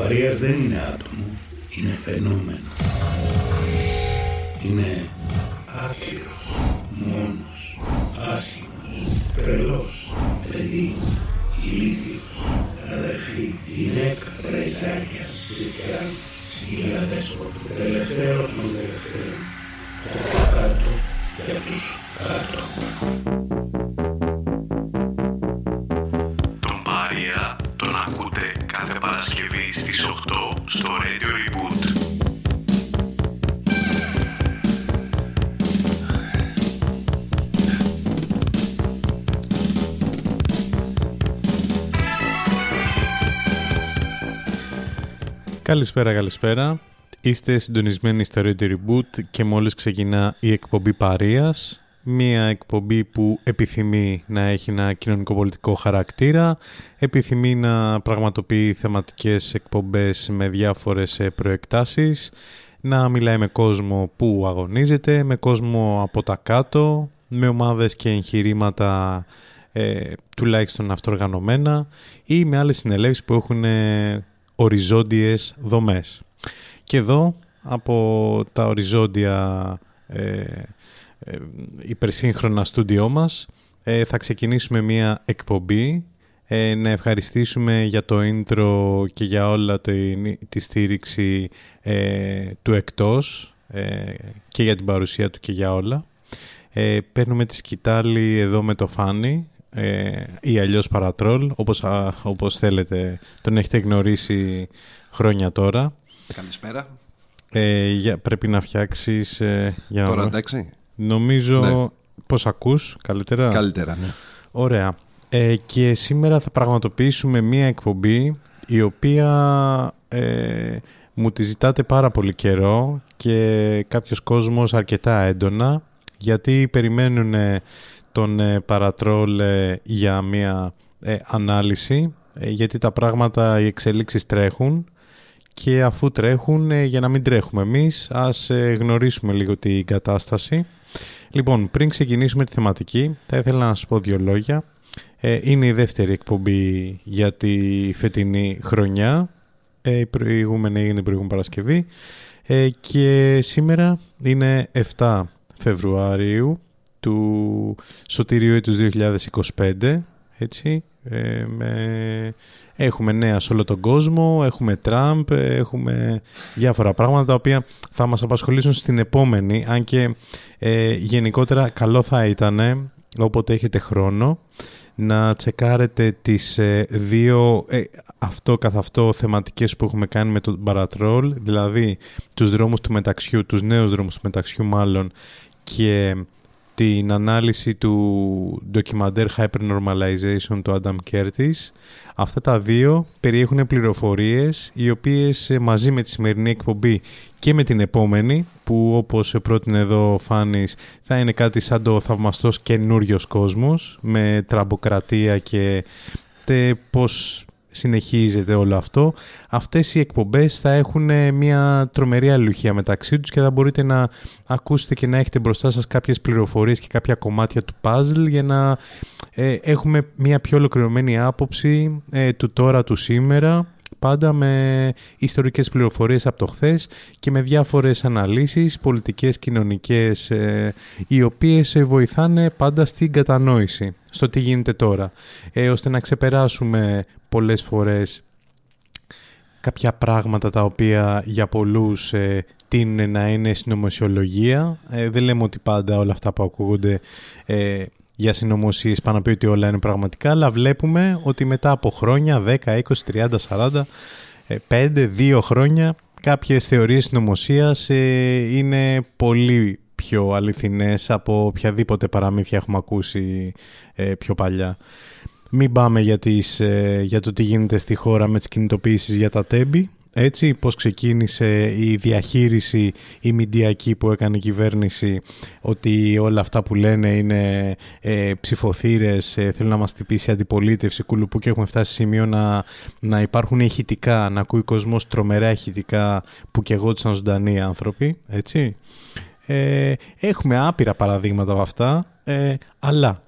Ο Παρίας δεν είναι άτομο. Είναι φαινόμενο. Καλησπέρα, καλησπέρα. Είστε συντονισμένοι στο Radio Reboot και μόλις ξεκινά η εκπομπή Παρίας. Μία εκπομπή που επιθυμεί να έχει ένα κοινωνικοπολιτικό χαρακτήρα, επιθυμεί να πραγματοποιεί θεματικές εκπομπές με διάφορες ε, προεκτάσεις, να μιλάει με κόσμο που αγωνίζεται, με κόσμο από τα κάτω, με ομάδες και εγχειρήματα ε, τουλάχιστον αυτοργανωμένα ή με άλλες συνελεύσεις που έχουν ε, οριζόντιες δομές. Και εδώ από τα οριζόντια ε, ε, υπερσύγχρονα στούντιό μας ε, θα ξεκινήσουμε μία εκπομπή ε, να ευχαριστήσουμε για το intro και για όλα τη, τη στήριξη ε, του εκτός και για την παρουσία του και για όλα. παίρνουμε τη σκητάλη εδώ με το Φάνη ή αλλιώς Παρατρόλ όπως, όπως θέλετε τον έχετε γνωρίσει χρόνια τώρα. Καλησπέρα. για, πρέπει να φτιάξεις... για Τώρα να... εντάξει. Νομίζω Ναι. πώς ακούς, καλύτερα. Καλύτερα, ναι. Ωραία. Ε, και σήμερα θα πραγματοποιήσουμε μία εκπομπή η οποία ε, μου τη ζητάτε πάρα πολύ καιρό και κάποιος κόσμος αρκετά έντονα γιατί περιμένουν ε, τον ε, παρατρόλ ε, για μία ε, ανάλυση ε, γιατί τα πράγματα, οι εξελίξεις τρέχουν και αφού τρέχουν ε, για να μην τρέχουμε εμείς ας ε, γνωρίσουμε λίγο την κατάσταση. Λοιπόν, πριν ξεκινήσουμε τη θεματική, θα ήθελα να σας πω δύο λόγια. Ε, είναι η δεύτερη εκπομπή για τη φετινή χρονιά. Ε, η προηγούμενη έγινε την προηγούμενη Παρασκευή. Ε, και σήμερα είναι 7 Φεβρουαρίου του Σωτηρίου έτους 2025. Έτσι, ε, με... Έχουμε νέα σε όλο τον κόσμο, έχουμε Τραμπ, έχουμε διάφορα πράγματα τα οποία θα μας απασχολήσουν στην επόμενη, αν και ε, γενικότερα καλό θα ήταν, όποτε έχετε χρόνο, να τσεκάρετε τις ε, δύο ε, αυτό καθ' αυτό θεματικές που έχουμε κάνει με τον Baratrol, δηλαδή τους δρόμους του μεταξιού, τους νέους δρόμους του μεταξιού μάλλον και την ανάλυση του ντοκιμαντέρ Hypernormalization του Adam Curtis. Αυτά τα δύο περιέχουν πληροφορίες οι οποίες ε, μαζί με τη σημερινή εκπομπή και με την επόμενη που όπως πρότεινε εδώ ο Φάνης θα είναι κάτι σαν το θαυμαστός καινούριος κόσμος με τραμποκρατία και τε, πώς συνεχίζεται όλο αυτό. Αυτές οι εκπομπές θα έχουν ε, μια τρομερή αλληλουχία μεταξύ τους και θα μπορείτε να ακούσετε και να έχετε μπροστά σας κάποιες πληροφορίες και κάποια κομμάτια του puzzle για να ε, έχουμε μια πιο ολοκληρωμένη άποψη ε, του τώρα, του σήμερα πάντα με ιστορικές πληροφορίες από το χθες και με διάφορες αναλύσεις πολιτικές, κοινωνικές ε, οι οποίες ε, βοηθάνε πάντα στην κατανόηση στο τι γίνεται τώρα ε, ώστε να ξεπεράσουμε πολλές φορές κάποια πράγματα τα οποία για πολλούς ε, τείνουν να είναι συνωμοσιολογία. Ε, δεν λέμε ότι πάντα όλα αυτά που ακούγονται ε, για συνωμοσίες πάνω να πει ότι όλα είναι πραγματικά, αλλά βλέπουμε ότι μετά από χρόνια, 10, 20, 30, 40, 5, 2 χρόνια, κάποιες θεωρίες συνωμοσίας είναι πολύ πιο αληθινές από οποιαδήποτε παραμύθια έχουμε ακούσει ε, πιο παλιά. Μην πάμε για, τις, ε, για το τι γίνεται στη χώρα με τις κινητοποιήσεις για τα τέμπη. έτσι, πώς ξεκίνησε η διαχείριση η μηντιακή που έκανε η κυβέρνηση ότι όλα αυτά που λένε είναι ε, ψηφοθύρες, ε, θέλουν να μας τυπήσει αντιπολίτευση, κουλουπού και έχουμε φτάσει σε σημείο να, να υπάρχουν ηχητικά, να ακούει ο κόσμος τρομερά ηχητικά που και εγώ ζωντανοί άνθρωποι, έτσι. Ε, έχουμε άπειρα παραδείγματα από αυτά, ε, αλλά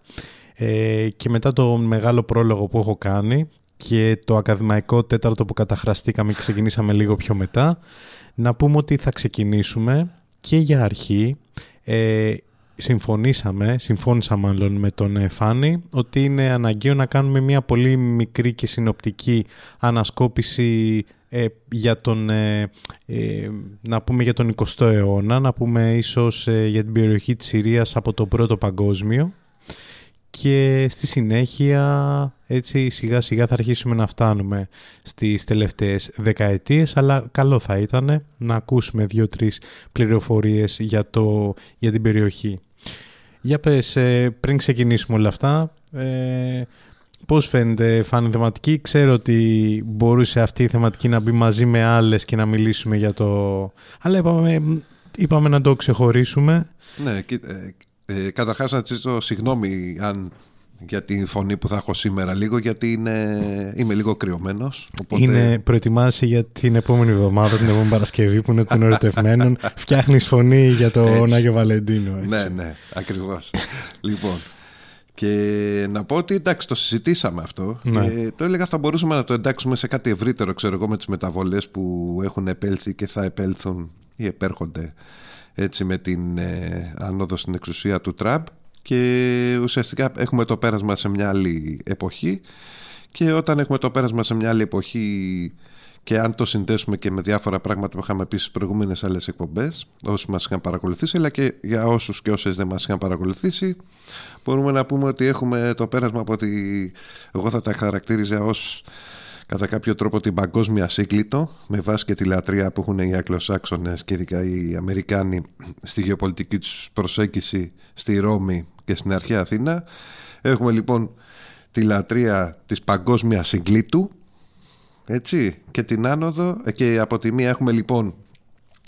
ε, και μετά το μεγάλο πρόλογο που έχω κάνει και το ακαδημαϊκό τέταρτο που καταχραστήκαμε και ξεκινήσαμε λίγο πιο μετά, να πούμε ότι θα ξεκινήσουμε και για αρχή ε, συμφωνήσαμε, συμφώνησα μάλλον με τον ε, Φάνη, ότι είναι αναγκαίο να κάνουμε μια πολύ μικρή και συνοπτική ανασκόπηση ε, για τον, ε, να πούμε για τον 20ο αιώνα, να πούμε ίσως για την περιοχή της Συρίας από το πρώτο παγκόσμιο και στη συνέχεια έτσι σιγά σιγά θα αρχίσουμε να φτάνουμε στις τελευταίες δεκαετίες αλλά καλό θα ήταν να ακούσουμε δύο-τρεις πληροφορίες για, το, για την περιοχή. Για πες, ε, πριν ξεκινήσουμε όλα αυτά, ε, πώς φαίνεται φάνη θεματική. Ξέρω ότι μπορούσε αυτή η θεματική να μπει μαζί με άλλες και να μιλήσουμε για το... Αλλά είπαμε, είπαμε να το ξεχωρίσουμε. Ναι, ε, ε, καταρχάς να ζητήσω συγγνώμη αν για τη φωνή που θα έχω σήμερα λίγο γιατί είναι, είμαι λίγο κρυωμένος οπότε... Είναι προετοιμάσει για την επόμενη εβδομάδα την επόμενη Παρασκευή που είναι των ερωτευμένων φτιάχνεις φωνή για τον Άγιο Βαλεντίνο έτσι. Ναι, ναι, ακριβώς Λοιπόν και να πω ότι εντάξει το συζητήσαμε αυτό ναι. και το έλεγα θα μπορούσαμε να το εντάξουμε σε κάτι ευρύτερο ξέρω εγώ με τις μεταβολές που έχουν επέλθει και θα επέλθουν ή επέρχονται έτσι με την ε, άνοδο στην εξουσία του Τραμπ και ουσιαστικά έχουμε το πέρασμα σε μια άλλη εποχή και όταν έχουμε το πέρασμα σε μια άλλη εποχή και αν το συνδέσουμε και με διάφορα πράγματα που είχαμε πει στις προηγούμενες άλλες εκπομπές, όσοι μας είχαν παρακολουθήσει, αλλά και για όσους και όσες δεν μας είχαν παρακολουθήσει, μπορούμε να πούμε ότι έχουμε το πέρασμα από ότι εγώ θα τα χαρακτήριζα ως κατά κάποιο τρόπο την παγκόσμια σύγκλιτο με βάση και τη λατρεία που έχουν οι Αγγλοσάξονες και ειδικά οι Αμερικάνοι στη γεωπολιτική τους προσέγγιση στη Ρώμη και στην αρχαία Αθήνα. Έχουμε λοιπόν τη λατρεία της παγκόσμιας συγκλήτου έτσι, και την άνοδο και από τη μία έχουμε λοιπόν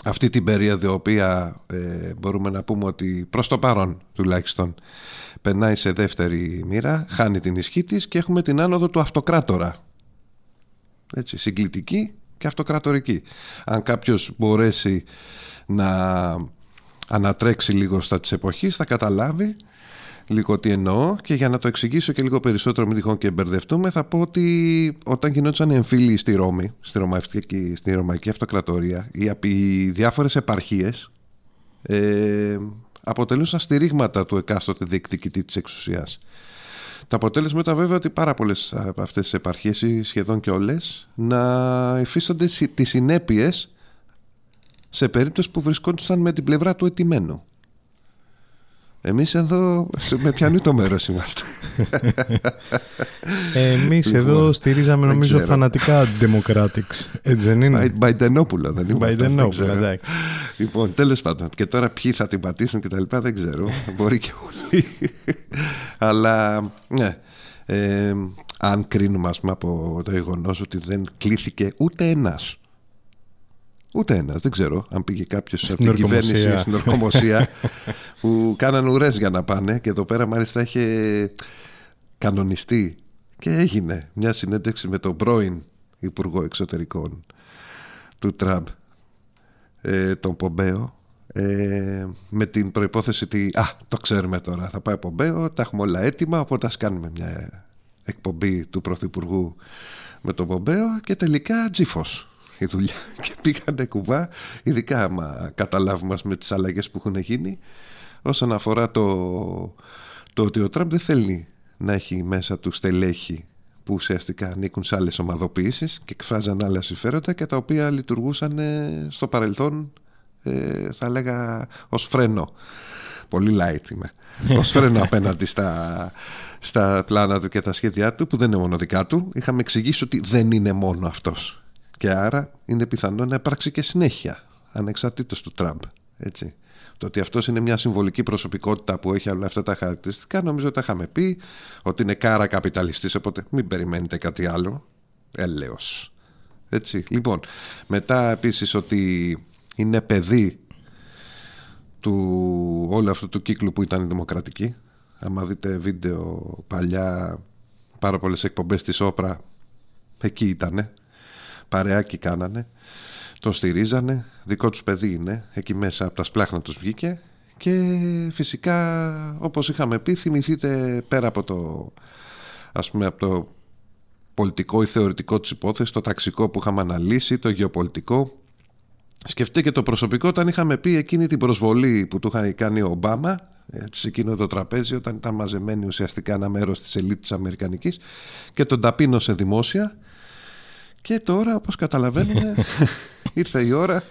αυτή την περίοδο η οποία ε, μπορούμε να πούμε ότι προς το παρόν τουλάχιστον περνάει σε δεύτερη μοίρα, χάνει την ισχύ της και έχουμε την άνοδο του αυτοκράτορα έτσι, συγκλητική και αυτοκρατορική. Αν κάποιος μπορέσει να ανατρέξει λίγο στα της εποχής θα καταλάβει λίγο τι εννοώ και για να το εξηγήσω και λίγο περισσότερο μην τυχόν και μπερδευτούμε θα πω ότι όταν γινόταν εμφύλοι στη Ρώμη στη Ρωμαϊκή, στη Ρωμαϊκή Αυτοκρατορία οι, οι διάφορες επαρχίες ε, αποτελούσαν στηρίγματα του εκάστοτε διεκδικητή της εξουσίας το αποτέλεσμα ήταν βέβαια ότι πάρα πολλές από αυτές τις επαρχίες, σχεδόν και όλες, να υφίστανται τις συνέπειες σε περίπτωση που βρισκόντουσαν με την πλευρά του ετημένου. Εμείς εδώ με πιανού το μέρος είμαστε. Εμείς λοιπόν, εδώ στηρίζαμε νομίζω φανατικά Democratics. Έτσι δεν είναι; Μπαϊντενόπουλο δεν είναι. Μπαϊντενόπουλο, εντάξει. Λοιπόν, τέλος πάντων. Και τώρα ποιοι θα την πατήσουν και τα λοιπά δεν ξέρω. Μπορεί και όλοι. Αλλά, ναι. Ε, αν κρίνουμε ας πούμε από το γεγονός ότι δεν κλήθηκε ούτε ένας Ούτε ένας. Δεν ξέρω αν πήγε κάποιος από την κυβέρνηση στην ορκομοσία που κάναν ουρές για να πάνε και εδώ πέρα μάλιστα είχε κανονιστεί και έγινε μια συνέντευξη με τον πρώην Υπουργό Εξωτερικών του Τραμπ, ε, τον Πομπέο, ε, με την προϋπόθεση ότι α, το ξέρουμε τώρα, θα πάει Πομπέο, τα έχουμε όλα έτοιμα, οπότε ας κάνουμε μια εκπομπή του Πρωθυπουργού με τον Πομπέο και τελικά τζίφος η δουλειά και πήγανε κουβά ειδικά άμα καταλάβουμε με τις αλλαγές που έχουν γίνει. Όσον αφορά το, το ότι ο Τραμπ δεν θέλει να έχει μέσα του στελέχη που ουσιαστικά ανήκουν σε άλλες ομαδοποιήσεις και εκφράζαν άλλα συμφέροντα και τα οποία λειτουργούσαν ε, στο παρελθόν ε, θα λέγα ως φρένο. Πολύ light είμαι. Ως φρένο απέναντι στα, στα πλάνα του και τα σχέδιά του που δεν είναι μόνο δικά του. Είχαμε εξηγήσει ότι δεν είναι μόνο αυτός και άρα είναι πιθανό να υπάρξει και συνέχεια ανεξαρτήτως του Τραμπ. Έτσι. Το ότι αυτός είναι μια συμβολική προσωπικότητα που έχει όλα αυτά τα χαρακτηριστικά νομίζω ότι τα είχαμε πει ότι είναι κάρα καπιταλιστής οπότε μην περιμένετε κάτι άλλο. Έλεος. Έτσι. Λοιπόν, μετά επίσης ότι είναι παιδί του όλου αυτού του κύκλου που ήταν η Δημοκρατική. Άμα δείτε βίντεο παλιά, πάρα πολλές εκπομπές της Όπρα, εκεί ήτανε. Παρεάκι κάνανε. Τον στηρίζανε, δικό τους παιδί είναι, εκεί μέσα από τα σπλάχνα τους βγήκε και φυσικά όπως είχαμε πει θυμηθείτε πέρα από το ας πούμε από το πολιτικό ή θεωρητικό της υπόθεσης, το ταξικό που είχαμε αναλύσει, το γεωπολιτικό Σκεφτείτε και το προσωπικό όταν είχαμε πει εκείνη την προσβολή που του είχαν κάνει ο Ομπάμα σε εκείνο το τραπέζι όταν ήταν μαζεμένοι ουσιαστικά ένα μέρος της ελίτ της Αμερικανικής και τον ταπείνωσε δημόσια και τώρα όπως καταλαβαίνουμε ήρθε η ώρα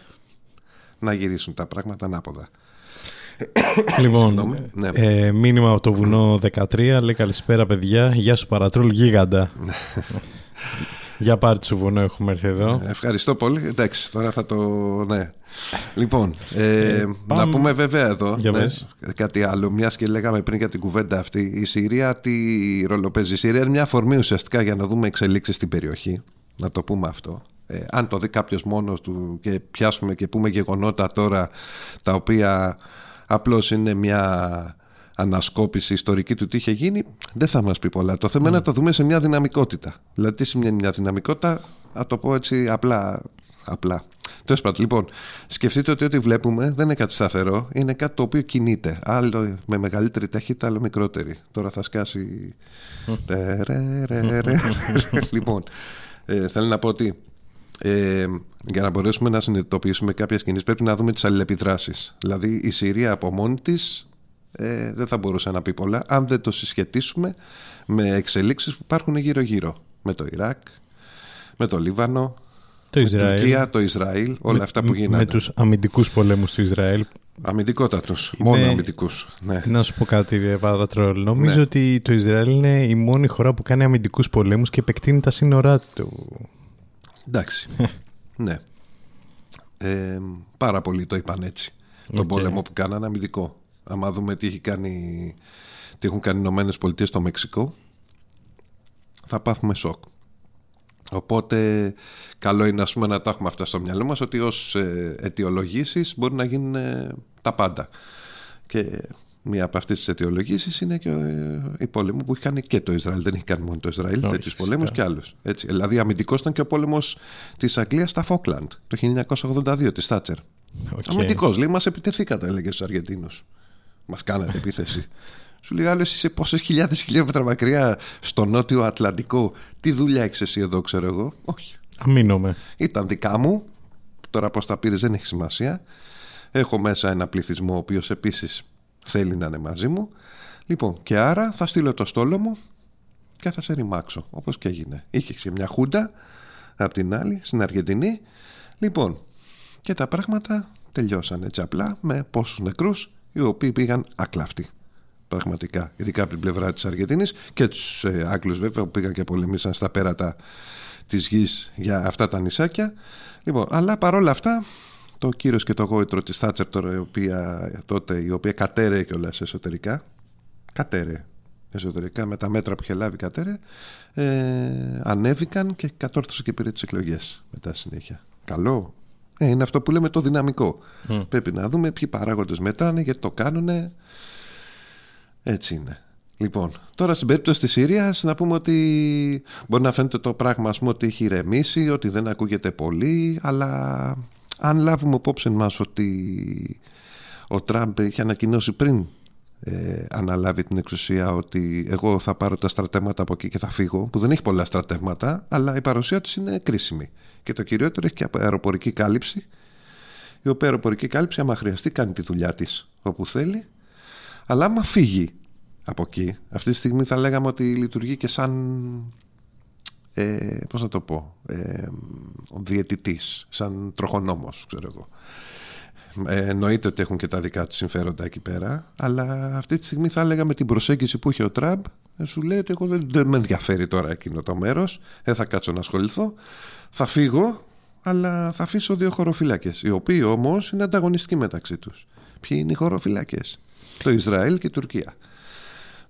να γυρίσουν τα πράγματα ανάποδα. Λοιπόν, ναι. ε, μήνυμα από το βουνό 13 λέει καλησπέρα παιδιά, γεια σου παρατρόλ γίγαντα. Για πάρτι σου βουνό έχουμε έρθει εδώ. Ε, ευχαριστώ πολύ. Εντάξει, τώρα θα το... Ναι. Λοιπόν, ε, ε να πούμε βέβαια εδώ ναι, κάτι άλλο. Μιας και λέγαμε πριν για την κουβέντα αυτή, η Συρία τι ρόλο παίζει. Η Συρία είναι μια αφορμή ουσιαστικά για να δούμε εξελίξεις στην περιοχή. Να το πούμε αυτό. Ε, αν το δει κάποιος μόνος του και πιάσουμε και πούμε γεγονότα τώρα τα οποία απλώς είναι μια ανασκόπηση ιστορική του τι είχε γίνει, δεν θα μας πει πολλά. Το θέμα είναι να το δούμε σε μια δυναμικότητα. Δηλαδή, τι σημαίνει μια δυναμικότητα, να το πω έτσι απλά. απλά. Τέλος πάντων, λοιπόν, σκεφτείτε ότι ό,τι βλέπουμε δεν είναι κάτι σταθερό, είναι κάτι το οποίο κινείται. Άλλο με μεγαλύτερη ταχύτητα, άλλο μικρότερη. Τώρα θα σκάσει. λοιπόν, ε, θέλω να πω ότι ε, για να μπορέσουμε να συνειδητοποιήσουμε κάποιες κινήσεις, πρέπει να δούμε τις αλληλεπιδράσεις. Δηλαδή, η Συρία από μόνη της ε, δεν θα μπορούσε να πει πολλά αν δεν το συσχετίσουμε με εξελίξεις που υπάρχουν γύρω-γύρω με το Ιράκ, με το Λίβανο, το με Ισραήλ. Τουρκία, το Ισραήλ, όλα αυτά που γίνανε. Με τους αμυντικούς πολέμους του Ισραήλ. Αμυντικότατους, μόνο αμυντικούς. Ναι. Να σου πω κάτι, Παρατρόλ. Νομίζω ναι. ότι το Ισραήλ είναι η μόνη χώρα που κάνει αμυντικούς πολέμους και επεκτείνει τα σύνορά του. Εντάξει, ναι. Ε, πάρα πολύ το είπαν έτσι. Τον πόλεμο που κάνανε αμυντικό. Άμα δούμε τι, έχει κάνει, τι έχουν κάνει οι Ηνωμένες Πολιτείες στο Μεξικό θα πάθουμε σοκ. Οπότε καλό είναι πούμε, να τα έχουμε αυτά στο μυαλό μας ότι ως ε, αιτιολογήσεις μπορεί να γίνουν ε, τα πάντα. Και μία από αυτές τις αιτιολογήσεις είναι και ε, η πόλεμο που έχει κάνει και το Ισραήλ. Δεν έχει κάνει μόνο το Ισραήλ, τέτοιους πολέμους και άλλους. Έτσι. Δηλαδή αμυντικός ήταν και ο πόλεμος της Αγγλίας στα Φόκλαντ το 1982 της Θάτσερ. Okay. Αμυντικός, λέει, μας επιτεθήκατε, έλεγε στους Αργεντίνους. Μας κάνατε επίθεση. Σου λέει άλλος είσαι πόσες χιλιάδες χιλιόμετρα μακριά στο νότιο Ατλαντικό. Τι δουλειά έχεις εσύ εδώ, ξέρω εγώ; Όχι. Αμήνομαι. Ήταν δικά μου. Τώρα πώς τα πήρες δεν έχει σημασία. Έχω μέσα ένα πληθυσμό ο οποίος επίσης θέλει να είναι μαζί μου. Λοιπόν, και άρα θα στείλω το στόλο μου και θα σε ρημάξω. Όπως και έγινε. Είχε και μια χούντα απ' την άλλη στην Αργεντινή. Λοιπόν, και τα πράγματα τελειώσανε έτσι απλά με πόσους νεκρούς οι οποίοι πήγαν ακλαυτοί. Πραγματικά, ειδικά από την πλευρά της Αργεντινή και τους ε, Άγγλους βέβαια που πήγαν και πολεμήσαν στα πέρατα της γης για αυτά τα νησάκια. Λοιπόν, αλλά παρόλα αυτά, το κύριος και το γόητρο της Θάτσερ τώρα, η οποία, τότε, η οποία κατέρεε κιόλας εσωτερικά, κατέρεε εσωτερικά με τα μέτρα που είχε λάβει κατέρε, ε, ανέβηκαν και κατόρθωσε και πήρε τις εκλογές μετά συνέχεια. Καλό, ε, είναι αυτό που λέμε το δυναμικό. Πρέπει να δούμε ποιοι παράγοντες μετράνε, γιατί το κάνουν. Έτσι είναι. Λοιπόν, τώρα στην περίπτωση της Συρίας να πούμε ότι μπορεί να φαίνεται το πράγμα ας πούμε, ότι έχει ηρεμήσει, ότι δεν ακούγεται πολύ, αλλά αν λάβουμε υπόψη μας ότι ο Τραμπ είχε ανακοινώσει πριν ε, αναλάβει την εξουσία ότι εγώ θα πάρω τα στρατεύματα από εκεί και θα φύγω, που δεν έχει πολλά στρατεύματα, αλλά η παρουσία του είναι κρίσιμη. Και το κυριότερο έχει και αεροπορική κάλυψη, η οποία αεροπορική κάλυψη, άμα χρειαστεί, κάνει τη δουλειά της όπου θέλει. Αλλά άμα φύγει από εκεί, αυτή τη στιγμή θα λέγαμε ότι λειτουργεί και σαν. Ε, πώς να το πω, ε, διαιτητής, σαν τροχονόμος, ξέρω εγώ. Ε, εννοείται ότι έχουν και τα δικά τους συμφέροντα εκεί πέρα, αλλά αυτή τη στιγμή θα έλεγα με την προσέγγιση που έχει ο Τραμπ, ε, σου λέει ότι εγώ δεν, δεν με ενδιαφέρει τώρα εκείνο το μέρος, δεν θα κάτσω να ασχοληθώ. Θα φύγω, αλλά θα αφήσω δύο χωροφύλακε, οι οποίοι όμως είναι ανταγωνιστικοί μεταξύ τους. Ποιοι είναι οι χωροφύλακε, Το Ισραήλ και η Τουρκία.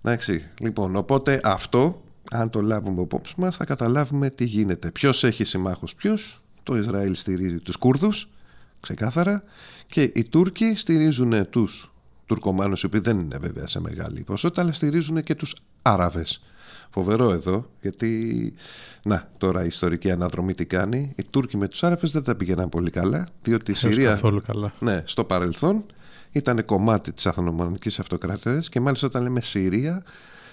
Εντάξει, λοιπόν, οπότε αυτό αν το λάβουμε υπόψη μας θα καταλάβουμε τι γίνεται. Ποιος έχει συμμάχους ποιους, το Ισραήλ στηρίζει τους Κούρδους, ξεκάθαρα, και οι Τούρκοι στηρίζουν τους Τουρκομάνους, οι οποίοι δεν είναι βέβαια σε μεγάλη ποσότητα, αλλά στηρίζουν και τους Άραβες. Φοβερό εδώ, γιατί να, τώρα η ιστορική αναδρομή τι κάνει. Οι Τούρκοι με τους Άραβες δεν τα πήγαιναν πολύ καλά, διότι η Συρία καλά. Ναι, στο παρελθόν ήταν κομμάτι της Αθανομονικής Αυτοκράτορας και μάλιστα όταν λέμε Συρία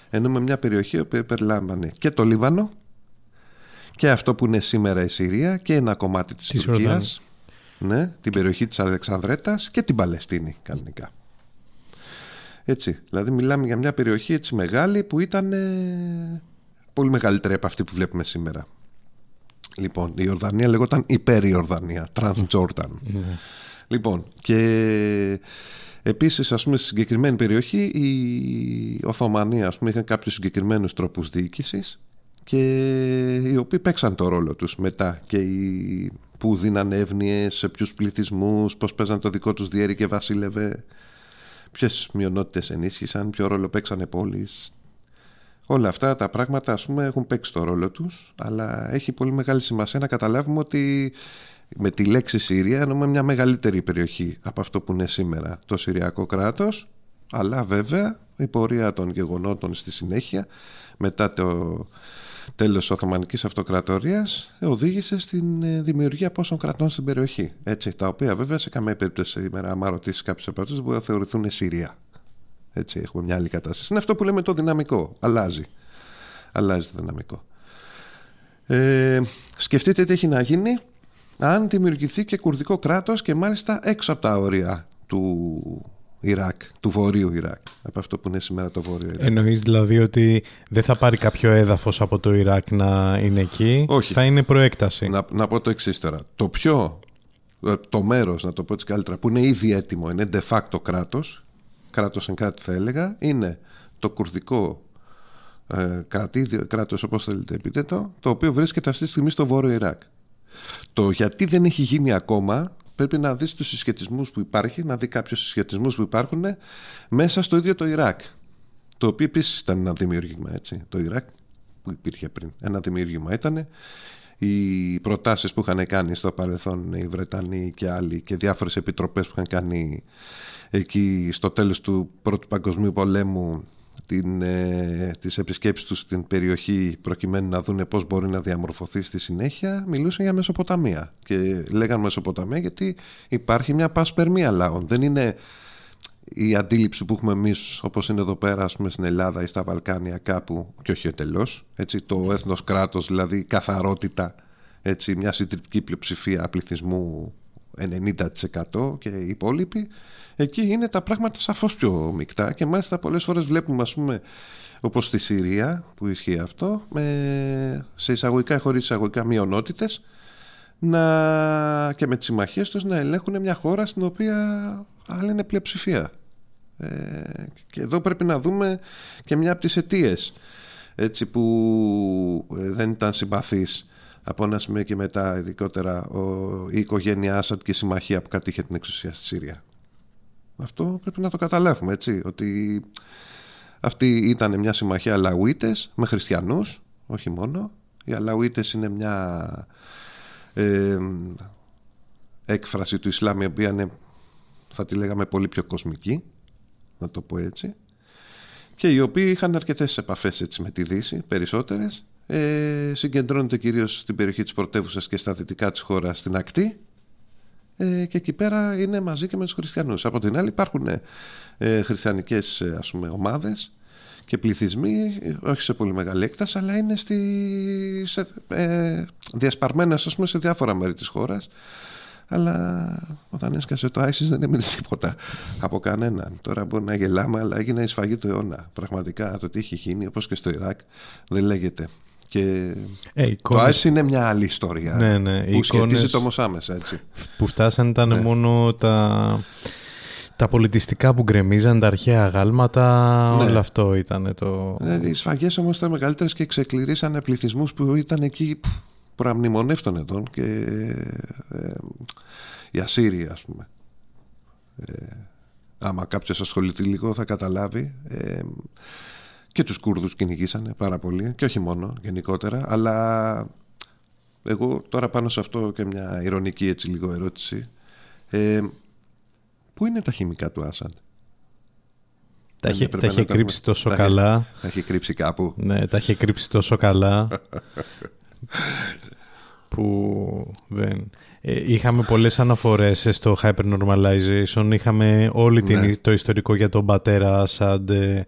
εννοούμε μια περιοχή που περιλάμβανε και το Λίβανο και αυτό που είναι σήμερα η Συρία και ένα κομμάτι της, της Τουρκίας ναι, την περιοχή της Αλεξανδρέτας και την Παλαιστίνη κανονικά. Έτσι, δηλαδή μιλάμε για μια περιοχή έτσι μεγάλη που ήταν ε, πολύ μεγαλύτερη από αυτή που βλέπουμε σήμερα. Λοιπόν, η Ορδανία λεγόταν υπέρ Ιορδανία, Transjordan. Ναι. Λοιπόν, και επίσης ας πούμε στη συγκεκριμένη περιοχή η Οθωμανία ας πούμε είχαν κάποιους συγκεκριμένους τρόπους διοίκησης και οι οποίοι παίξαν το ρόλο τους μετά και οι που δίνανε εύνοίες σε ποιους πληθυσμούς, πώς παίζαν το δικό τους διέρη και βασίλευε ποιες μειονότητες ενίσχυσαν, ποιο ρόλο παίξανε πόλεις. Όλα αυτά τα πράγματα ας πούμε έχουν παίξει το ρόλο τους αλλά έχει πολύ μεγάλη σημασία να καταλάβουμε ότι με τη λέξη Συρία εννοούμε μια μεγαλύτερη περιοχή από αυτό που είναι σήμερα το Συριακό κράτος αλλά βέβαια η πορεία των γεγονότων στη συνέχεια μετά το τέλος Οθωμανικής Αυτοκρατορίας οδήγησε στην ε, δημιουργία πόσων κρατών στην περιοχή. Έτσι, τα οποία βέβαια σε καμία περίπτωση σήμερα, άμα ρωτήσεις κάποιους από αυτούς, μπορεί να θεωρηθούν Συρία. Έτσι, έχουμε μια άλλη κατάσταση. Είναι αυτό που λέμε το δυναμικό. Αλλάζει. Αλλάζει το δυναμικό. Ε, σκεφτείτε τι έχει να γίνει αν δημιουργηθεί και κουρδικό κράτος και μάλιστα έξω από τα όρια του Ιράκ, του βορείου Ιράκ, από αυτό που είναι σήμερα το βόρειο Ιράκ. Εννοείς δηλαδή ότι δεν θα πάρει κάποιο έδαφος από το Ιράκ να είναι εκεί, Όχι. θα είναι προέκταση; Να, να πω το εξής τώρα. Το πιο, ε, το μέρος, να το πω έτσι καλύτερα, που είναι ήδη έτοιμο, είναι de facto κράτος, κράτος εν κάτι θα έλεγα, είναι το κουρδικό ε, κρατήδιο, κράτος όπως θέλετε πείτε το, το οποίο βρίσκεται αυτή τη στιγμή στο βόρειο Ιράκ. Το γιατί δεν έχει γίνει ακόμα πρέπει να δεις τους συσχετισμούς που υπάρχει, να δει κάποιους συσχετισμούς που υπάρχουν μέσα στο ίδιο το Ιράκ. Το οποίο επίσης ήταν ένα δημιούργημα, έτσι. Το Ιράκ που υπήρχε πριν. Ένα δημιούργημα ήταν οι προτάσεις που είχαν κάνει στο παρελθόν οι Βρετανοί και άλλοι και διάφορες επιτροπές που είχαν κάνει εκεί στο τέλος του Πρώτου Παγκοσμίου Πολέμου την, ε, τις επισκέψεις τους στην περιοχή προκειμένου να δούνε πώς μπορεί να διαμορφωθεί στη συνέχεια μιλούσαν για Μεσοποταμία και λέγαν Μεσοποταμία γιατί υπάρχει μια πασπερμία λαών δεν είναι η αντίληψη που έχουμε εμείς, όπως είναι εδώ πέρα ας πούμε, στην Ελλάδα ή στα Βαλκάνια κάπου και όχι εντελώς. το έθνος κράτος δηλαδή καθαρότητα έτσι, μια συντριπτική πλειοψηφία πληθυσμού 90% και οι υπόλοιποι εκεί είναι τα πράγματα σαφώς πιο μεικτά και μάλιστα πολλές φορές βλέπουμε ας πούμε όπως στη Συρία που ισχύει αυτό με, σε εισαγωγικά ή χωρίς εισαγωγικά μειονότητες να, και με τις συμμαχίες τους να ελέγχουν μια χώρα στην οποία άλλη είναι πλειοψηφία. Ε, και εδώ πρέπει να δούμε και μια από τις αιτίες έτσι που ε, δεν ήταν συμπαθής από ένα σημείο και μετά ειδικότερα ο, η οικογένεια Άσαντ και η συμμαχία που κατήχε την εξουσία στη Συρία. Αυτό πρέπει να το καταλάβουμε έτσι ότι αυτή ήταν μια συμμαχία Αλαουίτες με χριστιανούς όχι μόνο. Οι Αλαουίτες είναι μια ε, έκφραση του Ισλάμ η οποία είναι θα τη λέγαμε πολύ πιο κοσμική να το πω έτσι. Και οι οποίοι είχαν αρκετές επαφές έτσι με τη Δύση περισσότερες ε, συγκεντρώνεται κυρίως στην περιοχή της πρωτεύουσας και στα δυτικά της χώρας στην ακτή ε, και εκεί πέρα είναι μαζί και με τους χριστιανούς. Από την άλλη υπάρχουν ε, χριστιανικές ε, ας πούμε, ομάδες και πληθυσμοί, όχι σε πολύ μεγάλη έκταση, αλλά είναι στη, σε, ε, διασπαρμένες ας πούμε, σε διάφορα μέρη της χώρας. Αλλά όταν έσκασε το ISIS δεν έμεινε τίποτα από κανέναν. Τώρα μπορεί να γελάμε, αλλά έγινε η σφαγή του αιώνα. Πραγματικά το τι έχει γίνει, όπως και στο Ιράκ, δεν λέγεται. Και ε, εικόνες... το είναι μια άλλη ιστορία ναι, ναι. που σχετίζεται όμως άμεσα έτσι. Που φτάσαν ήταν ναι. μόνο τα, τα πολιτιστικά που γκρεμίζαν, τα αρχαία αγάλματα, ναι. όλο αυτό ήταν το... Ναι, οι σφαγές όμως ήταν μεγαλύτερες και ξεκληρίσανε πληθυσμούς που ήταν εκεί προαμνημονεύτων ετών και ε, οι Ασσύριοι ας πούμε. Ε, άμα κάποιος ασχοληθεί λίγο θα καταλάβει. Ε, και τους Κούρδους κυνηγήσανε πάρα πολύ και όχι μόνο γενικότερα αλλά εγώ τώρα πάνω σε αυτό και μια ηρωνική έτσι λίγο ερώτηση ε, πού είναι τα χημικά του Άσαντ; Τα έχει, τα έχει κρύψει τόσο καλά. Τα έχει κρύψει κάπου. Ναι, τα έχει κρύψει τόσο καλά. που δεν... Ε, είχαμε πολλές αναφορές στο hypernormalization. Είχαμε όλη την, ναι. το ιστορικό για τον πατέρα Άσαντ, ε,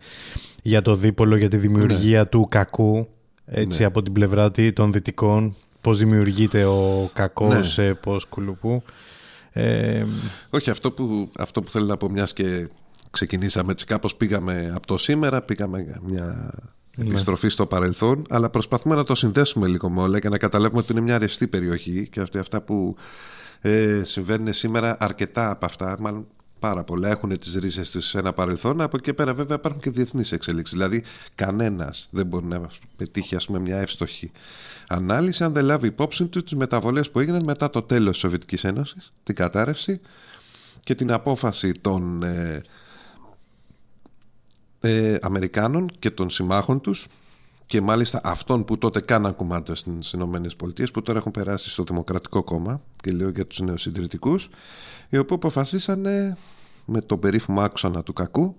για το δίπολο, για τη δημιουργία ναι. του κακού. Έτσι, ναι. από την πλευρά των δυτικών. Πώς δημιουργείται ο κακός, ναι. πώς κουλουπού. Ε, Όχι, αυτό που, αυτό που θέλω να πω μιας και ξεκινήσαμε έτσι κάπως πήγαμε από το σήμερα, πήγαμε μια ναι. επιστροφή στο παρελθόν, αλλά προσπαθούμε να το συνδέσουμε λίγο με όλα και να καταλάβουμε ότι είναι μια αρεστή περιοχή και ότι αυτά που ε, συμβαίνουν σήμερα αρκετά από αυτά, μάλλον πάρα πολλά, έχουν τις ρίζες τους σε ένα παρελθόν. Από εκεί πέρα βέβαια υπάρχουν και διεθνείς εξελίξεις. Δηλαδή κανένας δεν μπορεί να πετύχει ας πούμε, μια εύστοχη ανάλυση αν δεν λάβει υπόψη του τις μεταβολές που έγιναν μετά το τέλος της Σοβιετικής Ένωσης, την κατάρρευση και την απόφαση των ε, ε, Αμερικάνων και των συμμάχων τους και μάλιστα αυτών που τότε κάναν κομμάτι στις Ηνωμένες Πολιτείες που τώρα έχουν περάσει στο Δημοκρατικό Κόμμα και λέω για τους νεοσυντηρητικούς οι οποίοι αποφασίσανε με τον περίφημο άξονα του κακού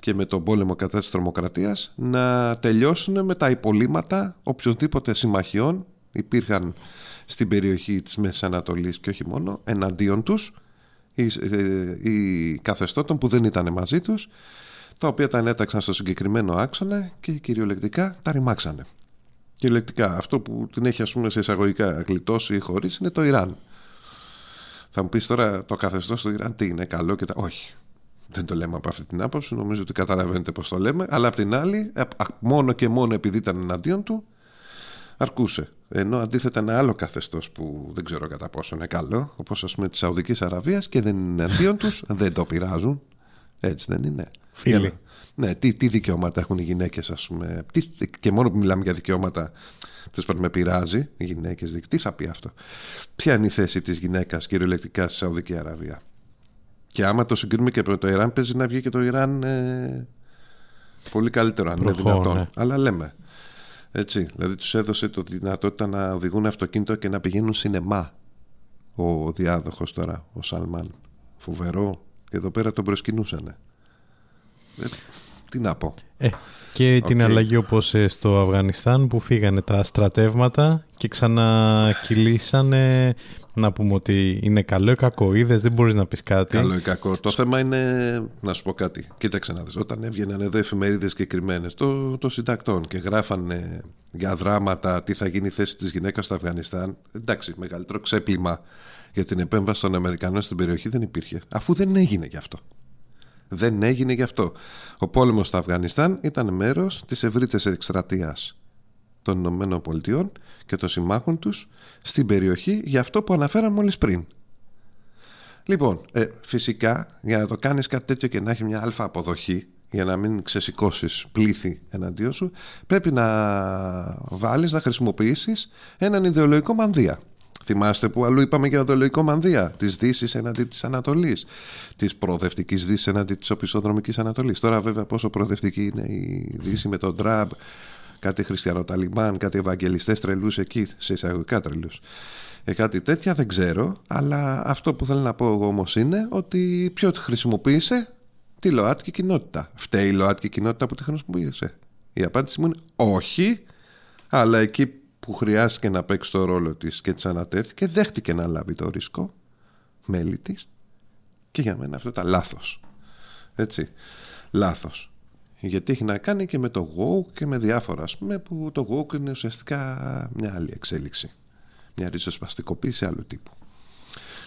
και με τον πόλεμο κατά της τρομοκρατίας να τελειώσουν με τα υπολείμματα οποιοδήποτε συμμαχιών υπήρχαν στην περιοχή της Μέσης Ανατολής και όχι μόνο εναντίον τους οι, ε, οι καθεστώτων που δεν ήταν μαζί τους τα οποία τα ενέταξαν στο συγκεκριμένο άξονα και κυριολεκτικά τα ρημάξανε. Κυριολεκτικά αυτό που την έχει ας πούμε σε εισαγωγικά γλιτώσει ή χωρίς είναι το Ιράν. Θα μου πεις τώρα το καθεστώς του Ιράν τι είναι καλό και τα. Όχι. Δεν το λέμε από αυτή την άποψη. Νομίζω ότι καταλαβαίνετε πώς το λέμε. Αλλά απ' την άλλη, ε, μόνο και μόνο επειδή ήταν εναντίον του, αρκούσε. Ενώ αντίθετα ένα άλλο καθεστώς που δεν ξέρω κατά πόσο είναι καλό, όπως ας πούμε της Σαουδικής Αραβίας και δεν είναι εναντίον τους, δεν το πειράζουν. Έτσι δεν είναι. Φίλοι. Ναι, τι, τι δικαιώματα έχουν οι γυναίκες, ας πούμε. Τι, και μόνο που μιλάμε για δικαιώματα, τέλος πάντων με πειράζει οι γυναίκες. Τι θα πει αυτό. Ποια είναι η θέση της γυναίκας κυριολεκτικά στη Σαουδική Αραβία; Και άμα το συγκρίνουμε και με το Ιράν, παίζει να βγει και το Ιράν ε, πολύ καλύτερο, αν είναι δυνατόν. Ναι. Αλλά λέμε. Έτσι, δηλαδή τους έδωσε το δυνατότητα να οδηγούν αυτοκίνητο και να πηγαίνουν σινεμά ο διάδοχος τώρα, ο Σαλμάν. Φοβερό. Και εδώ πέρα τον προσκυνούσανε. Ε, τι να πω. Ε, και την αλλαγή όπως ε, στο Αφγανιστάν που φύγανε τα στρατεύματα και ξανακυλήσανε να πούμε ότι είναι καλό ή κακό. Είδες, δεν μπορείς να πεις κάτι. Καλό ή κακό. Το θέμα είναι, να σου πω κάτι. Κοίταξε να δεις. Όταν έβγαιναν εδώ εφημερίδες συγκεκριμένες των το συντακτών και γράφανε για δράματα τι θα γίνει η θέση της γυναίκας στο Αφγανιστάν. Εντάξει, μεγαλύτερο ξέπλυμα για την επέμβαση των Αμερικανών στην περιοχή δεν υπήρχε. Αφού δεν έγινε γι' αυτό. Δεν έγινε γι' αυτό. Ο πόλεμος στο Αφγανιστάν ήταν μέρος της ευρύτερης εκστρατείας των Ηνωμένων Πολιτειών και των συμμάχων τους στην περιοχή για αυτό που αναφέραμε μόλις πριν. Λοιπόν, ε, φυσικά για να το κάνεις κάτι τέτοιο και να έχει μια αλφα αποδοχή για να μην ξεσηκώσεις πλήθη εναντίον σου πρέπει να βάλεις, να χρησιμοποιήσεις έναν ιδεολογικό μανδύα. Θυμάστε που αλλού είπαμε για οδολογικό μανδύα της Δύσης εναντί της Ανατολής, της προοδευτικής Δύσης εναντί της οπισθοδρομικής Ανατολής. Τώρα, βέβαια, πόσο προοδευτική είναι η Δύση με τον Τραμπ, κάτι χριστιανοταλιμπάν, κάτι ευαγγελιστές τρελούς εκεί, σε εισαγωγικά τρελούς. Ε, κάτι τέτοια δεν ξέρω, αλλά αυτό που θέλω να πω εγώ όμως είναι ότι ποιο τη χρησιμοποίησε τη ΛΟΑΤΚΙ κοινότητα. Φταίει η ΛΟΑΤΚΙ κοινότητα που τη χρησιμοποίησε. Η απάντηση μου είναι όχι, αλλά εκεί που χρειάστηκε να παίξει το ρόλο της και της ανατέθηκε δέχτηκε να λάβει το ρίσκο μέλη της. Και για μένα αυτό ήταν λάθος. Έτσι λάθος. Γιατί έχει να κάνει και με το woke και με διάφορα ας πούμε που το woke είναι ουσιαστικά μια άλλη εξέλιξη. Μια ριζοσπαστικοποίηση άλλου τύπου.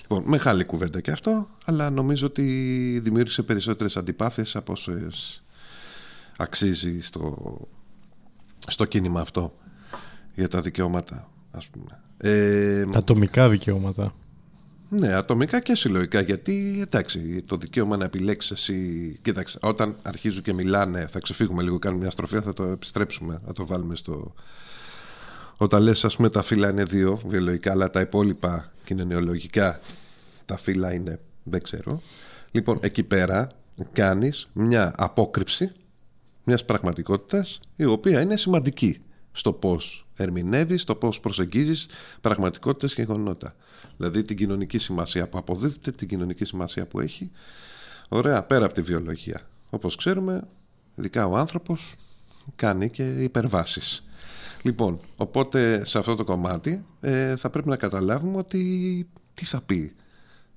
Λοιπόν, μεγάλη κουβέντα και αυτό, αλλά νομίζω ότι δημιούργησε περισσότερες αντιπάθειες από όσες αξίζει στο, στο κίνημα αυτό για τα δικαιώματα, ας πούμε. Ε, τα ατομικά δικαιώματα. Ναι, ατομικά και συλλογικά. Γιατί εντάξει, το δικαίωμα να επιλέξεις εσύ. Κοίταξε, όταν αρχίζουν και μιλάνε, θα ξεφύγουμε λίγο, κάνουμε μια στροφή, θα το επιστρέψουμε, θα το βάλουμε στο. Όταν λες ας πούμε τα φύλλα είναι δύο βιολογικά αλλά τα υπόλοιπα κοινωνιολογικά τα φύλλα είναι δεν ξέρω λοιπόν εκεί πέρα κάνεις μια απόκρυψη μιας πραγματικότητας η οποία είναι σημαντική στο πώς ερμηνεύεις, στο πώς προσεγγίζεις πραγματικότητες και γεγονότα. Δηλαδή την κοινωνική σημασία που αποδίδεται, την κοινωνική σημασία που έχει. Ωραία, πέρα από τη βιολογία. Όπως ξέρουμε, ειδικά ο άνθρωπος κάνει και υπερβάσεις. Λοιπόν, οπότε σε αυτό το κομμάτι ε, θα πρέπει να καταλάβουμε ότι τι θα πει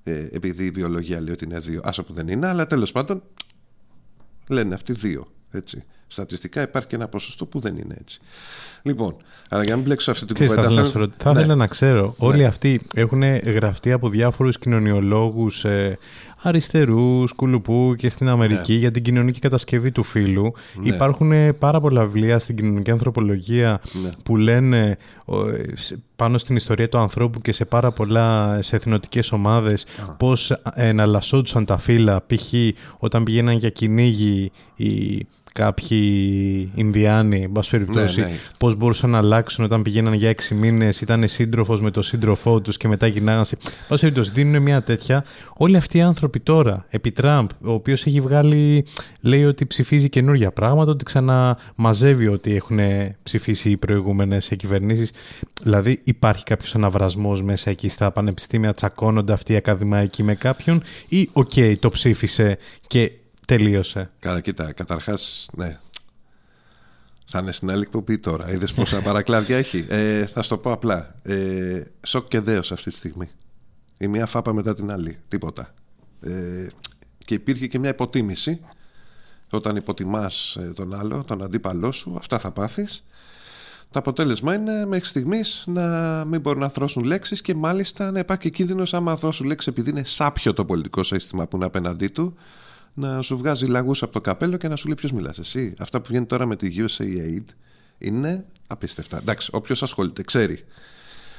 ε, επειδή η βιολογία λέει ότι είναι δύο, άσα που δεν είναι, αλλά τέλος πάντων λένε αυτοί δύο. Έτσι. Στατιστικά υπάρχει και ένα ποσοστό που δεν είναι έτσι. Λοιπόν, αλλά για να μην μπλέξω αυτή την κουβέντα. Θα, θέλω... θα ήθελα να ξέρω, ναι. όλοι αυτοί έχουν γραφτεί από διάφορους κοινωνιολόγους ε, αριστερούς, κουλουπού και στην Αμερική ναι. για την κοινωνική κατασκευή του φύλου. Ναι. Υπάρχουν πάρα πολλά βιβλία στην κοινωνική ανθρωπολογία ναι. που λένε πάνω στην ιστορία του ανθρώπου και σε πάρα πολλά σε εθνοτικές ομάδες πώς εναλλασσόντουσαν τα φύλλα, π.χ. όταν πηγαίναν για κυνήγι οι κάποιοι Ινδιάνοι, εν πάση περιπτώσει, ναι, ναι. πώς μπορούσαν να αλλάξουν όταν πηγαίναν για έξι μήνες, ήταν σύντροφος με τον σύντροφό τους και μετά γυρνάγαν. Σε πάση περιπτώσει, δίνουν μια τέτοια. Όλοι αυτοί οι άνθρωποι τώρα, επί Τραμπ, ο οποίος έχει βγάλει, λέει ότι ψηφίζει καινούργια πράγματα, ότι ξαναμαζεύει ότι έχουν ψηφίσει οι προηγούμενες κυβερνήσει. Δηλαδή, υπάρχει κάποιος αναβρασμός μέσα εκεί στα πανεπιστήμια, τσακώνονται αυτοί οι ακαδημαϊκοί με κάποιον, ή, OK, okay, το ψήφισε και Τελείωσε. Καλά, κοίτα, καταρχάς, ναι. Θα είναι στην άλλη εκπομπή τώρα. Είδες πόσα παρακλάδια έχει. Ε, θα σου το πω απλά. Ε, σοκ και δέος αυτή τη στιγμή. Η μία φάπα μετά την άλλη. Τίποτα. Ε, και υπήρχε και μια υποτίμηση. Όταν υποτιμάς ε, τον άλλο, τον αντίπαλό σου, αυτά θα πάθεις. Το αποτέλεσμα είναι μέχρι στιγμής να μην μπορούν να θρώσουν λέξεις και μάλιστα να υπάρχει κίνδυνος άμα θρώσουν λέξεις επειδή είναι σάπιο το πολιτικό σύστημα που είναι απέναντί του να σου βγάζει λαγούς από το καπέλο και να σου λέει ποιος μιλάς. Εσύ. Αυτά που βγαίνει τώρα με τη USAID είναι απίστευτα. Εντάξει, όποιος ασχολείται, ξέρει.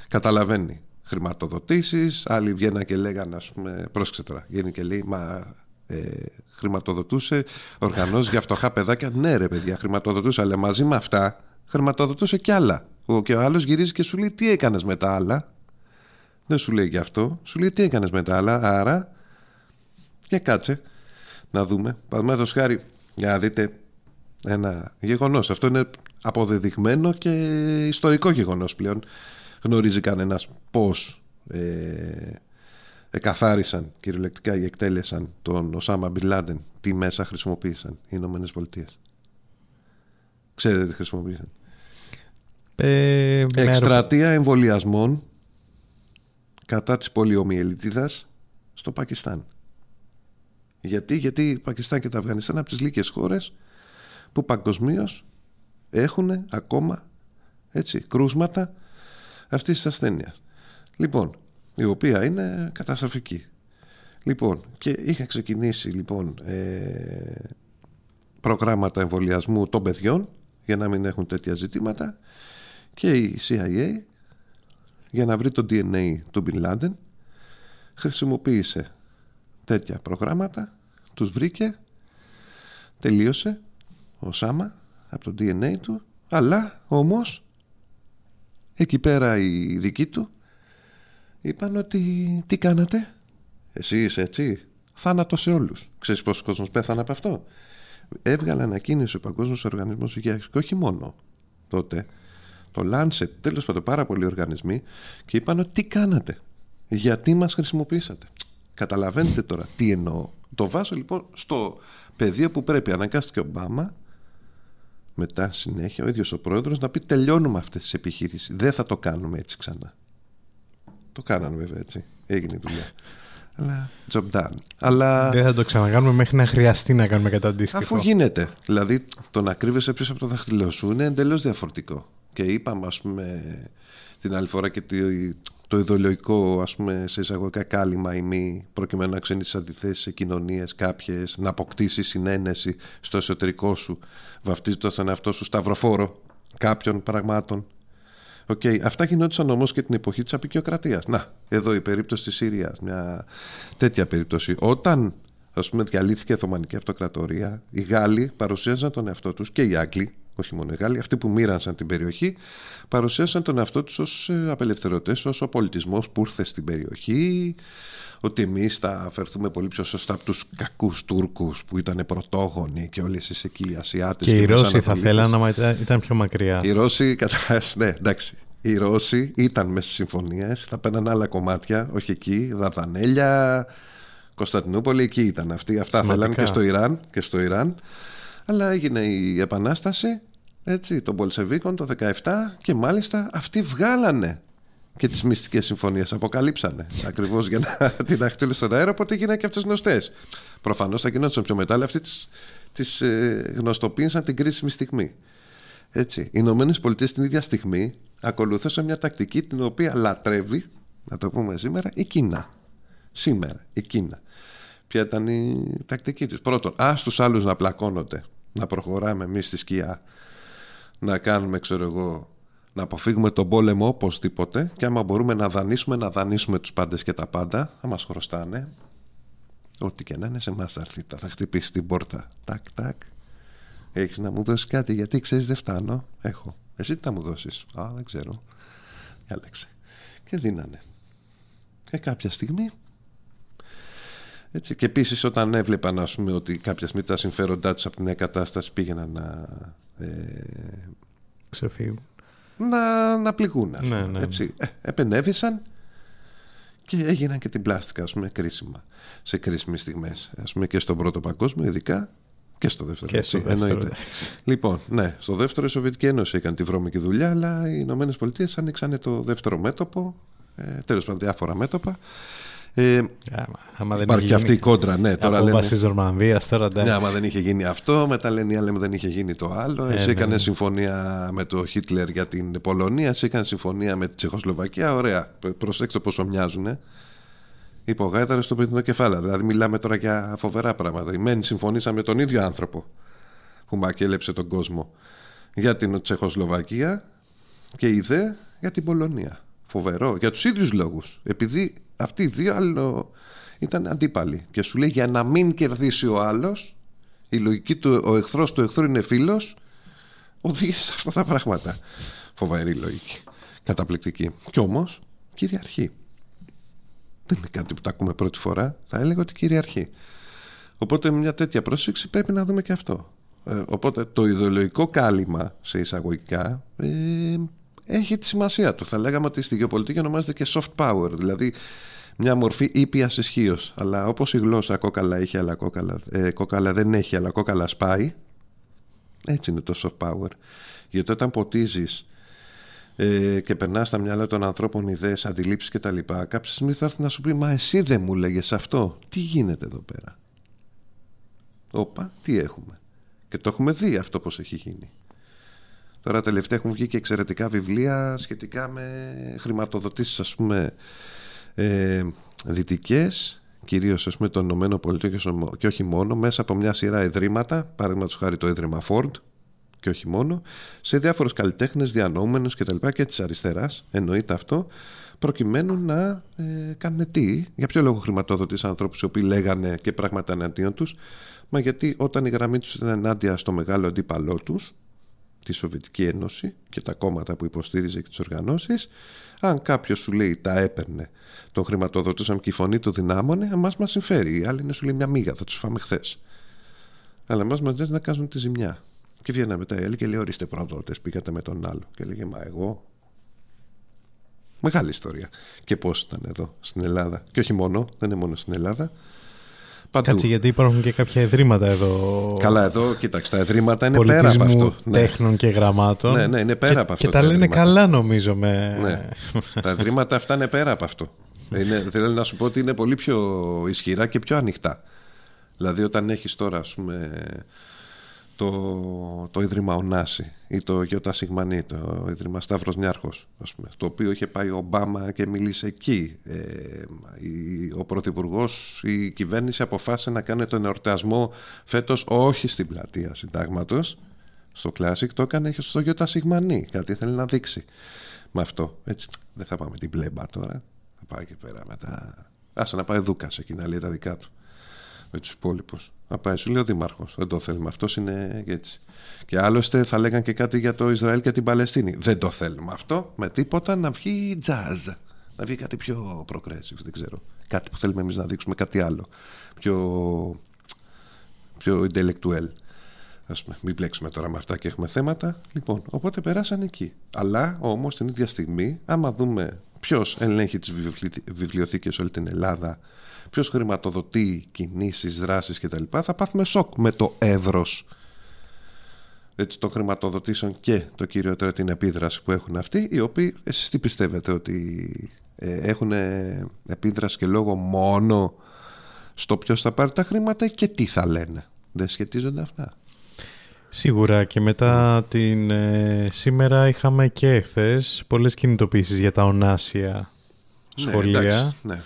Καταλαβαίνει. Χρηματοδοτήσεις. Άλλοι βγαίναν και λέγανε, ας πούμε, πρόσεξε τώρα. Βγαίνει και λέει, μα ε, χρηματοδοτούσε οργανώσει για φτωχά παιδάκια. Ναι, ρε παιδιά, χρηματοδοτούσε, αλλά μαζί με αυτά χρηματοδοτούσε κι άλλα. Και ο άλλος γυρίζει και σου λέει, τι έκανες με τα άλλα; Δεν σου λέει γι' αυτό. Σου λέει, τι έκανες με τα άλλα. Άρα, και κάτσε να δούμε. Παραδείγματος χάρη, για να δείτε ένα γεγονός. Αυτό είναι αποδεδειγμένο και ιστορικό γεγονός πλέον. Γνωρίζει κανένας πώς ε, εκαθάρισαν κυριολεκτικά ή εκτέλεσαν τον Οσάμα Μπιλάντεν, τι μέσα χρησιμοποίησαν οι Ηνωμένες Πολιτείες. Ξέρετε τι χρησιμοποίησαν. Ε, Εκστρατεία εμβολιασμών κατά της πολιομιελιτίδας στο Πακιστάν. Γιατί, γιατί η Πακιστάν και το Αφγανιστάν από τις λίγες χώρες που παγκοσμίως έχουν ακόμα έτσι, κρούσματα αυτής της ασθένειας. Λοιπόν, η οποία είναι καταστροφική. Λοιπόν, και είχα ξεκινήσει λοιπόν ε, προγράμματα εμβολιασμού των παιδιών για να μην έχουν τέτοια ζητήματα και η CIA για να βρει το DNA του Bin Laden χρησιμοποίησε τέτοια προγράμματα, τους βρήκε, τελείωσε ο Σάμα από το DNA του, αλλά όμως εκεί πέρα οι δικοί του είπαν ότι τι κάνατε, εσύ είσαι έτσι, θάνατο σε όλους. Ξέρεις πόσος κόσμος πέθανε από αυτό; Έβγαλε ανακοίνωση ο Παγκόσμιος Οργανισμός Υγείας και όχι μόνο τότε, το Lancet, τέλος πάντων πάρα πολλοί οργανισμοί και είπαν ότι τι κάνατε, γιατί μας χρησιμοποίησατε. Καταλαβαίνετε τώρα τι εννοώ. Το βάζω λοιπόν στο πεδίο που πρέπει. Αναγκάστηκε ο Ομπάμα μετά συνέχεια ο ίδιος ο πρόεδρος να πει τελειώνουμε αυτές τις επιχείρησεις. Δεν θα το κάνουμε έτσι ξανά. Το κάνανε βέβαια έτσι. Έγινε η δουλειά. Αλλά job done. Αλλά... Δεν θα το ξανακάνουμε μέχρι να χρειαστεί να κάνουμε κατά αντίστοιχο. Αφού γίνεται. Δηλαδή το να κρύβεσαι πίσω από το δάχτυλό σου είναι εντελώς διαφορετικό. Και είπαμε, ας πούμε, την άλλη φορά και το ιδεολογικό ας πούμε σε εισαγωγικά κάλυμα ή μη προκειμένου να ξενήσεις αντιθέσεις σε κοινωνίες κάποιες να αποκτήσεις συνένεση στο εσωτερικό σου βαφτίζοντας τον εαυτό σου σταυροφόρο κάποιων πραγμάτων Okay. Αυτά γινόντουσαν όμως και την εποχή της απεικιοκρατίας. Να, εδώ η περίπτωση της Συρία. Μια τέτοια περίπτωση. Όταν ας πούμε, διαλύθηκε η Οθωμανική Αυτοκρατορία, οι Γάλλοι παρουσίαζαν τον εαυτό τους και οι Άγγλοι, όχι μόνο οι Γάλλοι, αυτοί που μοίρασαν την περιοχή, παρουσίασαν τον εαυτό τους ως ε, απελευθερωτές, ως ο πολιτισμό που ήρθε στην περιοχή, ότι εμείς θα αφαιρθούμε πολύ πιο σωστά από τους κακούς Τούρκους που ήταν πρωτόγονοι και όλες οι εκεί οι Ασιάτες. Και, και οι Ρώσοι θα θέλανε να ήταν πιο μακριά. Οι Ρώσοι, κατά... ναι, εντάξει. Οι Ρώσοι ήταν μέσα στις συμφωνίες, θα παίρναν άλλα κομμάτια, όχι εκεί, Δαρδανέλια, Κωνσταντινούπολη, εκεί ήταν αυτοί. Αυτά θέλαν και στο Ιράν. Και στο Ιράν. Αλλά έγινε η επανάσταση έτσι, των Πολσεβίκων το 17 και μάλιστα αυτοί βγάλανε και τις μυστικές συμφωνίες αποκαλύψανε ακριβώς για να την δαχτύλουν στον αέρα οπότε γίνανε και αυτές γνωστές. Προφανώς θα γινόντουσαν πιο μετά αλλά αυτοί τις, τις ε, γνωστοποίησαν την κρίσιμη στιγμή. Έτσι, οι Ηνωμένες Πολιτείες την ίδια στιγμή ακολουθούσαν μια τακτική την οποία λατρεύει να το πούμε σήμερα η Κίνα. Σήμερα η Κίνα. Ποια ήταν η τακτική της; Πρώτον ας τους άλλους να πλακώνονται να προχωράμε εμείς στη σκιά να κάνουμε ξέρω εγώ να αποφύγουμε τον πόλεμο οπωσδήποτε και άμα μπορούμε να δανείσουμε να δανείσουμε τους πάντες και τα πάντα θα μας χρωστάνε ό,τι και να είναι σε εμάς θα έρθει θα χτυπήσει την πόρτα. Τάκ τάκ. Έχεις να μου δώσεις κάτι γιατί ξέρεις δεν φτάνω. Έχω. Εσύ τι θα μου δώσεις; Α δεν ξέρω. Διάλεξε. Και δίνανε. Και κάποια στιγμή έτσι. Και επίσης, όταν έβλεπαν ας πούμε, ότι κάποια στιγμή τα συμφέροντά τους από την νέα κατάσταση πήγαιναν να. Ε, Ξεφύγουν. Να, να πληγούν. Ναι, ναι, ναι. Έτσι. Ε, επενέβησαν και έγιναν και την πλάστικα ας πούμε, κρίσιμα σε κρίσιμες στιγμές. Και στον πρώτο παγκόσμιο, ειδικά και στο δεύτερο. Και στο δεύτερο. Λοιπόν, ναι, στο δεύτερο η Σοβιετική Ένωση έκανε τη βρώμικη δουλειά, αλλά οι Ηνωμένες Πολιτείες άνοιξαν το δεύτερο μέτωπο, ε, τέλος πάντων διάφορα μέτωπα. Ε, άμα δεν υπάρχει και αυτή η κόντρα. Ναι, τώρα από λένε, Νορμανδία τώρα. Ναι, άμα δεν είχε γίνει αυτό, μετά λένε οι άλλοι δεν είχε γίνει το άλλο. Ε, εσύ ναι, έκανε ναι. συμφωνία με το Χίτλερ για την Πολωνία, εσύ έκανε συμφωνία με τη Τσεχοσλοβακία. Ωραία. Προσέξτε πόσο μοιάζουν. Ε. Υπογάταρε στο πεντινό κεφάλαιο. Δηλαδή, μιλάμε τώρα για φοβερά πράγματα. Οι μένοι συμφωνήσαμε με τον ίδιο άνθρωπο που μακέλεψε τον κόσμο για την Τσεχοσλοβακία και η ΔΕ για την Πολωνία. Φοβερό. Για τους ίδιους λόγους. Επειδή αυτοί οι δύο άλλο ήταν αντίπαλοι. Και σου λέει για να μην κερδίσει ο άλλος, η λογική του ο εχθρός του εχθρού είναι φίλος, οδήγησε σε αυτά τα πράγματα. Φοβερή λογική. Καταπληκτική. Κι όμως κυριαρχεί. Δεν είναι κάτι που τα ακούμε πρώτη φορά. Θα έλεγα ότι κυριαρχεί. Οπότε με μια τέτοια πρόσεξη πρέπει να δούμε και αυτό. Ε, οπότε το ιδεολογικό κάλυμα σε εισαγωγικά ε, έχει τη σημασία του. Θα λέγαμε ότι στη γεωπολιτική ονομάζεται και soft power, δηλαδή μια μορφή ήπιας ισχύως. Αλλά όπως η γλώσσα κόκαλα έχει, αλλά κόκαλα, ε, κόκαλα δεν έχει, αλλά κόκαλα σπάει, έτσι είναι το soft power. Γιατί όταν ποτίζεις ε, και περνάς στα μυαλά των ανθρώπων ιδέες, αντιλήψεις κτλ., κάποια στιγμή θα έρθει να σου πει Μα εσύ δεν μου λέγες αυτό. Τι γίνεται εδώ πέρα; Όπα, τι έχουμε. Και το έχουμε δει αυτό πώς έχει γίνει. Τώρα τελευταία έχουν βγει και εξαιρετικά βιβλία σχετικά με χρηματοδοτήσεις ας πούμε ε, δυτικές κυρίως ας πούμε των Ηνωμένων Πολιτείων και όχι μόνο μέσα από μια σειρά ιδρύματα παραδείγματος χάρη το Ίδρυμα Ford και όχι μόνο σε διάφορους καλλιτέχνες διανοούμενους και τα λοιπά και της αριστεράς εννοείται αυτό προκειμένου να ε, κάνουν τι για ποιο λόγο χρηματοδοτήσαν ανθρώπους οι οποίοι λέγανε και πράγματα εναντίον τους μα γιατί όταν η γραμμή τους ήταν ενάντια στο μεγάλο αντίπαλό τους τη Σοβιετική Ένωση και τα κόμματα που υποστήριζε και τις οργανώσεις αν κάποιος σου λέει τα έπαιρνε τον χρηματοδοτούσαν και η φωνή του δυνάμωνε εμάς μας συμφέρει οι άλλοι είναι σου λέει μια μίγα θα τους φάμε χθες. αλλά εμάς μας να κάνουν τη ζημιά και βγαίνανε μετά οι άλλοι και λέει ορίστε προδότες πήγατε με τον άλλο και λέγε μα εγώ Μεγάλη ιστορία. Και πώς ήταν εδώ στην Ελλάδα. Και όχι μόνο, δεν είναι μόνο στην Ελλάδα. Παντού. Κάτσε γιατί υπάρχουν και κάποια εδρήματα εδώ. Καλά, εδώ κοίταξε. Τα εδρήματα είναι πέρα από αυτό. Ναι. Τέχνων και γραμμάτων. Ναι, ναι, είναι πέρα και, από αυτό. Και τα, λένε καλά, νομίζω. Με... Ναι. τα εδρήματα αυτά είναι πέρα από αυτό. Είναι, θέλω να σου πω ότι είναι πολύ πιο ισχυρά και πιο ανοιχτά. Δηλαδή, όταν έχεις τώρα, ας πούμε, το, το Ίδρυμα Ονάση ή το Γιώτα Σιγμανί, το Ίδρυμα Σταύρος Νιάρχος, ας πούμε, το οποίο είχε πάει ο Ομπάμα και μίλησε εκεί. Ε, ο Πρωθυπουργός, η κυβέρνηση αποφάσισε να κάνει τον εορτασμό φέτος όχι στην πλατεία συντάγματος, στο Classic, το έκανε στο Γιώτα Σιγμανί, κάτι θέλει να δείξει με αυτό. Έτσι, δεν θα πάμε την πλέμπα τώρα, θα πάει και πέρα μετά. Άσε να πάει Δούκας εκεί να λέει τα δικά του. Με τους υπόλοιπους. Να πάει, σου λέει ο Δήμαρχος. Δεν το θέλουμε. Αυτός είναι έτσι. Και άλλωστε θα λέγαν και κάτι για το Ισραήλ και την Παλαιστίνη. Δεν το θέλουμε αυτό με τίποτα να βγει τζαζ. Να βγει κάτι πιο progressive, δεν ξέρω. Κάτι που θέλουμε εμείς να δείξουμε κάτι άλλο. Πιο, πιο intellectual. Ας πούμε, μην μπλέξουμε τώρα με αυτά και έχουμε θέματα. Λοιπόν, οπότε περάσαν εκεί. Αλλά όμως την ίδια στιγμή, άμα δούμε ποιος ελέγχει τις βιβλιοθήκες όλη την Ελλάδα, ποιος χρηματοδοτεί κινήσεις, δράσεις κτλ., θα πάθουμε σοκ με το εύρος των χρηματοδοτήσεων και το κυριότερο την επίδραση που έχουν αυτοί, οι οποίοι εσείς τι πιστεύετε ότι ε, έχουν επίδραση και λόγο μόνο στο ποιος θα πάρει τα χρήματα και τι θα λένε. Δεν σχετίζονται αυτά. Σίγουρα και μετά την ε, σήμερα είχαμε και εχθέ πολλές κινητοποίησεις για τα ονάσια ναι, σχολεία. ναι.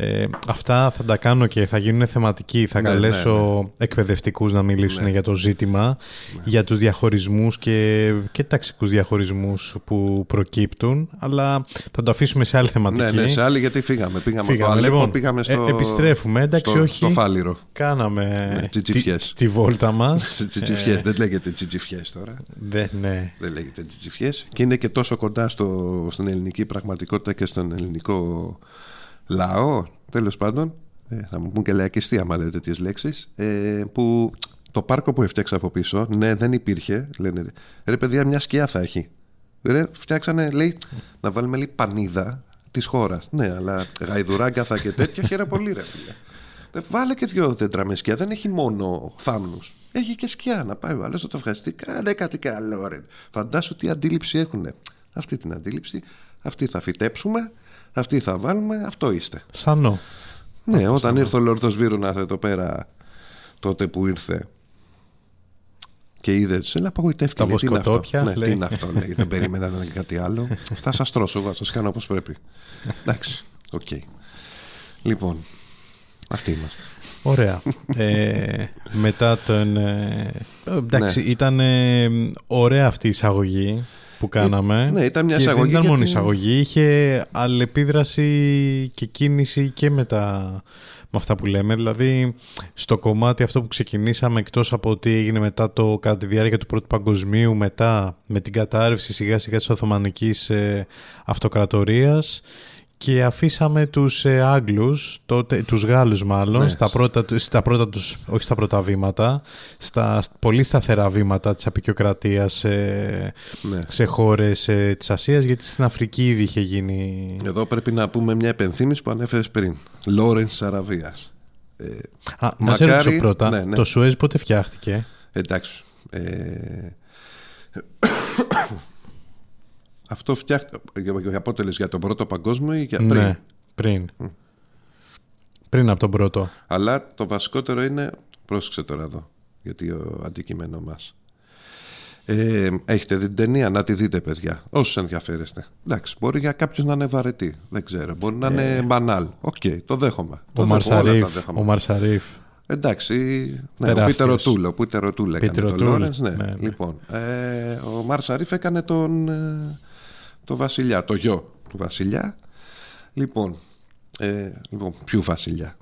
Ε, αυτά θα τα κάνω και θα γίνουν θεματικοί. Θα ναι, καλέσω ναι, ναι. εκπαιδευτικούς να μιλήσουν ναι. για το ζήτημα, ναι. για τους διαχωρισμούς και, και ταξικούς διαχωρισμούς που προκύπτουν. Αλλά θα το αφήσουμε σε άλλη θεματική. Ναι, ναι σε άλλη γιατί φύγαμε. Πήγαμε, φύγαμε. λοιπόν, πήγαμε στο, ε, επιστρέφουμε. Εντάξει, στο, όχι. Στο φάληρο. Κάναμε ναι, τη, τη, βόλτα μας. τσιτσιφιές. Ε, δεν λέγεται τσιτσιφιές τώρα. Δεν, ναι. Δεν λέγεται τσιτσιφιές. Και είναι και τόσο κοντά στο, στην ελληνική πραγματικότητα και στον ελληνικό λαό, τέλος πάντων, ε, θα μου πούν και λαϊκιστή άμα λέω τέτοιες λέξεις, ε, που το πάρκο που έφτιαξα από πίσω, ναι δεν υπήρχε, λένε, ρε παιδιά μια σκιά θα έχει. Ρε, φτιάξανε, λέει, να βάλουμε λέει πανίδα της χώρας. Ναι, αλλά γαϊδουράγκαθα και τέτοια χαίρα πολύ ρε φίλε. Ε, βάλε και δυο δέντρα με σκιά, δεν έχει μόνο θάμνους. Έχει και σκιά να πάει ο άλλος να το ευχαριστεί. Κάνε κάτι καλό ρε. Φαντάσου τι αντίληψη έχουν. Αυτή την αντίληψη, αυτή θα φυτέψουμε αυτή θα βάλουμε, αυτό είστε. Σανό. Ναι, όταν ήρθε ο Λόρδος Βίρουνας εδώ πέρα τότε που ήρθε και είδε, σε λέει απογοητεύτηκε. Τα βοσκοτόπια. Ναι, τι είναι αυτό, λέει. Δεν περίμενα να είναι κάτι άλλο. θα σας στρώσω, θα σας κάνω όπως πρέπει. Εντάξει, OK. Okay. Λοιπόν, αυτοί είμαστε. Ωραία. ε, μετά τον... Ε, εντάξει, ναι. ήταν ε, ωραία αυτή η εισαγωγή που κάναμε. ναι, ήταν μια εισαγωγή. Δεν ήταν μόνο εισαγωγή, είχε αλληλεπίδραση και κίνηση και με, με αυτά που λέμε. Δηλαδή, στο κομμάτι αυτό που ξεκινήσαμε, εκτός από τι έγινε μετά το, κατά τη διάρκεια του Πρώτου Παγκοσμίου, μετά με την κατάρρευση σιγά σιγά της Οθωμανικής ε, Αυτοκρατορίας, και αφήσαμε τους ε, Άγγλους, τότε, τους Γάλλους μάλλον, ναι. στα, πρώτα, στα πρώτα τους, όχι στα πρώτα βήματα, στα πολύ σταθερά βήματα της απεικιοκρατίας ε, ναι. σε χώρες ε, της Ασίας, γιατί στην Αφρική ήδη είχε γίνει... Εδώ πρέπει να πούμε μια επενθύμηση που ανέφερες πριν. Λόρενς Αραβίας. Ε, Α, μακάρι... Να σε ρωτήσω πρώτα, ναι, ναι. το Σουέζ πότε φτιάχτηκε; Εντάξει. Ε, αυτό φτιάχτηκε για πότε για τον πρώτο παγκόσμιο ή για πριν. Ναι, πριν; Πριν από τον πρώτο. Αλλά το βασικότερο είναι, πρόσεξε τώρα εδώ, γιατί το αντικείμενό μας. Ε, έχετε δει την ταινία, να τη δείτε παιδιά, όσους ενδιαφέρεστε. Εντάξει, μπορεί για κάποιους να είναι βαρετή, δεν ξέρω. Μπορεί να είναι ε. μπανάλ. Οκ, το δέχομαι. Ο, το Μαρσαρίφ, ο Μαρσαρίφ. Εντάξει, ναι, ο Πίτερ Οτούλ, ο Πίτερ Οτούλ έκανε τον Λόρενς, ναι, ναι, ναι. Λοιπόν, ε, ο Μαρσαρίφ έκανε τον, ε, το βασιλιά, το γιο του βασιλιά. Λοιπόν, ε, λοιπόν ποιου βασιλιά;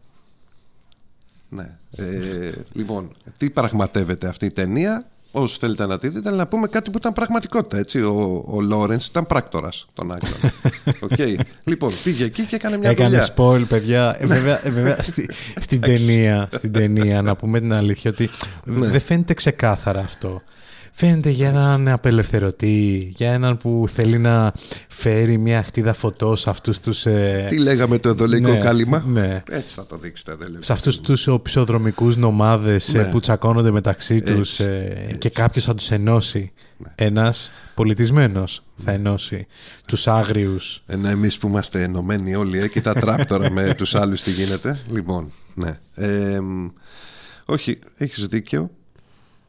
Ναι. Ε, λοιπόν, τι πραγματεύεται αυτή η ταινία. Όσοι θέλετε να τη δείτε, να πούμε κάτι που ήταν πραγματικότητα. Έτσι. Ο, ο Λόρενς ήταν πράκτορας των Άγγλων. okay. Λοιπόν, πήγε εκεί και έκανε μια έκανε δουλειά. Έκανε spoil, παιδιά. Ε, βέβαια, ε, βέβαια στη, στην, ταινία, στην ταινία, να πούμε την αλήθεια, ότι ναι. δεν φαίνεται ξεκάθαρα αυτό. Φαίνεται για έναν απελευθερωτή, για έναν που θέλει να φέρει μια χτίδα φωτό σε αυτούς τους... Ε... Τι λέγαμε το εδωλικό ναι, κάλυμα; Ναι. Έτσι θα το δείξετε. Σε αυτούς τους οπισθοδρομικούς νομάδες ε, ναι. που τσακώνονται μεταξύ τους ε, και κάποιος θα τους ενώσει. Ναι. Ένας πολιτισμένος θα ναι. ενώσει τους άγριους. Ενώ εμείς που είμαστε ενωμένοι όλοι, ε, τα τράκτορα με τους άλλους τι γίνεται. Λοιπόν, ναι. Ε, όχι, έχεις δίκιο.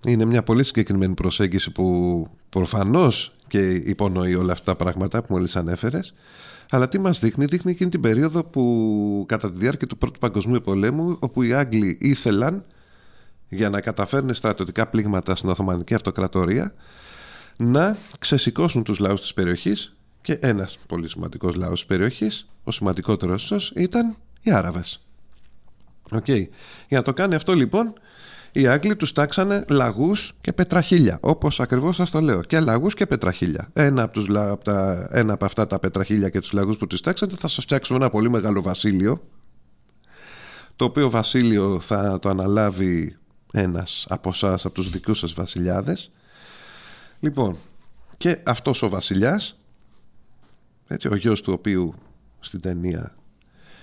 Είναι μια πολύ συγκεκριμένη προσέγγιση που προφανώς και υπονοεί όλα αυτά τα πράγματα που μόλις ανέφερες αλλά τι μας δείχνει, δείχνει εκείνη την περίοδο που κατά τη διάρκεια του Πρώτου Παγκοσμίου Πολέμου όπου οι Άγγλοι ήθελαν για να καταφέρουν στρατιωτικά πλήγματα στην Οθωμανική Αυτοκρατορία να ξεσηκώσουν τους λαούς της περιοχής και ένας πολύ σημαντικός λαός της περιοχής, ο σημαντικότερος ίσως, ήταν οι Άραβες. Okay. Για να το κάνει αυτό λοιπόν οι Άγγλοι τους τάξανε λαγούς και πετραχίλια όπως ακριβώς σας το λέω. Και λαγούς και πετραχίλια. Ένα από, τους, από, τα, ένα από αυτά τα πετραχίλια και τους λαγούς που τους τάξανε θα σας φτιάξουμε ένα πολύ μεγάλο βασίλειο το οποίο βασίλειο θα το αναλάβει ένας από εσάς από τους δικούς σας βασιλιάδες. Λοιπόν και αυτός ο βασιλιάς έτσι, ο γιος του οποίου στην ταινία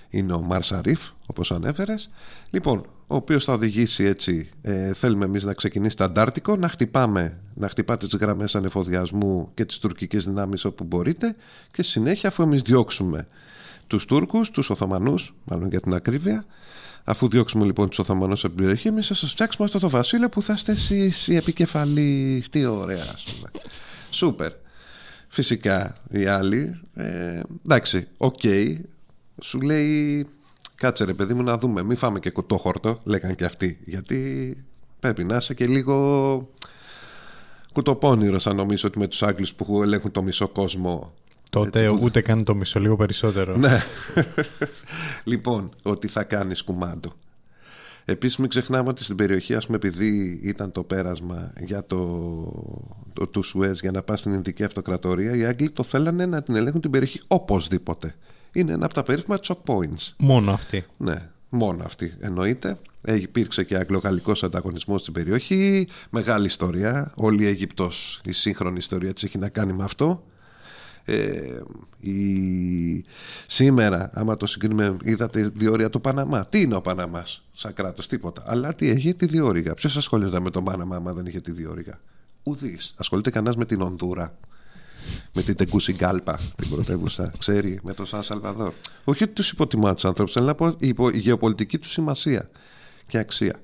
είναι ο Μαρσαρίφ όπως ανέφερες. Λοιπόν ο οποίος θα οδηγήσει έτσι ε, θέλουμε εμείς να ξεκινήσει το Αντάρτικο να χτυπάμε να χτυπάτε τις γραμμές ανεφοδιασμού και τις τουρκικές δυνάμεις όπου μπορείτε και συνέχεια αφού εμείς διώξουμε τους Τούρκους, τους Οθωμανούς μάλλον για την ακρίβεια αφού διώξουμε λοιπόν τους Οθωμανούς από την περιοχή εμείς θα σας φτιάξουμε αυτό το βασίλειο που θα είστε εσείς οι επικεφαλής. Τι ωραία ας πούμε. Σούπερ. Φυσικά οι άλλοι ε, εντάξει, OK okay, σου λέει κάτσε ρε παιδί μου να δούμε. Μην φάμε και κουτόχορτο λέγαν και αυτοί. Γιατί πρέπει να είσαι και λίγο κουτοπόνηρο αν νομίζω ότι με τους Άγγλους που ελέγχουν το μισό κόσμο. Τότε Έτσι, ούτε καν το μισό λίγο περισσότερο. Ναι. Λοιπόν ότι θα κάνεις κουμάντο. Επίσης μην ξεχνάμε ότι στην περιοχή ας πούμε επειδή ήταν το πέρασμα για το, το τους Σουέζ για να πάει στην Ινδική Αυτοκρατορία οι Άγγλοι το θέλανε να την ελέγχουν την περιοχή οπωσδήποτε είναι ένα από τα περίφημα choke points. Μόνο αυτή. Ναι, μόνο αυτή εννοείται. Υπήρξε και αγγλογαλλικός ανταγωνισμός στην περιοχή. Μεγάλη ιστορία. Όλη η Αίγυπτος, η σύγχρονη ιστορία της έχει να κάνει με αυτό. Ε, η... Σήμερα, άμα το συγκρίνουμε, είδατε διόρυγα του Παναμά. Τι είναι ο Παναμάς, σαν κράτος, τίποτα. Αλλά τι έχει τη διόρυγα. Ποιος ασχολείται με τον Παναμά, άμα δεν είχε τη διόρυγα. Ουδής. Ασχολείται κανένας με την Ονδούρα με την Τεγκούσιγκάλπα, την πρωτεύουσα, ξέρει, με το Σαν Σαλβαδόρ. Όχι ότι τους υποτιμά τους άνθρωπους, αλλά να πω η γεωπολιτική τους σημασία και αξία.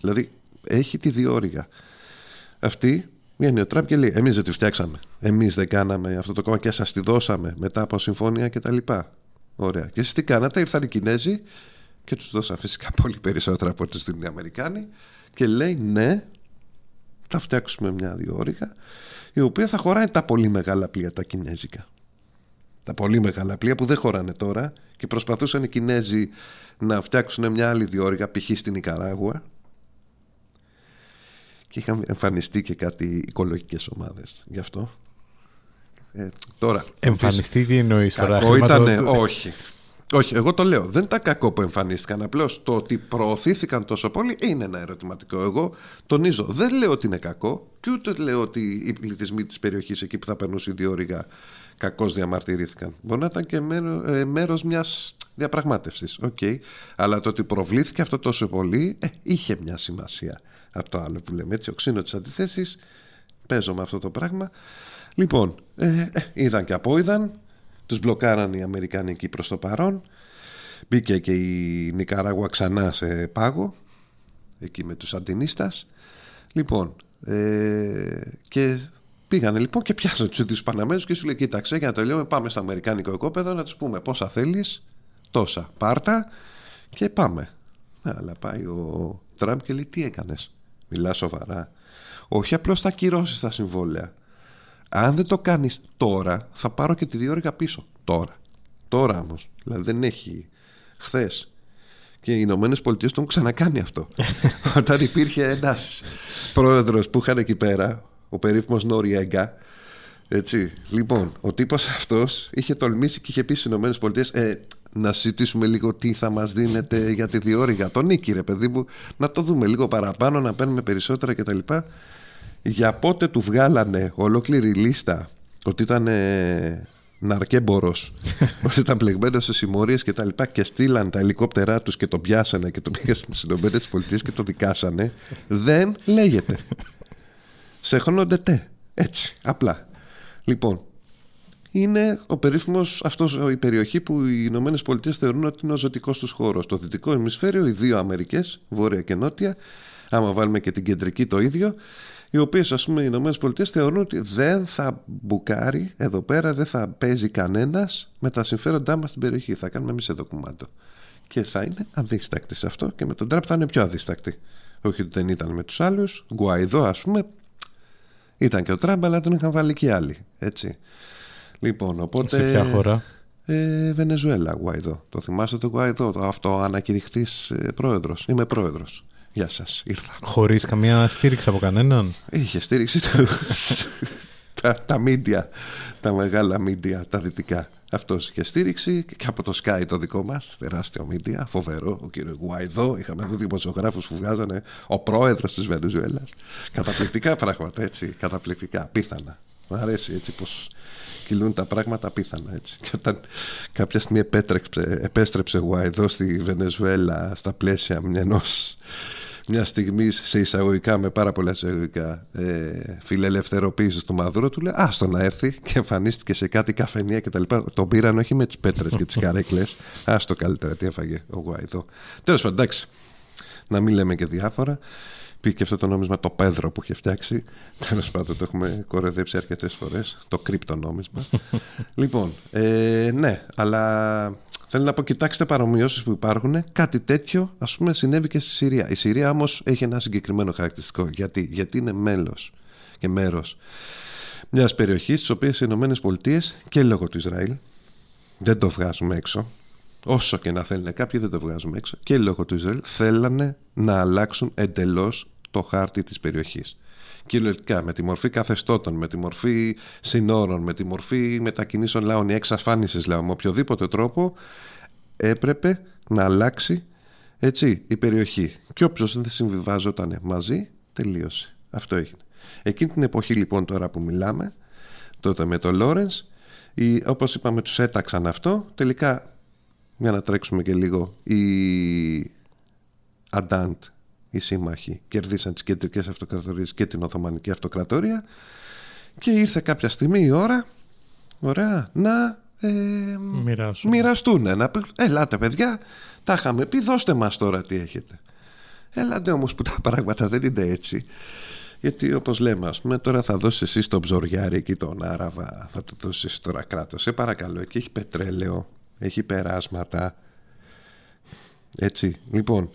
Δηλαδή, έχει τη διόρυγα. Αυτή βγαίνει ο Τραμπ και λέει: Εμείς δεν τη φτιάξαμε. Εμείς δεν κάναμε αυτό το κόμμα και σας τη δώσαμε μετά από συμφωνία κτλ. Ωραία. Και εσείς τι κάνατε, ήρθαν οι Κινέζοι και τους δώσαν φυσικά πολύ περισσότερα από ό,τι στην Αμερικάνοι και λέει: Ναι, θα φτιάξουμε μια διόρυγα η οποία θα χωράει τα πολύ μεγάλα πλοία τα κινέζικα. Τα πολύ μεγάλα πλοία που δεν χωράνε τώρα και προσπαθούσαν οι Κινέζοι να φτιάξουν μια άλλη διόρυγα π.χ. στην Ικαράγουα και είχαν εμφανιστεί και κάτι οικολογικές ομάδες γι' αυτό. Ε, τώρα, εμφανιστεί τι εννοείς τώρα. Κακό ήταν, όχι. Όχι, εγώ το λέω. Δεν ήταν κακό που εμφανίστηκαν. Απλώς το ότι προωθήθηκαν τόσο πολύ είναι ένα ερωτηματικό. Εγώ τονίζω. Δεν λέω ότι είναι κακό και ούτε λέω ότι οι πληθυσμοί της περιοχής εκεί που θα περνούσε η διόρυγα κακώς διαμαρτυρήθηκαν. Μπορεί να ήταν και μέρο ε, μιας διαπραγμάτευσης. Okay. Αλλά το ότι προβλήθηκε αυτό τόσο πολύ ε, είχε μια σημασία από το άλλο που λέμε. Έτσι, οξύνω τις αντιθέσεις. Παίζω με αυτό το πράγμα. Λοιπόν, ε, ε, είδαν και απόειδαν τους μπλοκάραν οι Αμερικάνοι εκεί προς το παρόν. Μπήκε και η Νικαράγουα ξανά σε πάγο, εκεί με τους αντινίστας. Λοιπόν, ε, και πήγανε λοιπόν και πιάσανε τους ίδιους Παναμέζους και σου λέει κοίταξε για να τελειώμε πάμε στο Αμερικάνικο οικόπεδο να τους πούμε πόσα θέλεις, τόσα, πάρτα και πάμε. Ναι, αλλά πάει ο Τραμπ και λέει τι έκανες, μιλά σοβαρά. Όχι απλώς θα κυρώσεις τα συμβόλαια αν δεν το κάνεις τώρα, θα πάρω και τη διόρυγα πίσω. Τώρα. Τώρα όμως. Δηλαδή δεν έχει χθες. Και οι Ηνωμένες Πολιτείες το έχουν ξανακάνει αυτό. Όταν υπήρχε ένας πρόεδρος που είχαν εκεί πέρα, ο περίφημος Νόριέγκα, έτσι. Λοιπόν, ο τύπος αυτός είχε τολμήσει και είχε πει στις Ηνωμένες Πολιτείες, ε, να συζητήσουμε λίγο τι θα μας δίνετε για τη διόρυγα. Τον νίκη, ρε παιδί μου, να το δούμε λίγο παραπάνω, να παίρνουμε περισσότερα κτλ για πότε του βγάλανε ολόκληρη λίστα ότι ήταν ε, ναρκέμπορος ότι ήταν πλεγμένος σε συμμορίες και τα λοιπά και στείλαν τα ελικόπτερά τους και τον πιάσανε και τον πήγαν στις Ηνωμένες Πολιτείες και τον δικάσανε δεν λέγεται. Σε τε. Έτσι απλά. Λοιπόν είναι ο περίφημος αυτός η περιοχή που οι Ηνωμένες Πολιτείες θεωρούν ότι είναι ο ζωτικός τους χώρος. Το δυτικό ημισφαίριο, οι δύο Αμερικές βόρεια και νότια. Άμα βάλουμε και την κεντρική το ίδιο οι οποίες, ας πούμε, οι Ηνωμένες Πολιτείες θεωρούν ότι δεν θα μπουκάρει εδώ πέρα, δεν θα παίζει κανένας με τα συμφέροντά μας στην περιοχή. Θα κάνουμε εμείς εδώ κουμάντο. Και θα είναι αδίστακτη σε αυτό και με τον Τραμπ θα είναι πιο αδίστακτη. Όχι ότι δεν ήταν με τους άλλους. Γκουαϊδό, ας πούμε, ήταν και ο Τραμπ, αλλά τον είχαν βάλει και άλλοι. Έτσι. Λοιπόν, οπότε. Σε ποια χώρα; ε, Βενεζουέλα, Γουαϊδό. Το θυμάστε το Γουαϊδό, το αυτό ανακηρυχτή ε, πρόεδρος. Είμαι πρόεδρος. Γεια σας, ήρθα. Χωρίς καμία στήριξη από κανέναν; Είχε στήριξη του. τα, τα μίντια, τα μεγάλα μίντια, τα δυτικά. Αυτός είχε στήριξη και από το Sky το δικό μας, τεράστιο μίντια, φοβερό. Ο κύριος Γουαϊδό, είχαμε δει δημοσιογράφους που βγάζανε ο πρόεδρος της Βενεζουέλας. Καταπληκτικά πράγματα έτσι. Καταπληκτικά, πίθανα. Μου αρέσει έτσι πως κυλούν τα πράγματα πίθανα έτσι. Και όταν κάποια στιγμή επέτρεψε, επέστρεψε Γουαϊδό στη Βενεζουέλα στα πλαίσια μιας μια στιγμή σε εισαγωγικά με πάρα πολλά εισαγωγικά ε, φιλελευθεροποίηση του Μαδούρο του λέει άστο να έρθει και εμφανίστηκε σε κάτι καφενεία και τα λοιπά τον πήραν όχι με τις πέτρες και τις καρέκλες άστο καλύτερα τι έφαγε ο Γουαϊδό τέλος πάντων εντάξει να μην λέμε και διάφορα Πήγε και αυτό το νόμισμα το Πέδρο που είχε φτιάξει. Τέλος πάντων, το έχουμε κορεδέψει αρκετές φορές. Το κρύπτο νόμισμα. λοιπόν, ε, ναι, αλλά θέλω να πω, κοιτάξτε παρομοιώσεις που υπάρχουν. Κάτι τέτοιο, ας πούμε, συνέβη και στη Συρία. Η Συρία όμως έχει ένα συγκεκριμένο χαρακτηριστικό. Γιατί, Γιατί είναι μέλος και μέρος μιας περιοχής, της οποίας οι ΗΠΑ και λόγω του Ισραήλ δεν το βγάζουμε έξω όσο και να θέλουν κάποιοι δεν το βγάζουμε έξω και λόγω του Ισραήλ θέλανε να αλλάξουν εντελώς το χάρτη της περιοχής κυριολεκτικά με τη μορφή καθεστώτων, με τη μορφή συνόρων, με τη μορφή μετακινήσεων λαών ή εξασφάνισης λαών, με οποιοδήποτε τρόπο έπρεπε να αλλάξει έτσι, η περιοχή. Και όποιος δεν συμβιβάζονταν μαζί, τελείωσε. Αυτό έγινε. Εκείνη την εποχή λοιπόν τώρα που μιλάμε, τότε με τον Λόρενς, όπως είπαμε τους έταξαν αυτό, τελικά για να τρέξουμε και λίγο οι Αντάντ οι σύμμαχοι κερδίσαν τις κεντρικές αυτοκρατορίες και την Οθωμανική Αυτοκρατορία και ήρθε κάποια στιγμή η ώρα ωραία να ε, μοιραστούν να, ελάτε παιδιά τα είχαμε πει δώστε μας τώρα τι έχετε ελάτε όμως που τα πράγματα δεν είναι έτσι γιατί όπως λέμε ας πούμε τώρα θα δώσεις εσύ τον Ψωριάρη εκεί τον Άραβα θα του δώσεις τώρα κράτος. Σε παρακαλώ εκεί έχει πετρέλαιο έχει περάσματα. Έτσι, λοιπόν,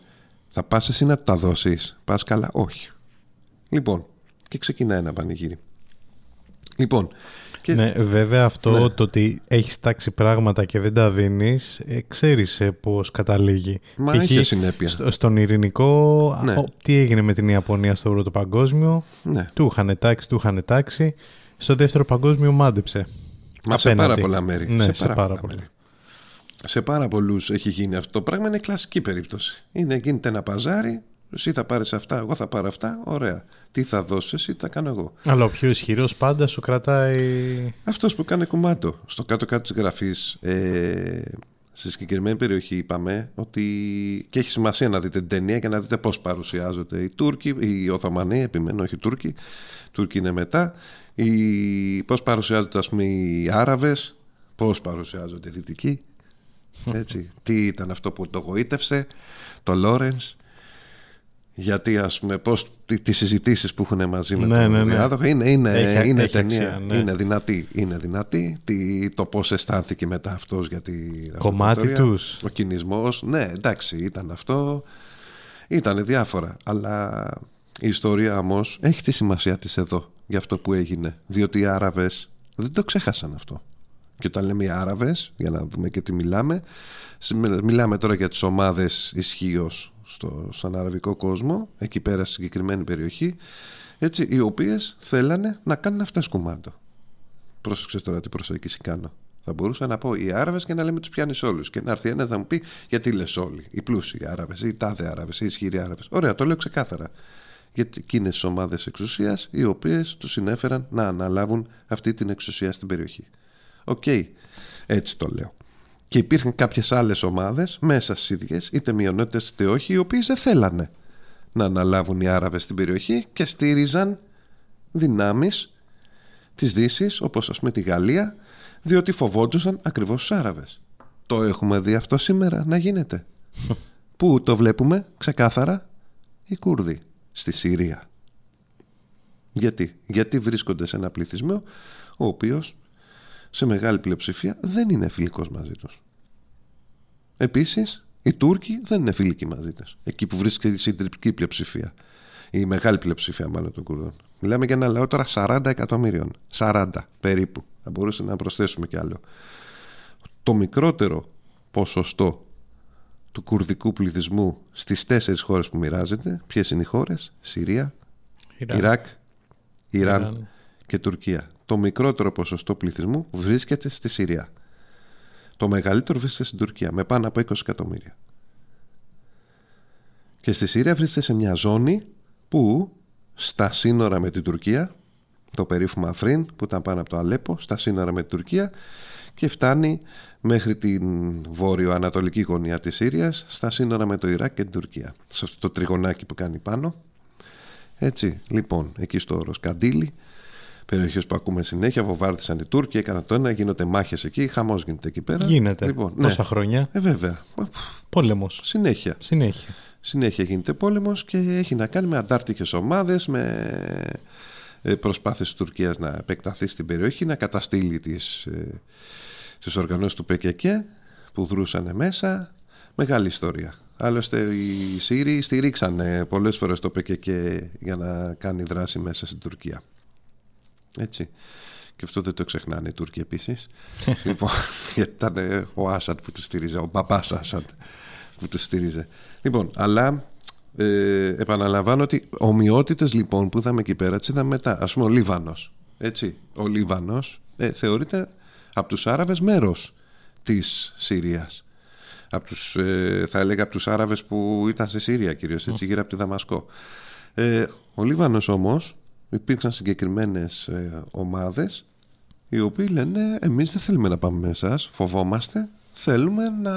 θα πας εσύ να τα δώσεις. Πας καλά, όχι. Λοιπόν, και ξεκινάει ένα πανηγύρι. Λοιπόν, και... Ναι, βέβαια αυτό ναι. το ότι έχεις τάξει πράγματα και δεν τα δίνεις, ε, ξέρεις ε, πώς καταλήγει. Μα Π. έχει συνέπεια. στον ειρηνικό, ναι. τι έγινε με την Ιαπωνία στο πρώτο παγκόσμιο, ναι. του είχαν τάξει, του είχαν τάξει. Στο δεύτερο παγκόσμιο μάντεψε. Μα σε πάρα πολλά μέρη. Ναι, σε, πάρα, πάρα πολλά. Μέρη. Σε πάρα πολλούς έχει γίνει αυτό το πράγμα. Είναι κλασική περίπτωση. Είναι, γίνεται ένα παζάρι. Εσύ θα πάρεις αυτά, εγώ θα πάρω αυτά. Ωραία. Τι θα δώσεις, εσύ θα κάνω εγώ. Αλλά ο πιο ισχυρός πάντα σου κρατάει. Αυτός που κάνει κουμάντο. Στο κάτω-κάτω της γραφής, ε, σε συγκεκριμένη περιοχή, είπαμε ότι. και έχει σημασία να δείτε την ταινία και να δείτε πώς παρουσιάζονται οι Τούρκοι, οι Οθωμανοί, επιμένω, όχι οι Τούρκοι. Οι Τούρκοι είναι μετά. Πώς παρουσιάζονται, ας πούμε, οι Άραβες, πώς παρουσιάζονται οι Δυτικοί. Έτσι. Τι ήταν αυτό που το γοήτευσε, το Λόρενς, γιατί ας πούμε πώς, τις συζητήσεις που έχουν μαζί με ναι, τον ναι, ναι. διάδοχο είναι, είναι, έχει, είναι έχει ταινία, αξία, ναι. είναι δυνατή, είναι δυνατή τι, το πώς αισθάνθηκε μετά αυτός γιατί κομμάτι τους ο κινησμός, ναι εντάξει ήταν αυτό ήταν διάφορα αλλά η ιστορία όμως έχει τη σημασία της εδώ για αυτό που έγινε διότι οι Άραβες δεν το ξέχασαν αυτό και όταν λέμε οι Άραβες, για να δούμε και τι μιλάμε, μιλάμε τώρα για τις ομάδες ισχύω στο, στον αραβικό κόσμο, εκεί πέρα στη συγκεκριμένη περιοχή, έτσι, οι οποίες θέλανε να κάνουν αυτές κουμάντο. Πρόσεξε τώρα τι προσέγγιση κάνω. Θα μπορούσα να πω οι Άραβες και να λέμε τους πιάνεις όλους. Και να έρθει ένας να μου πει γιατί λες όλοι. Οι πλούσιοι Άραβες, οι τάδε Άραβες, οι ισχυροί Άραβες. Ωραία, το λέω ξεκάθαρα. Γιατί εκείνες τις ομάδες εξουσίας οι οποίες τους συνέφεραν να αναλάβουν αυτή την εξουσία στην περιοχή. Οκ, έτσι το λέω. Και υπήρχαν κάποιες άλλες ομάδες μέσα στις ίδιες, είτε μειονότητες είτε όχι, οι οποίες δεν θέλανε να αναλάβουν οι Άραβες στην περιοχή και στήριζαν δυνάμεις της δύσης, όπως ας πούμε τη Γαλλία, διότι φοβόντουσαν ακριβώς τους Άραβες. Το έχουμε δει αυτό σήμερα να γίνεται. Πού το βλέπουμε; Ξεκάθαρα οι Κούρδοι στη Συρία. Γιατί, γιατί βρίσκονται σε ένα πληθυσμό ο οποίος σε μεγάλη πλειοψηφία δεν είναι φιλικός μαζί τους. Επίσης, οι Τούρκοι δεν είναι φιλικοί μαζί τους. Εκεί που βρίσκεται η συντριπτική πλειοψηφία. Η μεγάλη πλειοψηφία μάλλον των Κούρδων. Μιλάμε για ένα λαό τώρα 40 εκατομμύριων. 40 περίπου. Θα μπορούσε να προσθέσουμε κι άλλο. το μικρότερο ποσοστό του κουρδικού πληθυσμού στις τέσσερις χώρες που μοιράζεται. Ποιες είναι οι χώρες; Συρία, Ιράν. Ιράκ, Ιράν, Ιράν. και Τουρκία. Το μικρότερο ποσοστό πληθυσμού βρίσκεται στη Συρία. Το μεγαλύτερο βρίσκεται στην Τουρκία με πάνω από 20 εκατομμύρια. Και στη Συρία βρίσκεται σε μια ζώνη που στα σύνορα με την Τουρκία, το περίφημο Αφρίν που ήταν πάνω από το Αλέπο, στα σύνορα με την Τουρκία και φτάνει μέχρι την βόρειο-ανατολική γωνία της Σύριας, στα σύνορα με το Ιράκ και την Τουρκία. Σε αυτό το τριγωνάκι που κάνει πάνω. Έτσι, λοιπόν, εκεί στο Ροσκαντήλι, περιοχές που ακούμε συνέχεια, βομβάρδισαν οι Τούρκοι, έκαναν το ένα, γίνονται μάχες εκεί, χαμός γίνεται εκεί πέρα. Γίνεται. Λοιπόν, ναι. Τόσα χρόνια. Ε, βέβαια. Πόλεμος. Συνέχεια. Συνέχεια. Συνέχεια γίνεται πόλεμος και έχει να κάνει με αντάρτικες ομάδες, με ε, προσπάθειες της Τουρκίας να επεκταθεί στην περιοχή, να καταστήλει τις, ε, τις οργανώσεις του ΠΚΚ που δρούσαν μέσα. Μεγάλη ιστορία. Άλλωστε οι Σύριοι στηρίξαν πολλές φορές το ΠΚΚ για να κάνει δράση μέσα στην Τουρκία. Έτσι. Και αυτό δεν το ξεχνάνε οι Τούρκοι επίσης. λοιπόν, γιατί ήταν ε, ο Άσαντ που τους στήριζε, ο μπαμπάς Άσαντ που τους στήριζε. Λοιπόν, αλλά ε, επαναλαμβάνω ότι ομοιότητες λοιπόν που είδαμε εκεί πέρα, τις είδαμε μετά. Α πούμε, ο Λίβανος. Έτσι, ο Λίβανος ε, θεωρείται από τους Άραβες μέρος της Συρίας. Από τους, ε, θα έλεγα από τους Άραβες που ήταν στη Σύρια κυρίως έτσι γύρω από τη Δαμασκό ε, ο Λίβανος όμως υπήρξαν συγκεκριμένες ε, ομάδες οι οποίοι λένε εμείς δεν θέλουμε να πάμε με εσάς, φοβόμαστε θέλουμε να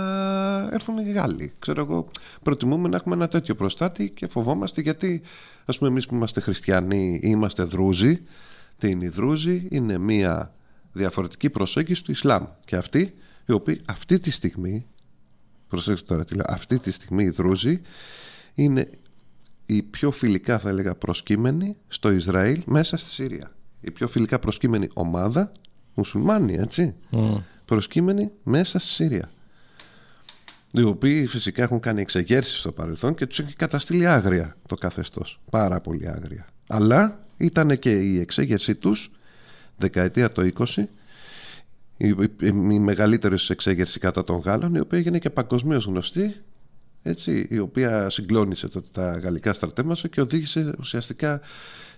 έρθουν οι Γάλλοι ξέρω εγώ, προτιμούμε να έχουμε ένα τέτοιο προστάτη και φοβόμαστε γιατί ας πούμε εμείς που είμαστε χριστιανοί ή είμαστε δρούζοι. Τι είναι οι δρούζοι; Είναι μια διαφορετική προσέγγιση του Ισλάμ. Και αυτοί οι οποίοι αυτή τη στιγμή προσέξτε τώρα τι λέω αυτή τη στιγμή οι δρούζοι είναι η πιο φιλικά θα έλεγα προσκύμενη στο Ισραήλ μέσα στη Συρία. Η πιο φιλικά προσκύμενη ομάδα, μουσουλμάνοι έτσι, Mm. προσκύμενη μέσα στη Συρία. Οι οποίοι φυσικά έχουν κάνει εξεγέρσεις στο παρελθόν και τους έχει καταστήλει άγρια το καθεστώς. Πάρα πολύ άγρια. Αλλά ήταν και η εξέγερσή τους δεκαετία το 20 η, η, η μεγαλύτερη εξέγερση κατά των Γάλλων η οποία έγινε και παγκοσμίως γνωστή έτσι, η οποία συγκλώνησε τότε τα γαλλικά στρατεύματα και οδήγησε ουσιαστικά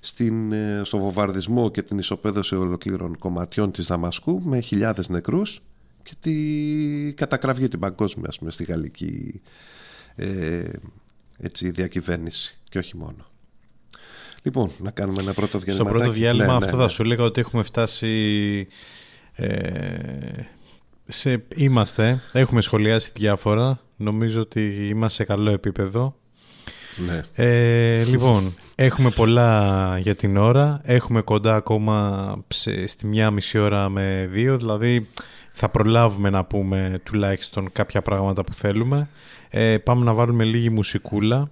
στην, ε, στο βομβαρδισμό και την ισοπαίδωση ολοκλήρων κομματιών της Δαμασκού με χιλιάδες νεκρούς και τη κατακραυγή την παγκόσμια ας πούμε, στη γαλλική ε, έτσι, διακυβέρνηση και όχι μόνο. Λοιπόν, να κάνουμε ένα πρώτο διάλειμμα. Στο πρώτο διάλειμμα ναι, αυτό ναι, θα σου έλεγα ότι έχουμε φτάσει ε, σε, είμαστε, έχουμε σχολιάσει διάφορα νομίζω ότι είμαστε σε καλό επίπεδο ναι. ε, λοιπόν, έχουμε πολλά για την ώρα. Έχουμε κοντά ακόμα σε, στη μία μισή ώρα με δύο. Δηλαδή θα προλάβουμε να πούμε τουλάχιστον κάποια πράγματα που θέλουμε. Ε, πάμε να βάλουμε λίγη μουσικούλα.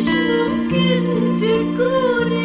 مش ممكن تكوني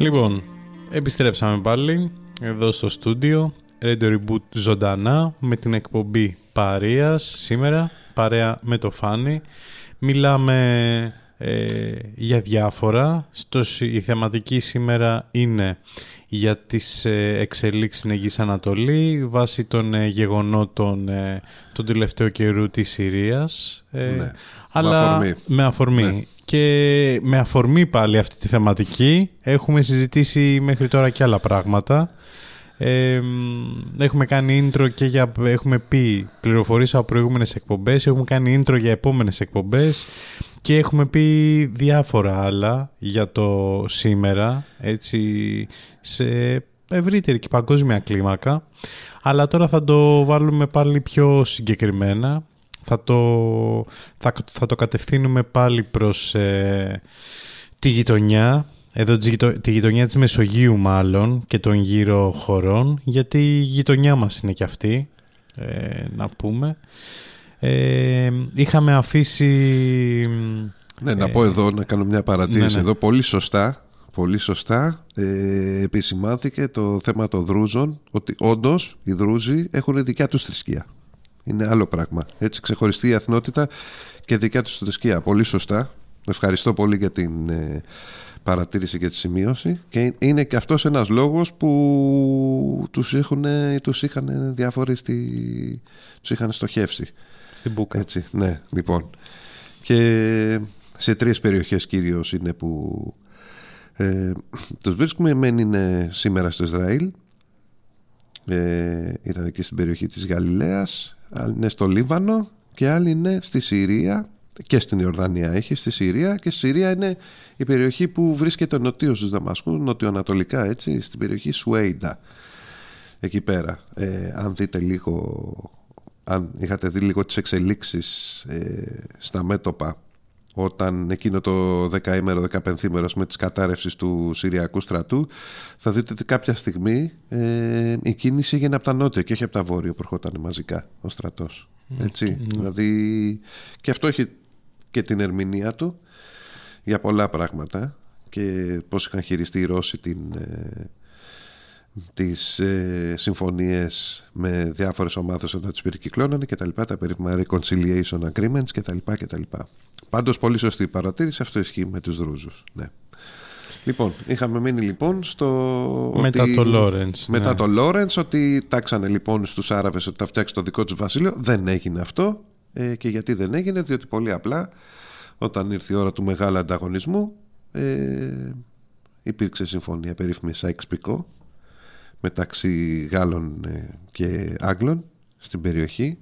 Λοιπόν, επιστρέψαμε πάλι εδώ στο στούντιο Radio Reboot ζωντανά με την εκπομπή Παρίας σήμερα, παρέα με το Φάνη. Μιλάμε ε, για διάφορα. Στο, η θεματική σήμερα είναι για τις ε, εξελίξεις στην Αιγής Ανατολή βάσει των ε, γεγονότων ε, τον τελευταίο καιρού της Συρίας. Ε, Ναι. Με Αλλά αφορμή. με αφορμή. Ναι. Και με αφορμή πάλι αυτή τη θεματική έχουμε συζητήσει μέχρι τώρα και άλλα πράγματα. Ε, μ, έχουμε κάνει intro και για, έχουμε πει πληροφορίες από προηγούμενες εκπομπές, έχουμε κάνει intro για επόμενες εκπομπές και έχουμε πει διάφορα άλλα για το σήμερα, έτσι σε ευρύτερη και παγκόσμια κλίμακα. Αλλά τώρα θα το βάλουμε πάλι πιο συγκεκριμένα. Θα το, θα, θα το κατευθύνουμε πάλι προς ε, τη γειτονιά, εδώ της, γειτο- τη γειτονιά της Μεσογείου μάλλον και των γύρω χωρών, γιατί η γειτονιά μας είναι και αυτή, ε, να πούμε. Ε, είχαμε αφήσει... Ναι, να Ε, πω εδώ, να κάνω μια παρατήρηση ναι, ναι. εδώ. Πολύ σωστά πολύ σωστά ε, επισημάνθηκε το θέμα των Δρούζων ότι όντως οι Δρούζοι έχουν δικιά τους θρησκεία. Είναι άλλο πράγμα. Έτσι ξεχωριστή η εθνότητα και δικιά τους θρησκεία. Πολύ σωστά. Ευχαριστώ πολύ για την ε, παρατήρηση και τη σημείωση και είναι και αυτός ένας λόγος που τους, έχουν, τους είχαν διάφοροι στη, τους είχαν στοχεύσει. Στην Μπούκα. Έτσι, ναι, λοιπόν. Και σε τρεις περιοχές κυρίως είναι που ε, τους βρίσκουμε. Μεν είναι σήμερα στο Ισραήλ. Ε, ήταν εκεί στην περιοχή της Γαλιλαίας. Άλλοι είναι στο Λίβανο και άλλοι είναι στη Συρία και στην Ιορδανία έχει στη Συρία και στη Συρία είναι η περιοχή που βρίσκεται νοτίως του Δαμασκού νοτιοανατολικά έτσι στην περιοχή Σουέιντα εκεί πέρα ε, αν δείτε λίγο αν είχατε δει λίγο τις εξελίξεις ε, στα μέτωπα όταν εκείνο το 10ημερο, 15ημερο με τις κατάρρευσεις του Συριακού στρατού θα δείτε ότι κάποια στιγμή ε, η κίνηση έγινε από τα νότια και όχι από τα βόρεια που ερχόταν μαζικά ο στρατός. Έτσι, δηλαδή και αυτό έχει και την ερμηνεία του για πολλά πράγματα και πώς είχαν χειριστεί οι Ρώσοι την, ε, τις ε, συμφωνίες με διάφορες ομάδες όταν τις περικυκλώνανε και τα λοιπά, τα περίφημα reconciliation agreements και τα λοιπά και τα λοιπά. Πάντως πολύ σωστή η παρατήρηση, αυτό ισχύει με τους Δρούζους. Ναι. Λοιπόν, είχαμε μείνει λοιπόν στο. Μετά ότι- το Λόρεντς, Μετά ναι. το Λόρεντς, ότι τάξανε λοιπόν στους Άραβες ότι θα φτιάξει το δικό τους βασίλειο. Δεν έγινε αυτό. Ε, και γιατί δεν έγινε, διότι πολύ απλά όταν ήρθε η ώρα του μεγάλου ανταγωνισμού ε, υπήρξε συμφωνία περίφημης Σάιξ-Πικό μεταξύ Γάλλων ε, και Άγγλων στην περιοχή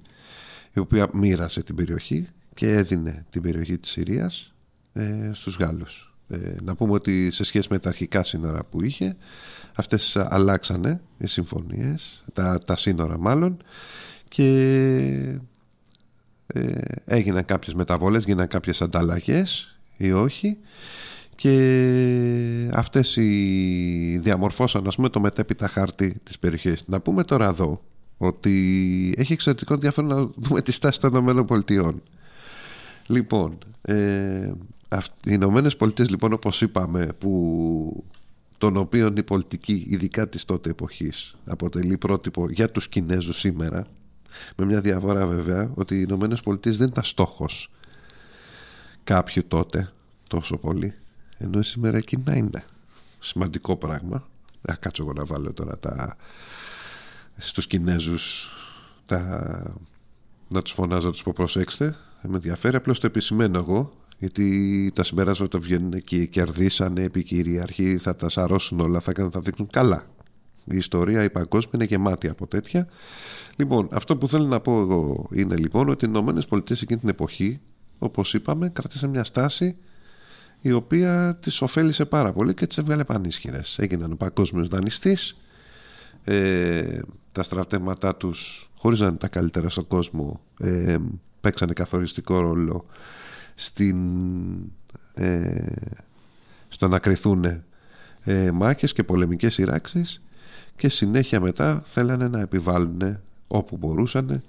η οποία μοίρασε την περιοχή και έδινε την περιοχή της Συρίας ε, στους Γάλλους. Ε, να πούμε ότι σε σχέση με τα αρχικά σύνορα που είχε αυτές αλλάξανε οι συμφωνίες, τα, τα σύνορα μάλλον και ε, έγιναν κάποιες μεταβόλες, γίναν κάποιες ανταλλαγές ή όχι και αυτές οι διαμορφώσαν ας πούμε το μετέπειτα χάρτη της περιοχής. Να πούμε τώρα εδώ ότι έχει εξαιρετικό ενδιαφέρον να δούμε τη στάση των Ηνωμένων Πολιτειών. Λοιπόν, ε, αυ- οι Ηνωμένες Πολιτείες λοιπόν όπως είπαμε που των οποίων η πολιτική ειδικά της τότε εποχής αποτελεί πρότυπο για τους Κινέζους σήμερα με μια διαφορά βέβαια ότι οι Ηνωμένες Πολιτείες δεν ήταν στόχος κάποιου τότε τόσο πολύ ενώ σήμερα η Κίνα είναι. Σημαντικό πράγμα. Θα κάτσω εγώ να βάλω τώρα τα στους Κινέζους τα... να τους φωνάζω να τους πω προσέξτε. Με ενδιαφέρει απλώς το επισημαίνω εγώ γιατί τα συμπεράσματα βγαίνουν και κερδίσανε επί κυριαρχή θα τα σαρώσουν όλα θα, κάνουν, θα δείχνουν καλά. Η ιστορία η παγκόσμια είναι γεμάτη από τέτοια. Λοιπόν αυτό που θέλω να πω εγώ είναι λοιπόν ότι οι Ηνωμένες Πολιτείες εκείνη την εποχή όπως είπαμε κρατήσαν μια στάση η οποία τις ωφέλησε πάρα πολύ και τις έβγαλε πανίσχυρες. Έγιναν ο παγκόσμιος δανειστής ε, τα στρατεύματά τους χωρίς να είναι τα καλύτερα στον κόσμο ε, παίξανε καθοριστικό ρόλο στην, ε, στο να κρυθούν ε, μάχες και πολεμικές σειράξεις και συνέχεια μετά θέλανε να επιβάλλουν όπου μπορούσαν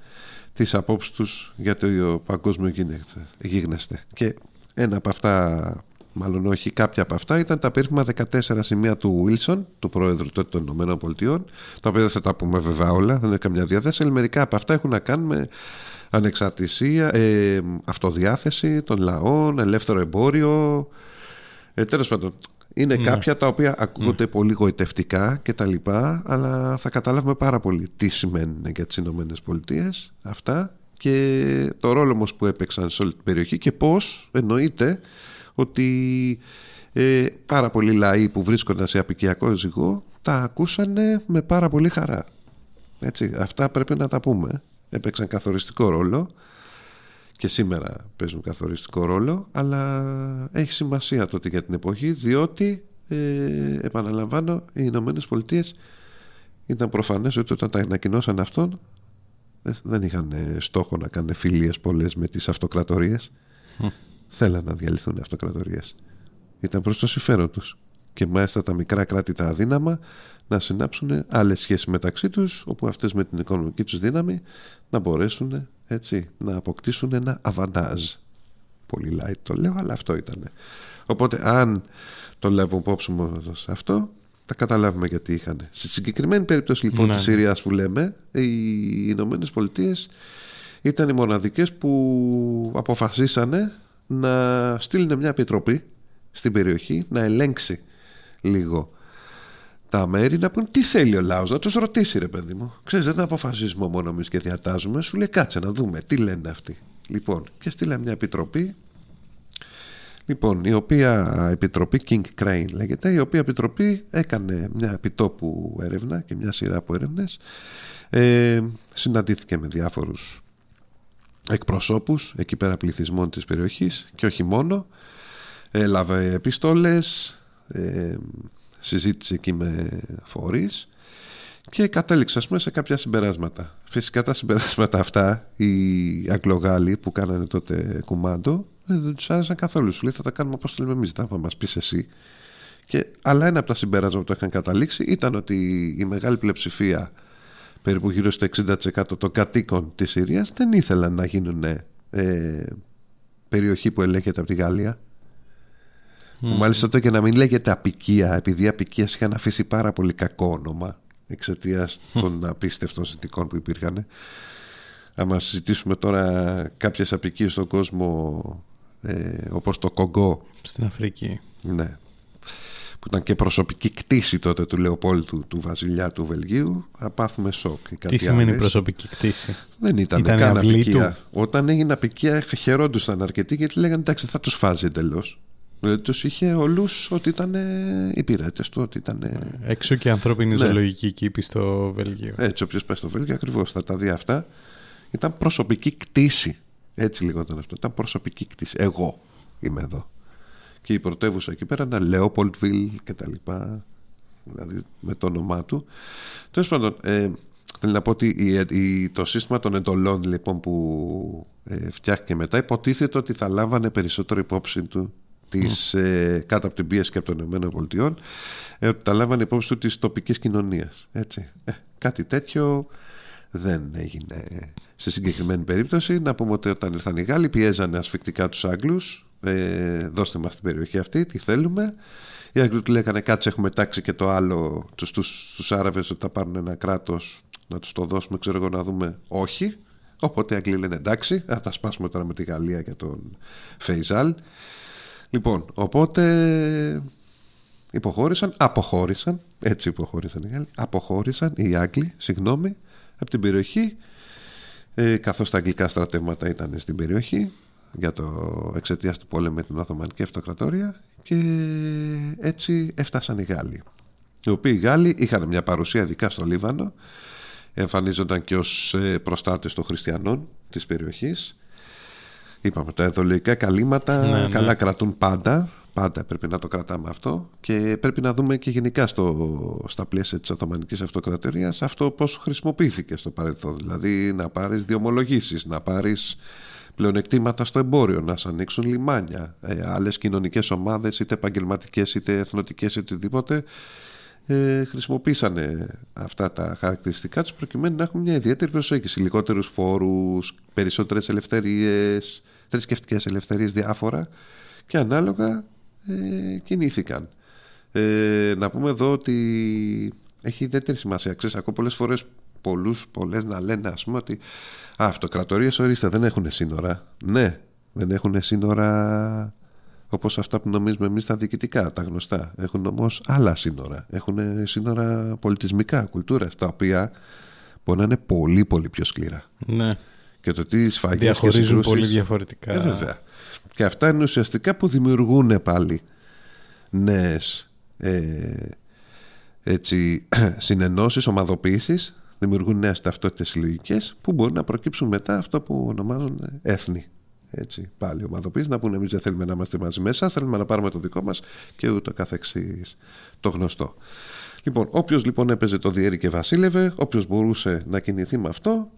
τις απόψεις τους για το παγκόσμιο γίγνεσθε- γίγνεσθε και ένα από αυτά μάλλον όχι κάποια από αυτά ήταν τα περίφημα 14 σημεία του Wilson του πρόεδρου τότε των Ηνωμένων Πολιτειών τα οποία δεν θα τα πούμε βέβαια όλα δεν είναι καμιά διάθεση αλλά μερικά από αυτά έχουν να κάνουν με ανεξαρτησία ε, αυτοδιάθεση των λαών ελεύθερο εμπόριο. Ε, τέλος πάντων είναι κάποια τα οποία ακούγονται πολύ γοητευτικά και τα λοιπά αλλά θα καταλάβουμε πάρα πολύ τι σημαίνουν για τις Ηνωμένες Πολιτείες αυτά και το ρόλο όμως που έπαιξαν σε όλη την περιοχή και πώς εννοείται ότι ε, πάρα πολλοί λαοί που βρίσκονταν σε απικιακό ζυγό τα ακούσανε με πάρα πολύ χαρά. Έτσι, αυτά πρέπει να τα πούμε. Έπαιξαν καθοριστικό ρόλο και σήμερα παίζουν καθοριστικό ρόλο αλλά έχει σημασία τότε για την εποχή διότι ε, επαναλαμβάνω οι Ηνωμένες Πολιτείες ήταν προφανές ότι όταν τα ανακοινώσαν αυτόν ε, δεν είχαν ε, στόχο να κάνουν φιλίες πολλές με τις αυτοκρατορίες θέλαν να διαλυθούν οι αυτοκρατορίες ήταν προς το συμφέρον τους και μάλιστα τα μικρά κράτη τα αδύναμα να συνάψουν άλλες σχέσεις μεταξύ τους όπου αυτές με την οικονομική τους δύναμη να μπορέσουν έτσι, να αποκτήσουν ένα αβαντάζ πολύ light το λέω αλλά αυτό ήταν Οπότε αν το λάβω υπόψη μου σε αυτό, θα καταλάβουμε γιατί είχαν. Στη συγκεκριμένη περίπτωση λοιπόν Ναι. της Συρίας που λέμε, οι Ηνωμένες Πολιτείες ήταν οι μοναδικές που αποφασίσανε να στείλουν μια επιτροπή στην περιοχή να ελέγξει λίγο τα μέρη να πούν τι θέλει ο λαός να τους ρωτήσει ρε παιδί μου ξέρεις δεν αποφασίζουμε μόνο εμείς και διατάζουμε σου λέει κάτσε να δούμε τι λένε αυτοί λοιπόν και στείλα μια επιτροπή Λοιπόν, η οποία επιτροπή, King Crane λέγεται, η οποία επιτροπή έκανε μια επιτόπου έρευνα και μια σειρά από έρευνες. Ε, συναντήθηκε με διάφορους εκπροσώπους εκεί πέρα πληθυσμών της περιοχής και όχι μόνο. Έλαβε επιστολές, ε, συζήτησε εκεί με φορείς και κατέληξε ας πούμε σε κάποια συμπεράσματα. Φυσικά τα συμπεράσματα αυτά οι Αγγλογάλοι που κάνανε τότε κουμάντο ε, δεν τους άρεσαν καθόλου. Σου λέει θα τα κάνουμε όπως θέλουμε εμείς, δεν θα μας πεις εσύ. Και, αλλά ένα από τα συμπεράσματα που είχαν καταλήξει ήταν ότι η μεγάλη πλειοψηφία περίπου γύρω στο 60% των κατοίκων της Συρίας δεν ήθελαν να γίνουν ε, περιοχή που ελέγχεται από τη Γαλλία. Που μάλιστα το και να μην λέγεται απικία επειδή οι απικίες είχαν αφήσει πάρα πολύ κακό όνομα εξαιτίας των απίστευτων συνθηκών που υπήρχαν άμα συζητήσουμε τώρα κάποιες απικίες στον κόσμο ε, όπως το Κογκό Στην Αφρική. ναι. Που ήταν και προσωπική κτήση τότε του Λεοπόλτου του βασιλιά του Βελγίου. Θα πάθουμε σοκ. ή Τι κάτι σημαίνει άλλες. προσωπική κτήση; Δεν ήταν, Ήταν καν αυλή απικία. του; Όταν έγινε απικία, χαιρόντουσαν αρκετοί γιατί λέγανε εντάξει, δεν θα τους φάζει εντελώς. Δηλαδή τους είχε όλου ότι ήταν υπηρέτε του, ότι ήταν. Έξω και ανθρώπινη Ναι. ζωολογική κήπη στο Βέλγιο. Έτσι, όποιος πάει στο Βέλγιο ακριβώς θα τα δει αυτά. Ήταν προσωπική κτήση. Έτσι λιγόταν αυτό. Ήταν προσωπική κτήση. Εγώ είμαι εδώ. Και η πρωτεύουσα εκεί πέρα ήταν Λέοπολτβιλ και τα λοιπά. Δηλαδή με το όνομά του. Τέλος πάντων, ε, θέλω να πω ότι η- η- το σύστημα των εντολών λοιπόν που ε, φτιάχτηκε μετά υποτίθεται ότι θα λάμβανε περισσότερο υπόψη του της, ε, κάτω από την πίεση και από των ΗΠΑ ε, ότι τα λάμβανε υπόψη του της τοπικής κοινωνίας έτσι. Ε, κάτι τέτοιο δεν έγινε στη συγκεκριμένη περίπτωση να πούμε ότι όταν ήρθαν οι Γάλλοι πιέζανε ασφικτικά τους Άγγλους ε, δώστε μας την περιοχή αυτή τι θέλουμε. Οι Άγγλοι του λέγανε κάτσε έχουμε τάξει και το άλλο τους, τους, τους Άραβες ότι θα πάρουν ένα κράτος να τους το δώσουμε ξέρω εγώ να δούμε όχι. Οπότε οι Άγγλοι λένε εντάξει θα τα σπάσουμε τώρα με τη Γαλλία και τον Φεϊζάλ λοιπόν οπότε υποχώρησαν, αποχώρησαν έτσι υποχώρησαν οι Γάλλοι αποχώρησαν οι Άγγλοι, συγγνώμη από την περιοχή. Ε, καθώς τα αγγλικά στρατεύματα ήταν στην περιοχή για το εξαιτίας του πόλεμου με την Οθωμανική Αυτοκρατορία και έτσι έφτασαν οι Γάλλοι οι οποίοι οι Γάλλοι είχαν μια παρουσία ειδικά στο Λίβανο εμφανίζονταν και ως ε, προστάτες των χριστιανών της περιοχής είπαμε τα εδωλικά καλύματα Ναι, ναι. καλά κρατούν πάντα πάντα πρέπει να το κρατάμε αυτό και πρέπει να δούμε και γενικά στο, στα πλαίσια της Οθωμανικής Αυτοκρατορίας αυτό πώς χρησιμοποιήθηκε στο παρελθόν δηλαδή να πάρεις διομολογήσεις να πάρεις πλεονεκτήματα στο εμπόριο να σε ανοίξουν λιμάνια ε, άλλες κοινωνικές ομάδες είτε επαγγελματικές είτε εθνοτικές είτε οτιδήποτε ε, χρησιμοποίησανε αυτά τα χαρακτηριστικά τους προκειμένου να έχουν μια ιδιαίτερη προσέγγιση. Λιγότερους φόρους, περισσότερες ελευθερίες θρησκευτικές ελευθερίες διάφορα. Και ανάλογα ε, κινήθηκαν. Ε, να πούμε εδώ ότι έχει ιδιαίτερη σημασία. Ξέρεις ακούω πολλές φορές πολλούς, πολλές να λένε ας πούμε ότι «Α, αυτοκρατορίες ορίστε δεν έχουν σύνορα ναι δεν έχουν σύνορα όπως αυτά που νομίζουμε εμείς τα διοικητικά, τα γνωστά. Έχουν όμως άλλα σύνορα. Έχουν σύνορα πολιτισμικά, κουλτούρας, τα οποία μπορεί να είναι πολύ πολύ πιο σκληρά. Ναι. Και το τι σφαγές και Διαχωρίζουν συγκρούσεις... πολύ διαφορετικά. Ε, βέβαια. Και αυτά είναι ουσιαστικά που δημιουργούν πάλι νέες ε, έτσι, συνενώσεις, ομαδοποίησεις, δημιουργούν νέες ταυτότητες συλλογικές που μπορούν να προκύψουν μετά αυτό που ονομάζουν έθνη. Έτσι, πάλι ομαδοποίηση, να πούνε εμείς δεν θέλουμε να είμαστε μαζί μέσα, θέλουμε να πάρουμε το δικό μας και ούτω καθεξής το γνωστό. Λοιπόν, όποιος λοιπόν έπαιζε το διέρη και βασίλευε, όποιος μπορούσε να κινηθεί με αυτό,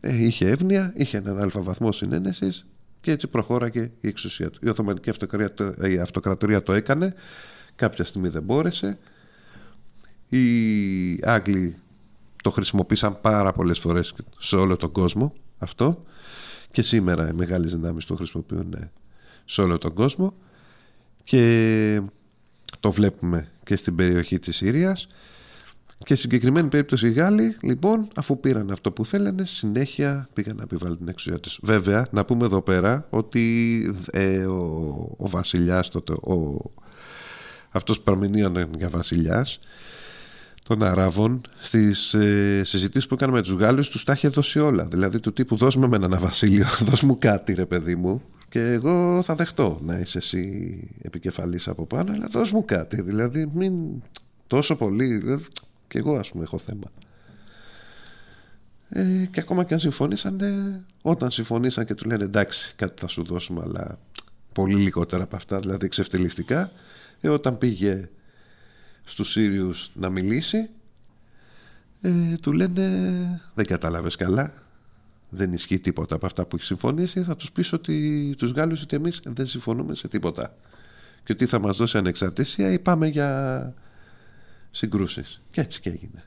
ε, είχε εύνοια, είχε έναν αλφα βαθμό συνένεσης και έτσι προχώραγε η εξουσία του. Η Οθωμανική αυτοκρατορία, το- η αυτοκρατορία το έκανε, κάποια στιγμή δεν μπόρεσε. Οι Άγγλοι το χρησιμοποίησαν πάρα πολλές φορές σε όλο τον κόσμο αυτό. Και σήμερα οι μεγάλες δυνάμεις το χρησιμοποιούν ε, σε όλο τον κόσμο. Και το βλέπουμε και στην περιοχή της Συρίας και στη συγκεκριμένη περίπτωση οι Γάλλοι, λοιπόν, αφού πήραν αυτό που θέλανε, συνέχεια πήγαν να επιβάλλουν την εξουσία τους. Βέβαια, να πούμε εδώ πέρα ότι ε, ο, ο βασιλιάς τότε, ο, αυτός που παραμεινίαν για βασιλιάς των Αράβων στις ε, συζητήσεις που έκανα με τους Γάλλους τους τα είχε δώσει όλα. Δηλαδή του τύπου δώσ' με ένα βασίλειο δώσ' μου κάτι ρε παιδί μου. Και εγώ θα δεχτώ να είσαι εσύ επικεφαλής από πάνω αλλά δώσ' μου κάτι. Δηλαδή μην τόσο πολύ δηλαδή, και εγώ ας πούμε έχω θέμα. Ε, και ακόμα και αν συμφωνήσαν όταν συμφωνήσαν και του λένε εντάξει κάτι θα σου δώσουμε αλλά πολύ λιγότερα από αυτά δηλαδή εξευτελιστικά ε, όταν πήγε στους Σύριους να μιλήσει. Ε, του λένε δεν κατάλαβες καλά. Δεν ισχύει τίποτα από αυτά που έχεις συμφωνήσει. Θα τους πεις ότι τους Γάλλους ότι εμείς δεν συμφωνούμε σε τίποτα και ότι θα μας δώσει ανεξαρτησία. Ή πάμε για συγκρούσεις. Και έτσι και έγινε.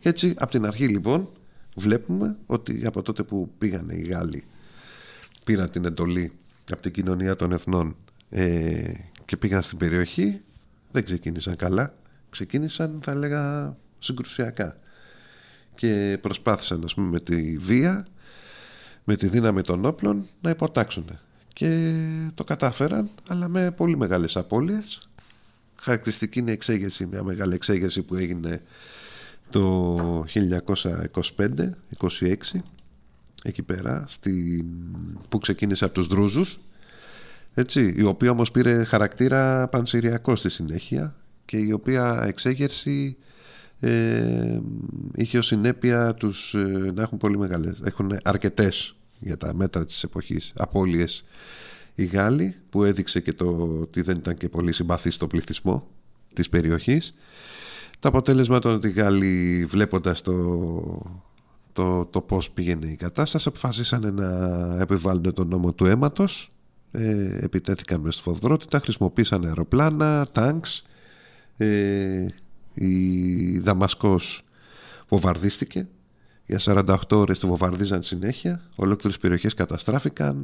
Και έτσι από την αρχή λοιπόν βλέπουμε ότι από τότε που πήγανε οι Γάλλοι πήραν την εντολή από την κοινωνία των εθνών ε, και πήγαν στην περιοχή δεν ξεκίνησαν καλά ξεκίνησαν θα έλεγα συγκρουσιακά. Και προσπάθησαν ας πούμε με τη βία με τη δύναμη των όπλων να υποτάξουν. Και το κατάφεραν αλλά με πολύ μεγάλες απώλειες. Χαρακτηριστική είναι η εξέγερση μια μεγάλη εξέγερση που έγινε το 1925-26 εκεί πέρα στην, που ξεκίνησε από τους Δρούζους έτσι, η οποία όμως πήρε χαρακτήρα πανσυριακό στη συνέχεια και η οποία εξέγερση ε, είχε ως συνέπεια τους ε, να έχουν πολύ μεγάλες έχουν αρκετές για τα μέτρα της εποχής απώλειες. Οι Γάλλοι που έδειξε και το ότι δεν ήταν και πολύ συμπαθή στο πληθυσμό της περιοχής το αποτέλεσμα των ότι οι Γάλλοι βλέποντας το, το, το πώς πήγαινε η κατάσταση αποφασίσανε να επιβάλλουν τον νόμο του αίματος. Ε, επιτέθηκαν μες σφοδρότητα χρησιμοποίησαν αεροπλάνα, τάγκς ε, η Δαμασκός βομβαρδίστηκε. Για 48 ώρες τη βομβαρδίζαν συνέχεια. Ολόκληρες περιοχές καταστράφηκαν.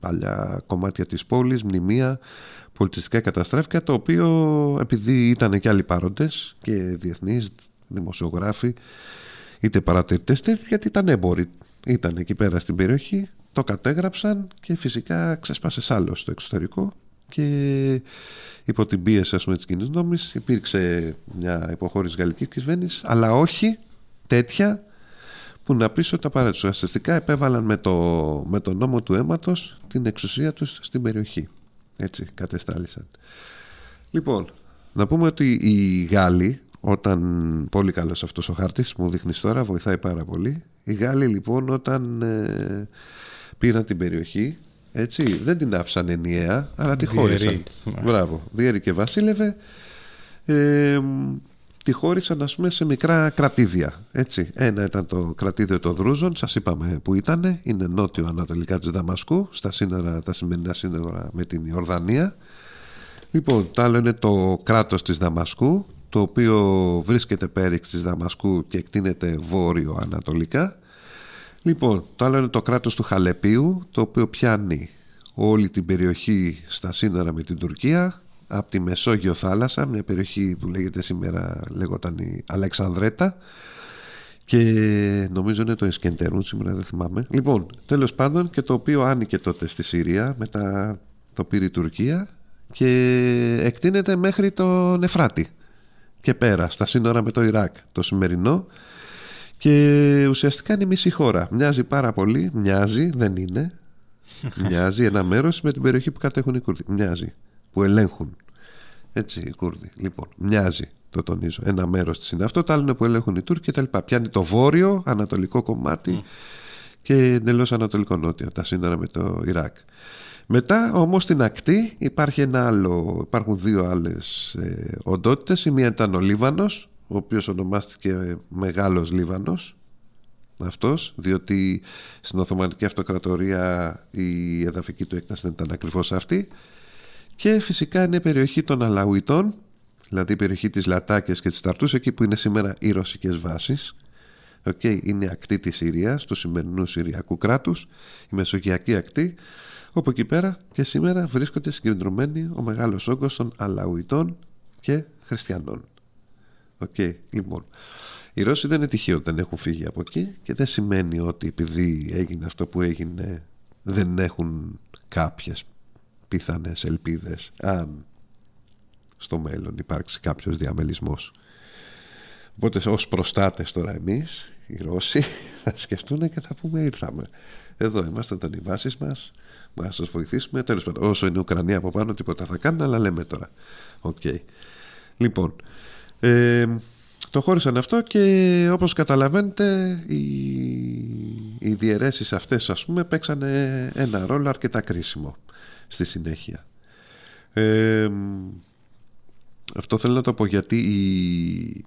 Παλιά κομμάτια της πόλης, μνημεία πολιτιστικά καταστράφηκαν το οποίο επειδή ήταν και άλλοι πάροντες και διεθνείς δημοσιογράφοι είτε παρατηρητές γιατί ήταν έμποροι. Ήταν εκεί πέρα στην περιοχή το κατέγραψαν και φυσικά ξέσπασε άλλο στο εξωτερικό και υπό την πίεση ας πούμε, της κοινής νόμης υπήρξε μια υποχώρηση γαλλικής κυβέρνησης, αλλά όχι τέτοια που να πεις ότι απαραίτητο. Ουσιαστικά επέβαλαν με το, με το νόμο του αίματος την εξουσία τους στην περιοχή. Έτσι κατεστάλησαν. Λοιπόν, να πούμε ότι οι Γάλλοι, όταν πολύ καλός αυτός ο χάρτης μου δείχνεις τώρα, βοηθάει πάρα πολύ. Οι Γάλλοι λοιπόν όταν ε, πήραν την περιοχή έτσι, δεν την άφησαν ενιαία, αλλά τη χώρισαν. Μπράβο. Διέρη και βασίλευε. Ε, τη χώρισαν ας πούμε σε μικρά κρατήδια έτσι. ένα ήταν το κρατήδιο των Δρούζων σας είπαμε που ήταν είναι νότιο ανατολικά της Δαμασκού στα σύνορα, τα σημερινά σύνορα με την Ιορδανία λοιπόν το άλλο είναι το κράτος της Δαμασκού το οποίο βρίσκεται πέριξ της Δαμασκού και εκτείνεται βόρειο ανατολικά Λοιπόν, το άλλο είναι το κράτος του Χαλεπίου, το οποίο πιάνει όλη την περιοχή στα σύνορα με την Τουρκία, από τη Μεσόγειο θάλασσα, μια περιοχή που λέγεται σήμερα λέγονταν η Αλεξανδρέτα και νομίζω είναι το Εσκεντερούν σήμερα δεν θυμάμαι. Λοιπόν, τέλος πάντων και το οποίο άνοιγε τότε στη Συρία, μετά το πήρε η Τουρκία και εκτείνεται μέχρι το Νεφράτη και πέρα στα σύνορα με το Ιράκ το σημερινό και ουσιαστικά είναι η μισή χώρα. Μοιάζει πάρα πολύ, μοιάζει, δεν είναι. μοιάζει ένα μέρος με την περιοχή που κατέχουν οι Κούρδοι. Μοιάζει. Που ελέγχουν. Έτσι οι Κούρδοι. Λοιπόν, μοιάζει, το τονίζω. Ένα μέρος της είναι αυτό. Το άλλο είναι που ελέγχουν οι Τούρκοι κτλ. Πιάνει το βόρειο, ανατολικό κομμάτι και εντελώς ανατολικό νότιο. Τα σύνορα με το Ιράκ. Μετά όμως στην ακτή υπάρχει ένα άλλο, υπάρχουν δύο άλλες ε, οντότητες. Η μία ήταν ο Λίβανος ο οποίος ονομάστηκε Μεγάλος Λίβανος αυτός διότι στην Οθωμανική Αυτοκρατορία η εδαφική του έκταση δεν ήταν ακριβώς αυτή. Και φυσικά είναι η περιοχή των Αλαουιτών δηλαδή η περιοχή της Λατάκες και της Ταρτούς εκεί που είναι σήμερα οι ρωσικές βάσεις. Okay, είναι ακτή της Συρίας του σημερινού Συριακού κράτους η Μεσογειακή ακτή. Όπου εκεί πέρα και σήμερα βρίσκονται συγκεντρωμένοι ο μεγάλος όγκος των Αλαουιτών και Χριστιανών. Οκ, λοιπόν. Οι Ρώσοι δεν είναι τυχαίο ότι δεν έχουν φύγει από εκεί και δεν σημαίνει ότι επειδή έγινε αυτό που έγινε δεν έχουν κάποιες πιθανές ελπίδες αν στο μέλλον υπάρξει κάποιος διαμελισμός. Οπότε ως προστάτες τώρα εμείς οι Ρώσοι θα σκεφτούν και θα πούμε ήρθαμε. Εδώ είμαστε, ήταν οι βάσεις μας. Να σας βοηθήσουμε. Τέλος πάντων, όσο είναι η Ουκρανία από πάνω, τίποτα θα κάνουν, αλλά λέμε τώρα. Οκ. Λοιπόν, ε, το χώρισαν αυτό και όπως καταλαβαίνετε οι, οι διαιρέσεις αυτές ας πούμε παίξανε ένα ρόλο αρκετά κρίσιμο στη συνέχεια. Ε, αυτό θέλω να το πω γιατί οι,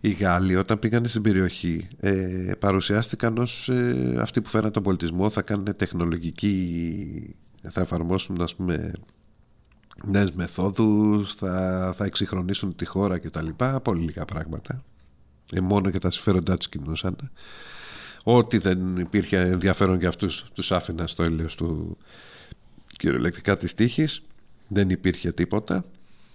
οι Γάλλοι όταν πήγαν στην περιοχή ε, παρουσιάστηκαν ως ε, αυτοί που φέραν τον πολιτισμό θα κάνουν τεχνολογική θα εφαρμόσουν ας πούμε νέες μεθόδους θα, θα εξυγχρονίσουν τη χώρα και τα λοιπά πολύ λίγα πράγματα. Ε, μόνο και τα συμφέροντά τους κινούσαν. Ό,τι δεν υπήρχε ενδιαφέρον για αυτούς τους άφηνα στο έλεος του κυριολεκτικά της τύχης. Δεν υπήρχε τίποτα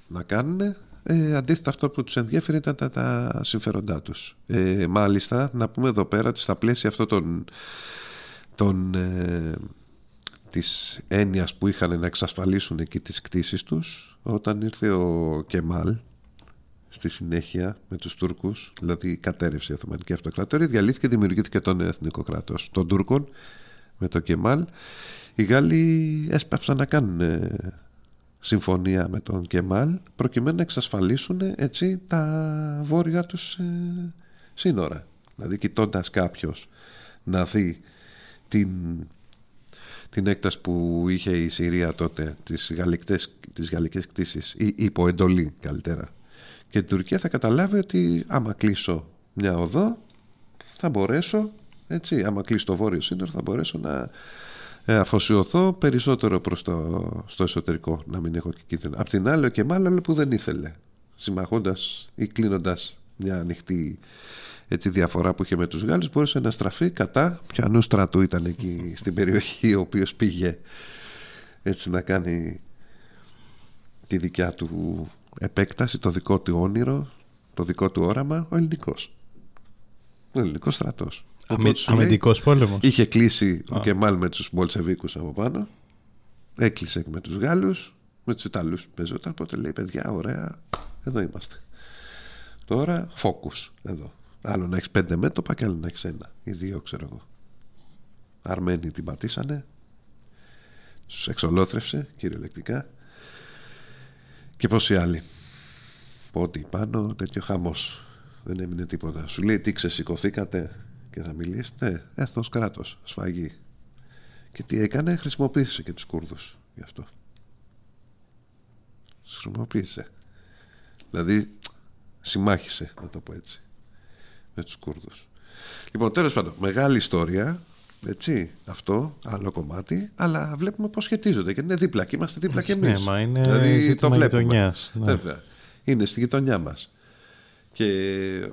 να κάνουν ε, αντίθετα αυτό που τους ενδιαφέρει ήταν τα, τα συμφέροντά τους. Ε, μάλιστα να πούμε εδώ πέρα ότι στα πλαίσια αυτών των, των ε, της έννοιας που είχαν να εξασφαλίσουν εκεί τις κτίσεις τους όταν ήρθε ο Κεμάλ στη συνέχεια με τους Τούρκους δηλαδή κατέρευσε η Οθωμανική Αυτοκρατορία διαλύθηκε και δημιουργήθηκε το νέο εθνικό κράτος των Τούρκων με το Κεμάλ. Οι Γάλλοι έσπευσαν να κάνουν ε, συμφωνία με τον Κεμάλ προκειμένου να εξασφαλίσουν έτσι τα βόρεια τους ε, σύνορα. Δηλαδή κοιτώντας κάποιος να δει την την έκταση που είχε η Συρία τότε τις, γαλλικές, τις γαλλικές κτίσεις ή υποεντολή καλύτερα. Και η Τουρκία θα καταλάβει ότι άμα κλείσω μια οδό θα μπορέσω έτσι, άμα κλείσω το βόρειο σύνορο θα μπορέσω να ε, αφοσιωθώ περισσότερο προς το στο εσωτερικό να μην έχω και κίνδυνο. Απ' την άλλη και μάλλον που δεν ήθελε συμμαχώντας ή κλείνοντας μια ανοιχτή έτσι, διαφορά που είχε με τους Γάλλους μπορούσε να στραφεί κατά ποιανού στρατού ήταν εκεί στην περιοχή ο οποίος πήγε έτσι να κάνει τη δικιά του επέκταση, το δικό του όνειρο το δικό του όραμα, ο ελληνικός. Ο ελληνικός στρατός. Αμυ, αμυντικός πόλεμος. είχε κλείσει ο Κεμάλ με τους Μπολσεβίκους από πάνω έκλεισε με τους Γάλλους με τους Ιταλούς παίζονταν οπότε λέει παιδιά ωραία εδώ είμαστε. Τώρα focus εδώ Άλλο να έχεις πέντε μέτωπα και άλλο να έχεις ένα ή δύο, ξέρω εγώ. Αρμένοι την πατήσανε, τους εξολόθρευσε κυριολεκτικά και πόσοι άλλοι. Πότε πάνω, τέτοιο χαμός. Δεν έμεινε τίποτα. Σου λέει τι ξεσηκωθήκατε και θα μιλήσετε. Έθνος κράτος, σφαγή. Και τι έκανε, χρησιμοποίησε και τους Κούρδους γι' αυτό. χρησιμοποίησε. Δηλαδή, συμμάχησε, να το πω έτσι με τους Κούρδους λοιπόν τέλος πάντων μεγάλη ιστορία έτσι, αυτό, άλλο κομμάτι, αλλά βλέπουμε πώς σχετίζονται και είναι δίπλα και είμαστε δίπλα και Ναι, εμείς. μα είναι δηλαδή το βλέπουμε. γειτονιάς, ναι. Βέβαια. Είναι στη γειτονιά μας. Και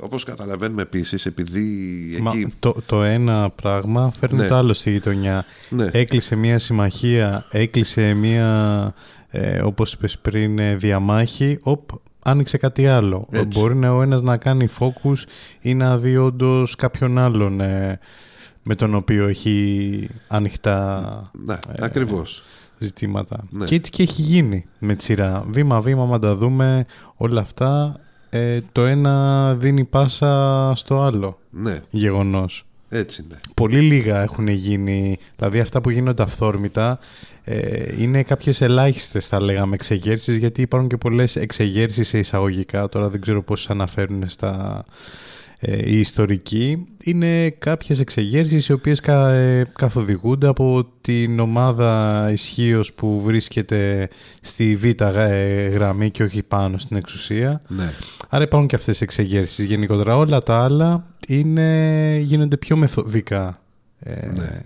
όπως καταλαβαίνουμε επίσης, επειδή Μα εκεί... το, το ένα πράγμα φέρνει Ναι. το άλλο στη γειτονιά. Ναι. Έκλεισε μια συμμαχία, έκλεισε μια, ε, όπως είπες πριν, ε, διαμάχη. Οπ, άνοιξε κάτι άλλο. Έτσι. Μπορεί να ο ένας να κάνει focus ή να δει όντως κάποιον άλλον ε, με τον οποίο έχει ανοιχτά Ναι, ε, ακριβώς. ζητήματα. Ναι. Και έτσι και έχει γίνει με τη σειρά. Βήμα-βήμα, άμα τα δούμε όλα αυτά, ε, το ένα δίνει πάσα στο άλλο Ναι, γεγονός. Έτσι είναι. Πολύ λίγα έχουν γίνει, δηλαδή αυτά που γίνονται αυθόρμητα ε, είναι κάποιες ελάχιστες θα λέγαμε εξεγέρσεις γιατί υπάρχουν και πολλές εξεγέρσεις σε εισαγωγικά, τώρα δεν ξέρω πώς αναφέρουν στα ε, οι ιστορικοί. Είναι κάποιες εξεγέρσεις οι οποίες κα, ε, καθοδηγούνται από την ομάδα ισχύω που βρίσκεται στη β' ε, γραμμή και όχι πάνω στην εξουσία. Ναι. Άρα υπάρχουν και αυτές οι εξεγέρσεις. Γενικότερα όλα τα άλλα είναι, γίνονται πιο μεθοδικά. Ε, Ναι.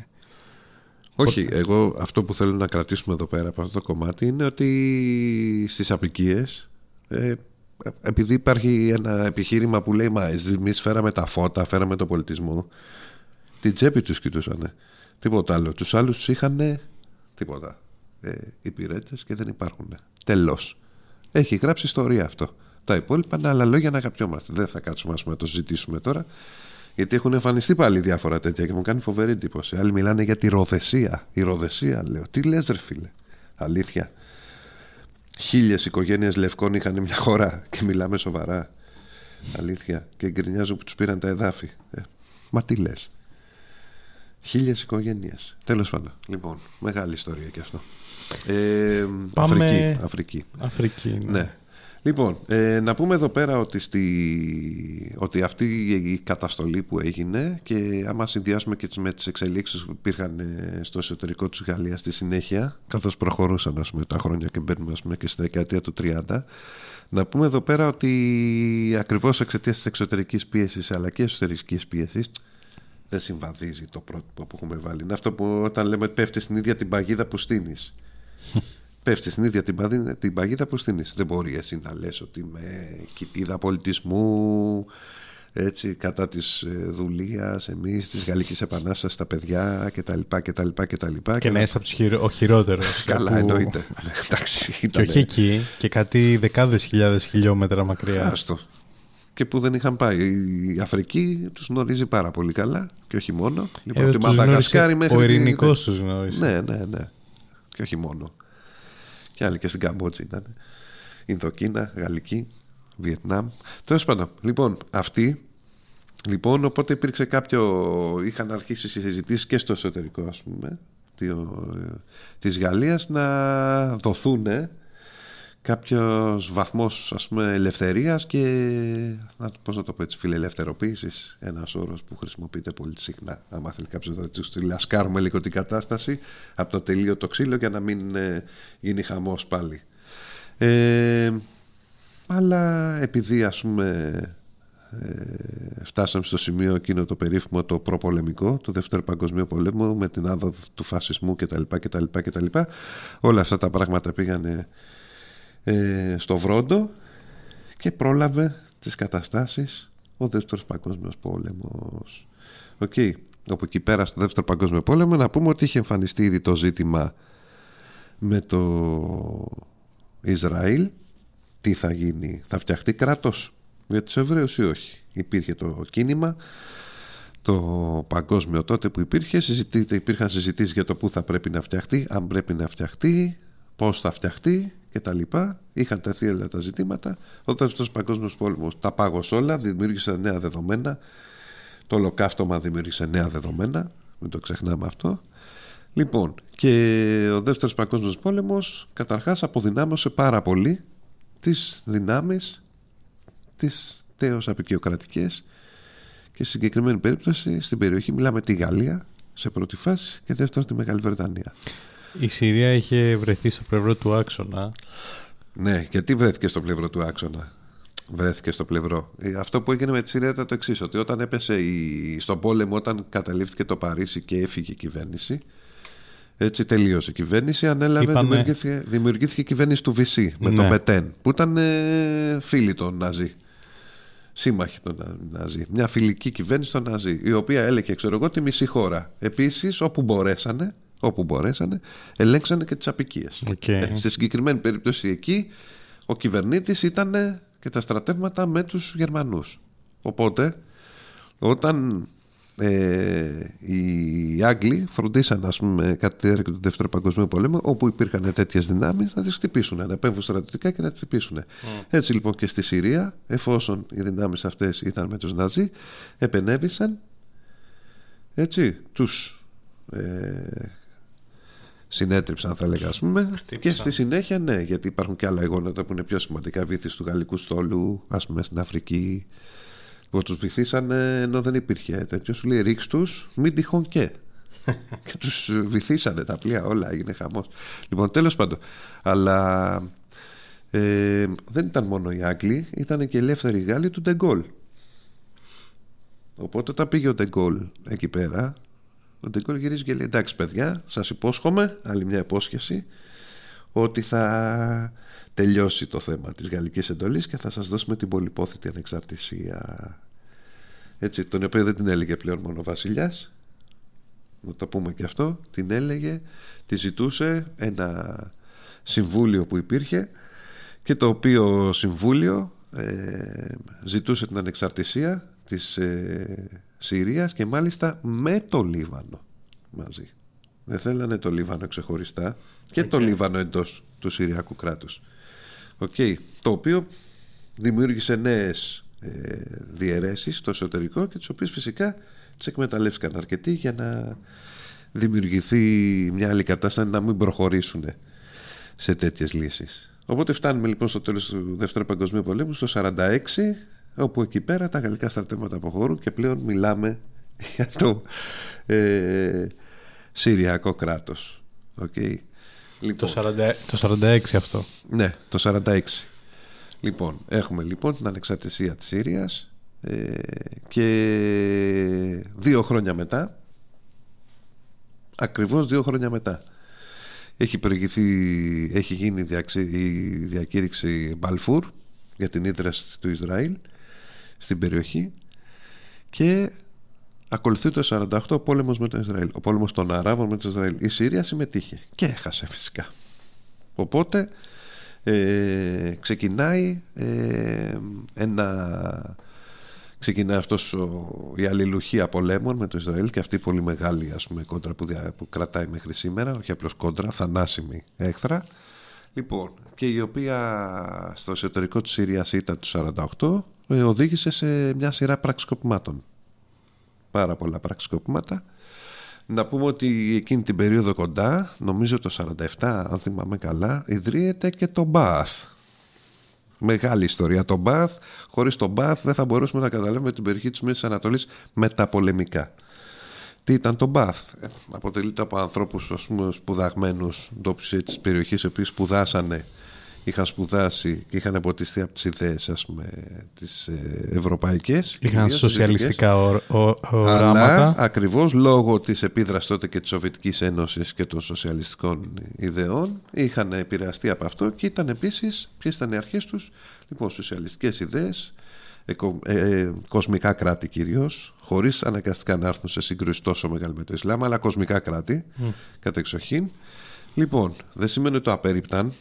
Όχι, εγώ αυτό που θέλω να κρατήσουμε εδώ πέρα από αυτό το κομμάτι είναι ότι στις απικίες ε, επειδή υπάρχει ένα επιχείρημα που λέει μα εμείς φέραμε τα φώτα, φέραμε τον πολιτισμό την τσέπη τους κοιτούσανε τίποτα άλλο τους άλλους τους είχαν τίποτα ε, υπηρέτε και δεν υπάρχουν. Τελώς. Έχει γράψει ιστορία αυτό. Τα υπόλοιπα είναι άλλα λόγια να αγαπιόμαστε. Δεν θα κάτσουμε ας πούμε, να το συζητήσουμε τώρα. Γιατί έχουν εμφανιστεί πάλι διάφορα τέτοια και μου κάνει φοβερή εντύπωση. Άλλοι μιλάνε για τη ροδεσία. Η ροδεσία, λέω. Τι λες, ρε φίλε; Αλήθεια. Χίλιες οικογένειες λευκών είχαν μια χώρα και μιλάμε σοβαρά. Αλήθεια. Και γκρινιάζουν που τους πήραν τα εδάφη. Ε, μα τι λες. Χίλιες οικογένειες. Τέλος πάντων. Λοιπόν, μεγάλη ιστορία και αυτό. Ε, Πάμε- Αφρική. Αφρική. Αφρική. Ναι. Λοιπόν, ε, να πούμε εδώ πέρα ότι, στη, ότι αυτή η καταστολή που έγινε και άμα συνδυάσουμε και τις- με τις εξελίξεις που υπήρχαν ε, στο εσωτερικό της Γαλλίας στη συνέχεια καθώς προχωρούσαν ας πούμε, τα χρόνια και μπαίνουμε ας πούμε, και στη δεκαετία του 30 να πούμε εδώ πέρα ότι ακριβώς εξαιτίας της εξωτερικής πίεσης αλλά και εσωτερικής πίεσης δεν συμβαδίζει το πρότυπο που έχουμε βάλει. Είναι αυτό που όταν λέμε πέφτεις στην ίδια την παγίδα που στείνεις. Πέφτει στην ίδια την, παδί- την παγίδα που στείνεις. Δεν μπορεί εσύ να λες ότι είμαι κοιτίδα πολιτισμού έτσι, κατά της ε, δουλείας εμείς της Γαλλικής Επανάστασης τα παιδιά κτλ. κτλ, κτλ Και να είσαι από τους χειρο... ο χειρότερος. Καλά που- εννοείται. Ναι, Εντάξει, Και ήτανε- όχι εκεί και κάτι δεκάδες χιλιάδες χιλιόμετρα μακριά. Άστο. Και που δεν είχαν πάει. Η Αφρική τους γνωρίζει πάρα πολύ καλά και όχι μόνο. Λοιπόν, Ε, από τη τους Μαδαγασκάρη γνώρισε- μέχρι. Ο τη- ειρηνικός τους γνώρισε. Ναι, ναι, ναι. Και όχι μόνο. Και άλλοι και στην Καμπότζη ήταν. Ινδοκίνα, Γαλλική, Βιετνάμ. Τέλος πάντων, λοιπόν, αυτοί. Λοιπόν, οπότε υπήρξε κάποιο. είχαν αρχίσει συζητήσεις και στο εσωτερικό, ας πούμε, τη Γαλλίας να δοθούν κάποιος βαθμός ας πούμε ελευθερίας και να, το- πώς να το πω έτσι φιλελευθεροποίησης ένας όρος που χρησιμοποιείται πολύ συχνά άμα θέλει κάποιος να του στείλει λασκάρουμε λίγο την κατάσταση από το τελείω το ξύλο για να μην ε, γίνει χαμός πάλι ε, αλλά επειδή ας πούμε ε, φτάσαμε στο σημείο εκείνο το περίφημο το προπολεμικό του Δεύτερου Παγκοσμίου Πολέμου με την άδοδο του φασισμού κτλ, κτλ, κτλ. όλα αυτά τα πράγματα πήγανε ε, στο Βρόντο και πρόλαβε τις καταστάσεις ο Δεύτερος Παγκόσμιος Πόλεμος. Οκ. Όπου εκεί πέρα στο Δεύτερο Παγκόσμιο Πόλεμο να πούμε ότι είχε εμφανιστεί ήδη το ζήτημα με το Ισραήλ τι θα γίνει, θα φτιαχτεί κράτος για τους Εβραίους ή όχι. Υπήρχε το κίνημα το παγκόσμιο τότε που υπήρχε συζητείτο, υπήρχαν συζητήσεις για το πού θα πρέπει να φτιαχτεί αν πρέπει να φτιαχτεί πώς θα φτιαχτεί και τα λοιπά. Είχαν τεθεί όλα τα ζητήματα. Ο δεύτερος παγκόσμιος πόλεμος τα πάγωσε όλα δημιούργησε νέα δεδομένα. Το ολοκαύτωμα δημιούργησε νέα δεδομένα. Μην το ξεχνάμε αυτό. Λοιπόν και ο δεύτερος παγκόσμιος πόλεμος καταρχάς αποδυνάμωσε πάρα πολύ τις δυνάμεις τις τέως απεικιοκρατικές και στη συγκεκριμένη περίπτωση στην περιοχή. Μιλάμε τη Γαλλία σε πρώτη φάση και δεύτερον τη Μεγάλη Βρετανία. Η Συρία είχε βρεθεί στο πλευρό του άξονα. Ναι, γιατί βρέθηκε στο πλευρό του άξονα; Βρέθηκε στο πλευρό. Ε, Αυτό που έγινε με τη Συρία ήταν το εξής: Ότι όταν έπεσε η... στον πόλεμο, όταν καταλήφθηκε το Παρίσι και έφυγε η κυβέρνηση, έτσι τελείωσε η κυβέρνηση, ανέλαβε, Είπανε- δημιουργήθηκε, δημιουργήθηκε η κυβέρνηση του Βυσί με Ναι. τον Πετέν, που ήταν ε, φίλοι των Ναζί. Σύμμαχοι των Να- Ναζί. Μια φιλική κυβέρνηση των Ναζί, η οποία έλεγε, ξέρω εγώ, τη μισή χώρα. Επίσης, όπου μπορέσανε, όπου μπορέσανε, ελέγξανε και τις αποικίες. Οκ. Ε, στη συγκεκριμένη περίπτωση εκεί, ο κυβερνήτης ήταν και τα στρατεύματα με τους Γερμανούς. Οπότε, όταν ε, οι Άγγλοι φροντίσαν, ας πούμε, κατά τη διάρκεια του Δεύτερου Παγκοσμίου Πολέμου, όπου υπήρχαν τέτοιες δυνάμεις, να τις χτυπήσουν, να επέμβουν στρατιωτικά και να τις χτυπήσουν. Έτσι λοιπόν και στη Συρία, εφόσον οι δυνάμεις αυτές ήταν με τους Ναζί, επενέβησαν έτσι, τους ε, συνέτριψαν θα λέγα ας πούμε. Και στη συνέχεια ναι γιατί υπάρχουν και άλλα εγώνατα που είναι πιο σημαντικά. Βήθης του γαλλικού στόλου ας πούμε στην Αφρική που τους βυθίσαν ενώ δεν υπήρχε τέτοιο. Σου λέει ρίξ τους μην τυχόν και και τους βυθίσανε τα πλοία όλα έγινε χαμός. Λοιπόν τέλος πάντων αλλά ε, δεν ήταν μόνο οι Άγγλοι ήταν και οι ελεύθεροι Γάλλοι του Ντεγκόλ. Οπότε όταν πήγε ο Ντεγκόλ εκεί πέρα, ο Ντεγκόλ γυρίζει και λέει: Εντάξει, παιδιά, σας υπόσχομαι, άλλη μια υπόσχεση, ότι θα τελειώσει το θέμα της γαλλικής εντολής και θα σας δώσουμε την πολυπόθητη ανεξαρτησία. Έτσι, τον οποίο δεν την έλεγε πλέον μόνο ο βασιλιάς, να το πούμε και αυτό, την έλεγε, τη ζητούσε ένα συμβούλιο που υπήρχε και το οποίο συμβούλιο ε, ζητούσε την ανεξαρτησία της ε, Συρίας και μάλιστα με το Λίβανο μαζί. Δεν θέλανε το Λίβανο ξεχωριστά και το Λίβανο εντός του Συριακού κράτους. Okay. Το οποίο δημιούργησε νέες ε, διαιρέσεις στο εσωτερικό και τις οποίες φυσικά τις εκμεταλλεύτηκαν αρκετοί για να δημιουργηθεί μια άλλη κατάσταση να μην προχωρήσουν σε τέτοιες λύσεις. Οπότε φτάνουμε λοιπόν στο τέλος του Δεύτερου Παγκοσμίου Πολέμου στο 1946 όπου εκεί πέρα τα γαλλικά στρατεύματα αποχωρούν και πλέον μιλάμε για το ε, Συριακό κράτος. Okay. Λοιπόν, Το, 40, το 46 αυτό. ναι, το 46. Λοιπόν, έχουμε λοιπόν την ανεξαρτησία της Συρίας ε, και δύο χρόνια μετά, ακριβώς δύο χρόνια μετά, έχει προηγηθεί, έχει γίνει η, διαξι- η διακήρυξη Μπαλφούρ για την ίδρυση του Ισραήλ στην περιοχή και ακολουθεί το 48 ο πόλεμος με το Ισραήλ, ο πόλεμος των Αράβων με το Ισραήλ. Η Συρία συμμετείχε και έχασε φυσικά. Οπότε ε, ξεκινάει ε, ένα ξεκινάει αυτός ο, η αλληλουχία πολέμων με το Ισραήλ και αυτή η πολύ μεγάλη ας πούμε, κόντρα που, δια- που κρατάει μέχρι σήμερα όχι απλώς κόντρα, θανάσιμη έχθρα λοιπόν και η οποία στο εσωτερικό της Συρίας ήταν του 48 ε, οδήγησε σε μια σειρά πραξικοπημάτων πάρα πολλά πραξικοπήματα να πούμε ότι εκείνη την περίοδο κοντά, νομίζω το 47 αν θυμάμαι καλά, ιδρύεται και το Μπάθ. Μεγάλη ιστορία το Μπάθ. Χωρίς το Μπάθ δεν θα μπορούσαμε να καταλάβουμε την περιοχή της Μέσης Ανατολής μεταπολεμικά. Τι ήταν το Μπάθ. Ε, αποτελείται από ανθρώπους ας πούμε, σπουδαγμένους ντόπιους της περιοχής, οι οποίοι σπουδάσανε είχαν σπουδάσει και είχαν αποτιστεί από τις ιδέες ας πούμε, τις ε, ευρωπαϊκές Είχαν κυρίως τις δυτικές. σοσιαλιστικά ορ- ο- Αλλά οράματα. ακριβώς λόγω της επίδρασης τότε και της Σοβιετικής Ένωσης και των σοσιαλιστικών ιδεών είχαν επηρεαστεί από αυτό και ήταν επίσης, ποιες ήταν οι αρχές τους, λοιπόν σοσιαλιστικές ιδέες, εκο- ε, ε, κοσμικά κράτη κυρίως, χωρίς αναγκαστικά να έρθουν σε σύγκρουση τόσο μεγάλη με το Ισλάμ, αλλά κοσμικά κράτη, κατά εξοχήν. Λοιπόν, δεν σημαίνει ότι το απέριπταν,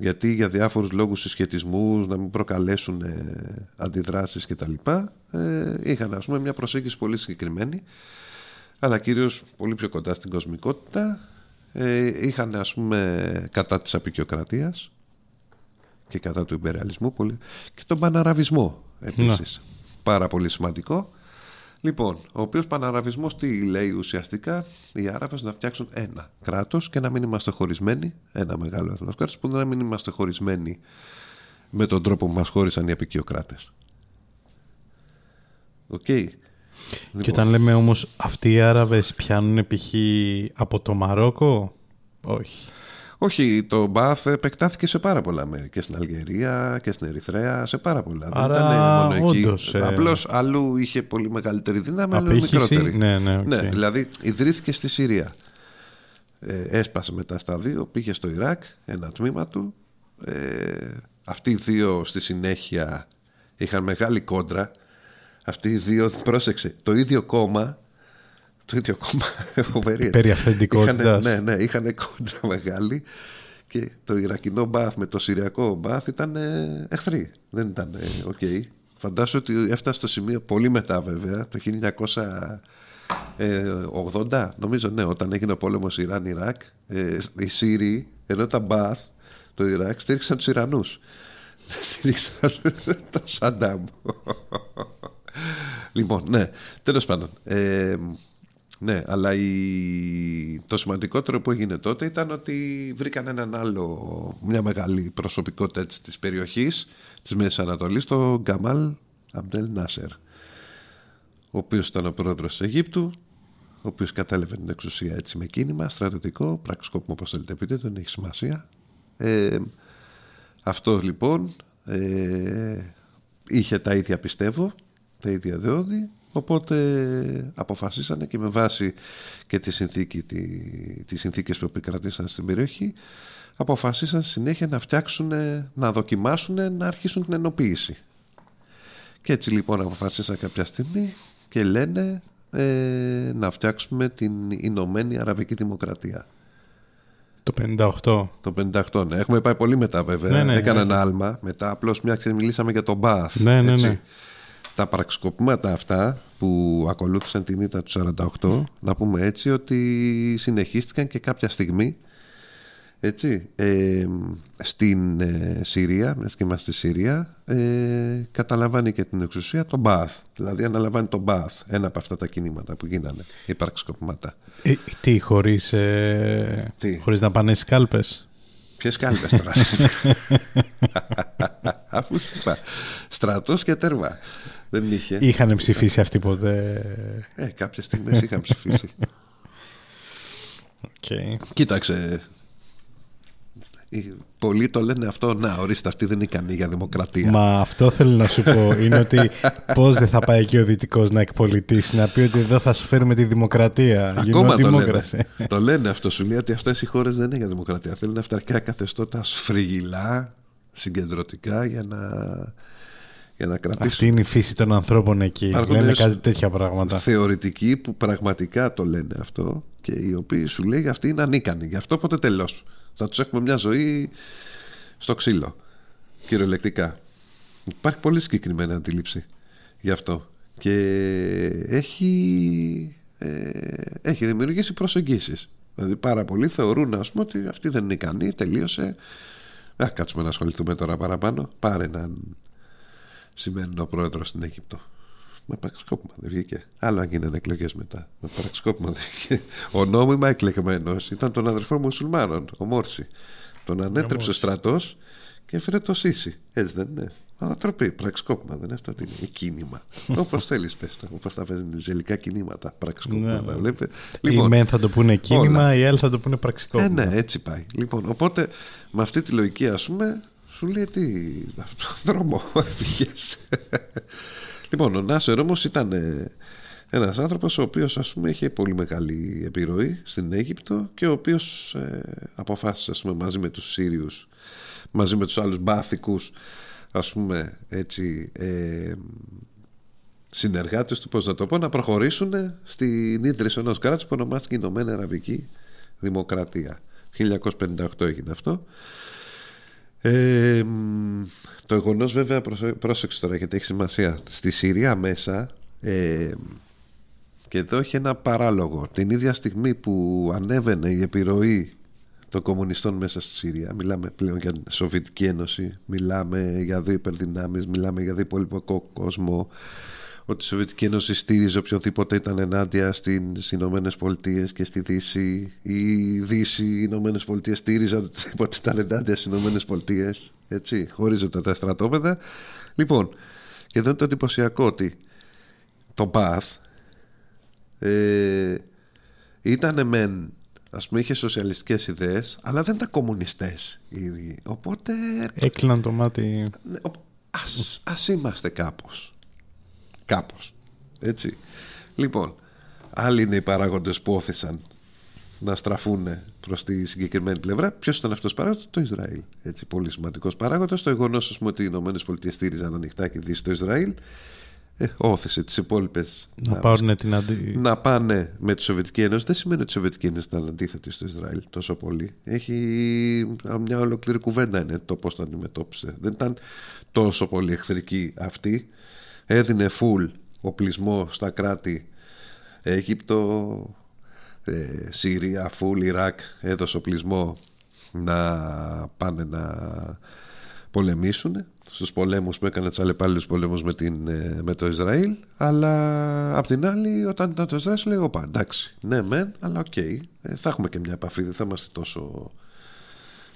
γιατί για διάφορους λόγους συσχετισμούς να μην προκαλέσουν ε, αντιδράσεις και τα λοιπά ε, είχαν ας πούμε μια προσέγγιση πολύ συγκεκριμένη αλλά κυρίως πολύ πιο κοντά στην κοσμικότητα ε, είχαν ας πούμε κατά της απεικιοκρατίας και κατά του υπεραλισμού πολύ, και τον παναραβισμό επίσης. Πάρα πολύ σημαντικό Λοιπόν, ο οποίος παναραβισμός τι λέει ουσιαστικά; Οι Άραβες να φτιάξουν ένα κράτος και να μην είμαστε χωρισμένοι, ένα μεγάλο εθνικό κράτος που να μην είμαστε χωρισμένοι με τον τρόπο που μας χώρισαν οι αποικιοκράτες. Οκ. Λοιπόν, Και όταν λέμε όμως αυτοί οι Άραβες πιάνουν π.χ. από το Μαρόκο, όχι. Όχι, το Μπαθ επεκτάθηκε σε πάρα πολλά μέρη. Και στην Αλγερία και στην Ερυθρέα, σε πάρα πολλά. Άρα, Δεν ήταν μόνο εκεί. όντως, ε, Απλώς αλλού είχε πολύ μεγαλύτερη δύναμη, αλλού Απήχηση, μικρότερη. ναι, ναι, οκ. δηλαδή ιδρύθηκε στη Συρία. Ε, έσπασε μετά στα δύο, πήγε στο Ιράκ, ένα τμήμα του. Ε, αυτοί οι δύο στη συνέχεια είχαν μεγάλη κόντρα. Αυτοί οι δύο, πρόσεξε, το ίδιο κόμμα το ίδιο κόμμα φοβερή. Περί αυθεντικότητας. Είχανε- Ναι, ναι, είχαν κόντρα μεγάλη και το Ιρακινό μπαθ με το Συριακό μπαθ ήταν ε, εχθροί. Δεν ήταν ε, οκ. Φαντάσου ότι έφτασε στο σημείο πολύ μετά βέβαια, το 1980, νομίζω ναι, όταν έγινε ο πόλεμος Ιράν-Ιράκ, ε, οι Σύριοι, ενώ τα μπαθ, το Ιράκ, στήριξαν τους Ιρανούς. Στήριξαν το Σαντάμ. λοιπόν, ναι, τέλος πάντων. Ε, ναι, αλλά η... το σημαντικότερο που έγινε τότε ήταν ότι βρήκαν έναν άλλο, μια μεγάλη προσωπικότητα έτσι, της περιοχής της Μέσης Ανατολής, τον Γκαμάλ Αμπτέλ Νάσερ, ο οποίος ήταν ο πρόεδρος της Αιγύπτου, ο οποίος κατέλαβε την εξουσία έτσι με κίνημα, στρατιωτικό, πραξικόπημα όπως θέλετε πείτε, δεν έχει σημασία. Ε, αυτό λοιπόν ε, είχε τα ίδια πιστεύω, τα ίδια δεόδη, οπότε αποφασίσανε και με βάση και τη συνθήκη, τη, τις συνθήκες που επικρατήσαν στην περιοχή, αποφασίσαν συνέχεια να φτιάξουν, να δοκιμάσουν, να αρχίσουν την ενοποίηση. Και έτσι λοιπόν αποφασίσαν κάποια στιγμή και λένε ε, να φτιάξουμε την Ηνωμένη Αραβική Δημοκρατία. Το 58. Το 58, ναι. Έχουμε πάει πολύ μετά βέβαια. Ναι, ναι, Έκανα ναι. ένα άλμα. Μετά απλώς μια και μιλήσαμε για τον Μπάθ. Ναι, ναι, έτσι. ναι. Τα πραξικοπήματα αυτά που ακολούθησαν την ήττα του 48, να πούμε έτσι ότι συνεχίστηκαν και κάποια στιγμή έτσι, ε, στην ε, Συρία, μιας και είμαστε στη Συρία, ε, καταλαμβάνει και την εξουσία το Μπάθ. Δηλαδή αναλαμβάνει το Μπάθ, ένα από αυτά τα κινήματα που γίνανε, οι πραξικοπήματα. Ε, τι, χωρίς, ε, Τι; χωρίς να πάνε σκάλπες; Ποιες κάλπες τώρα; Αφού σου είπα, στρατός και τέρμα. Δεν είχε. Είχαν ψηφίσει αυτοί ποτέ. Ε, κάποιες στιγμές είχαν ψηφίσει. Οκ. Κοίταξε. οι- Πολλοί το λένε αυτό, να ορίστε αυτή δεν είναι ικανή για δημοκρατία. Μα αυτό θέλω να σου πω είναι ότι πώς δεν θα πάει εκεί ο Δυτικός να εκπολιτίσει να πει ότι εδώ θα σου φέρουμε τη δημοκρατία. Ακόμα το λένε. democracy. το λένε αυτό σου λέει ότι αυτές οι χώρες δεν είναι για δημοκρατία. Θέλουν αυταρχικά καθεστώτα σφριγηλά, συγκεντρωτικά για να, για να κρατήσουν Αυτή είναι η φύση των ανθρώπων εκεί. Υπάρχουν Λένε νέες- κάτι τέτοια πράγματα. θεωρητικοί που πραγματικά το λένε αυτό και οι οποίοι σου λέει αυτοί είναι ανίκανοι. Γι' αυτό ποτέ τελώ. Θα τους έχουμε μια ζωή στο ξύλο. Κυριολεκτικά. Υπάρχει πολύ συγκεκριμένη αντίληψη γι' αυτό. Και έχει, ε, έχει δημιουργήσει προσεγγίσεις. Δηλαδή πάρα πολλοί θεωρούν ας πούμε ότι αυτή δεν είναι ικανή, τελείωσε. Α, κάτσουμε να ασχοληθούμε τώρα παραπάνω. Πάρε έναν σημερινό πρόεδρος στην Αίγυπτο. Με πραξικόπημα δεν βγήκε. Άλλο αν γίνανε εκλογές μετά. Με πραξικόπημα δεν βγήκε. Ο νόμιμα εκλεγμένος ήταν των αδερφών μουσουλμάνων, ο Μόρση. Τον ανέτρεψε ο στρατός και έφερε το Σίση. Έτσι δεν είναι. Ανατροπή, πραξικόπημα δεν είναι αυτό. Τι είναι. Κίνημα. Όπως θέλεις, πες τα. Όπως τα παίζουν ζελικά κινήματα. Πραξικόπηματα. Ναι, ναι. βλέπε. οι μεν θα το πούνε κίνημα, όλα. οι άλλοι θα το πούνε Ε, πραξικόπημα. ναι, έτσι πάει. Λοιπόν, οπότε με αυτή τη λογική, ας πούμε, σου λέει τι. Αυτό το δρόμο πήγες. λοιπόν, ο Νάσερ όμω ήταν ένας άνθρωπος ο οποίος, ας πούμε, είχε πολύ μεγάλη επιρροή στην Αίγυπτο και ο οποίος ε, αποφάσισε, ας πούμε, μαζί με τους Σύριους, μαζί με τους άλλους μπάθικους, ας πούμε, έτσι. Ε, συνεργάτες του, πώς να το πω, να προχωρήσουν στην ίδρυση ενός κράτους που ονομάστηκε Ηνωμένη Αραβική Δημοκρατία. 1958 έγινε αυτό. Ε, μ, το γεγονός βέβαια, προσέ- πρόσεξε τώρα γιατί έχει σημασία, στη Συρία μέσα ε, και εδώ έχει ένα παράλογο. Την ίδια στιγμή που ανέβαινε η επιρροή των κομμουνιστών μέσα στη Συρία, μιλάμε πλέον για την Σοβιετική Ένωση, μιλάμε για δύο υπερδυνάμεις, μιλάμε για διπολιτικό κόσμο, ότι η Σοβιετική Ένωση στήριζε οποιοδήποτε ήταν ενάντια στις Ηνωμένες Πολιτείες και στη Δύση. Η Δύση, οι Ηνωμένες Πολιτείες στήριζαν οτιδήποτε ήταν ενάντια στις Ηνωμένες Πολιτείες. Έτσι, χωρίζονταν τα στρατόπεδα. Λοιπόν, και εδώ είναι το εντυπωσιακό ότι το Μπαθ ε, ήταν μεν ας πούμε είχε σοσιαλιστικές ιδέες αλλά δεν ήταν κομμουνιστές οι ίδιοι οπότε Έκλειναν το μάτι. ναι, ο- ας, ας είμαστε κάπως Κάπως Έτσι Λοιπόν Άλλοι είναι οι παράγοντες που όθησαν να στραφούν προς τη συγκεκριμένη πλευρά. Ποιος ήταν αυτός ο παράγοντας, το Ισραήλ. Έτσι, πολύ σημαντικός παράγοντας. Το γεγονός ότι οι Ηνωμένες Πολιτείες στήριζαν ανοιχτά και δύση το Ισραήλ ε, όθησε τις υπόλοιπες Να πάρουν την αντι... να πάνε με τη Σοβιετική Ένωση δεν σημαίνει ότι η Σοβιετική Ένωση ήταν αντίθετη στο Ισραήλ τόσο πολύ. Έχει μια ολόκληρη κουβέντα είναι το πώς το αντιμετώπισε. Δεν ήταν τόσο πολύ εχθρική αυτή. Έδινε φουλ οπλισμό στα κράτη. Αίγυπτο, ε, Συρία, φουλ Ιράκ έδωσε οπλισμό να πάνε να πολεμήσουν στους πολέμους που έκανε τους αλλεπάλληλους πολέμους με, την, ε, με το Ισραήλ. Αλλά απ' την άλλη όταν ήταν το Ισραήλ σου λέει όπα εντάξει ναι μεν αλλά οκ ε, θα έχουμε και μια επαφή δεν θα είμαστε τόσο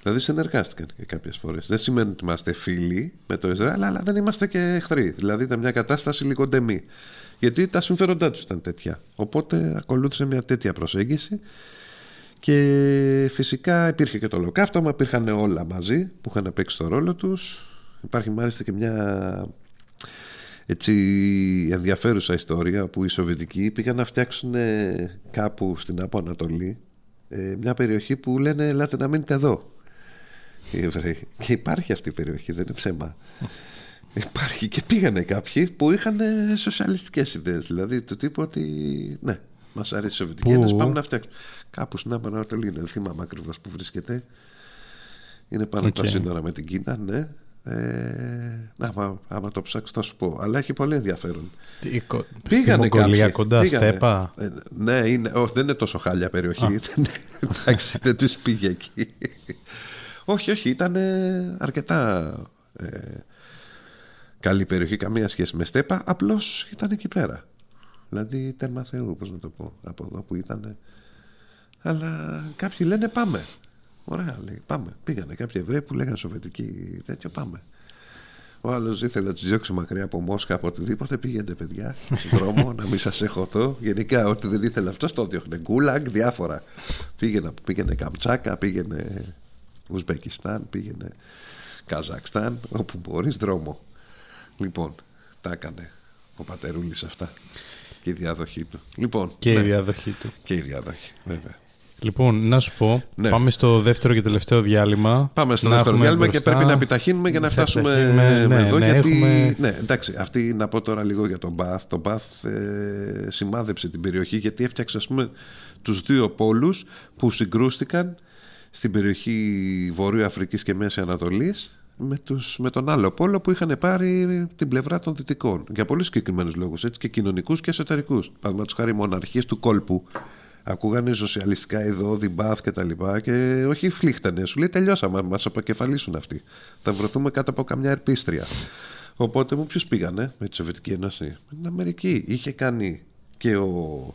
δηλαδή συνεργάστηκαν και κάποιες φορές. Δεν σημαίνει ότι είμαστε φίλοι με το Ισραήλ αλλά δεν είμαστε και εχθροί. Δηλαδή ήταν μια κατάσταση λίγο ντεμί. Γιατί τα συμφέροντά τους ήταν τέτοια. Οπότε ακολούθησε μια τέτοια προσέγγιση. Και φυσικά υπήρχε και το ολοκαύτωμα, υπήρχαν όλα μαζί που είχαν παίξει το ρόλο τους. Υπάρχει μάλιστα και μια έτσι ενδιαφέρουσα ιστορία που οι Σοβιετικοί πήγαν να φτιάξουν ε, κάπου στην Άπο Ανατολή ε, μια περιοχή που λένε ελάτε να μείνετε εδώ οι Εβραίοι. Και υπάρχει αυτή η περιοχή, δεν είναι ψέμα. Υπάρχει και πήγανε κάποιοι που είχαν ε, σοσιαλιστικές ιδέες. Δηλαδή το τύπο ότι ναι, μας αρέσει η Σοβιετική Πού; Ένωση, πάμε να φτιάξουμε. Κάπου στην Άπω Ανατολή είναι, δεν θυμάμαι ακριβώς που βρίσκεται. Είναι πάνω από τα Οκ. σύνορα με την Κίνα, ναι. Ε, να, άμα, άμα το ψάξω θα σου πω. Αλλά έχει πολύ ενδιαφέρον. Τι, κο- στη Πήγανε Μογγολία κάποιοι. κοντά, πήγανε. στέπα; Ε, ναι, είναι, όχι, δεν είναι τόσο χάλια περιοχή. Εντάξει, δεν της πήγε εκεί. Όχι, όχι, ήταν ε, αρκετά ε, καλή περιοχή, καμία σχέση με στέπα. Απλώς ήταν εκεί πέρα. Δηλαδή, τέρμα Θεού, πώς να το πω, από εδώ που ήταν. Αλλά κάποιοι λένε πάμε. Ωραία, λέει, πάμε. Πήγανε κάποιοι Εβραίοι που λέγανε Σοβιετική τέτοια, πάμε. Ο άλλος ήθελε να τους διώξει μακριά από Μόσχα, από οτιδήποτε. Πήγαινε, παιδιά, στον δρόμο, να μην σας έχω εδώ. Γενικά, ό,τι δεν ήθελε αυτός, το διώχνε. Γκούλαγκ, διάφορα. Πήγαινε, πήγαινε Καμτσάκα, πήγαινε Ουσμπεκιστάν, πήγαινε Καζακστάν, όπου μπορείς, δρόμο. Λοιπόν, τα έκανε ο πατερούλης αυτά. Και η διαδοχή του. Λοιπόν, Και ναι, η διαδοχή του. και η διαδοχή, βέβαια. Λοιπόν, να σου πω, Ναι. πάμε στο δεύτερο και τελευταίο διάλειμμα. Πάμε στο Να δεύτερο έχουμε διάλειμμα και μπροστά- πρέπει να επιταχύνουμε για να Θα φτάσουμε επιταχύνουμε, ναι, εδώ. ναι, γιατί, έχουμε- ναι, εντάξει, αυτή να πω τώρα λίγο για τον Μπαθ. Το Μπαθ ε, σημάδεψε την περιοχή γιατί έφτιαξε ας πούμε τους δύο πόλους που συγκρούστηκαν στην περιοχή Βορείου Αφρικής και Μέσης Ανατολής με, τους, με τον άλλο πόλο που είχαν πάρει την πλευρά των δυτικών για πολύ συγκεκριμένους λόγους έτσι, και κοινωνικούς και εσωτερικούς παραδείγματος χάρη οι μοναρχίες του κόλπου ακούγανε σοσιαλιστικά εδώ, διμπάθ και τα λοιπά και όχι φλίχτανε. Σου λέει τελειώσαμε, μας αποκεφαλίσουν αυτοί. Θα βρεθούμε κάτω από καμιά ερπίστρια. Οπότε μου ποιους πήγανε με τη Σοβιετική Ένωση; Με την Αμερική. Είχε κάνει και ο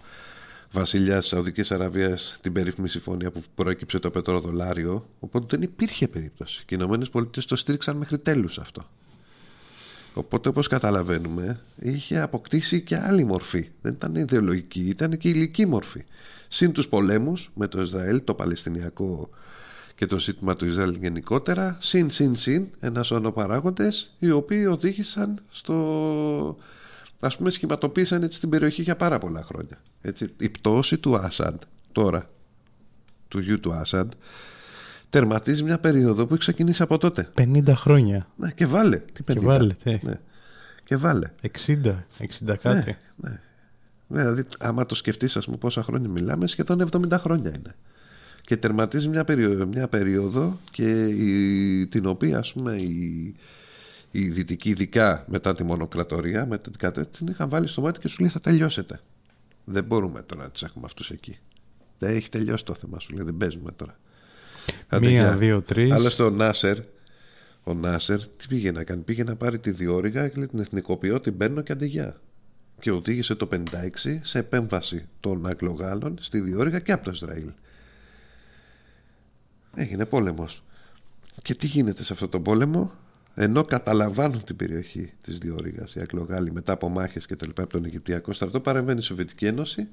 βασιλιάς της Σαουδικής Αραβίας την περίφημη συμφωνία που προέκυψε το πετροδολάριο. Οπότε δεν υπήρχε περίπτωση. Και οι Ηνωμένες Πολιτείες το στήριξαν μέχρι τέλους αυτό. Οπότε όπως καταλαβαίνουμε είχε αποκτήσει και άλλη μορφή. Δεν ήταν ιδεολογική, ήταν και υλική μορφή. Συν τους πολέμους με το Ισραήλ, το Παλαιστινιακό και το ζήτημα του Ισραήλ γενικότερα, συν, συν, συν, ένας σώμα παράγοντες οι οποίοι οδήγησαν στο... ας πούμε σχηματοποίησαν έτσι την περιοχή για πάρα πολλά χρόνια. Έτσι, η πτώση του Άσαντ τώρα, του γιου του Άσαντ, τερματίζει μια περίοδο που έχει ξεκινήσει από τότε. 50 χρόνια. Ναι, και βάλε. Τι Και 50. βάλε, τι. Ναι. Και βάλε. 60, 60 κάτι. Ναι, ναι. Ναι, δηλαδή, άμα το σκεφτείς, ας πούμε, πόσα χρόνια μιλάμε, σχεδόν 70 χρόνια είναι. Και τερματίζει μια περίοδο, μια περίοδο και η, την οποία, ας πούμε, οι, οι δυτικοί, ειδικά μετά τη μονοκρατορία, μετά την κατεύθυνση, την είχαν βάλει στο μάτι και σου λέει θα τελειώσετε. Δεν μπορούμε τώρα να τις έχουμε αυτούς εκεί. Δεν έχει τελειώσει το θέμα σου λέει, δεν παίζουμε τώρα. Άντε, Μία, γεια. δύο, τρεις. Αλλά στο Νάσερ, ο Νάσερ τι πήγε να κάνει, πήγε να πάρει τη διόρυγα και λέει την εθνικοποιώ, την παίρνω και αντεγιά. Και οδήγησε το 56 σε επέμβαση των Αγγλογάλων στη διόρυγα και από το Ισραήλ. Έγινε πόλεμος. Και τι γίνεται σε αυτό το πόλεμο, ενώ καταλαμβάνουν την περιοχή της διόρυγας οι Αγγλογάλοι μετά από μάχες και τα λοιπά από τον Αιγυπτιακό στρατό, παρεμβαίνει η Σοβιετική Ένωση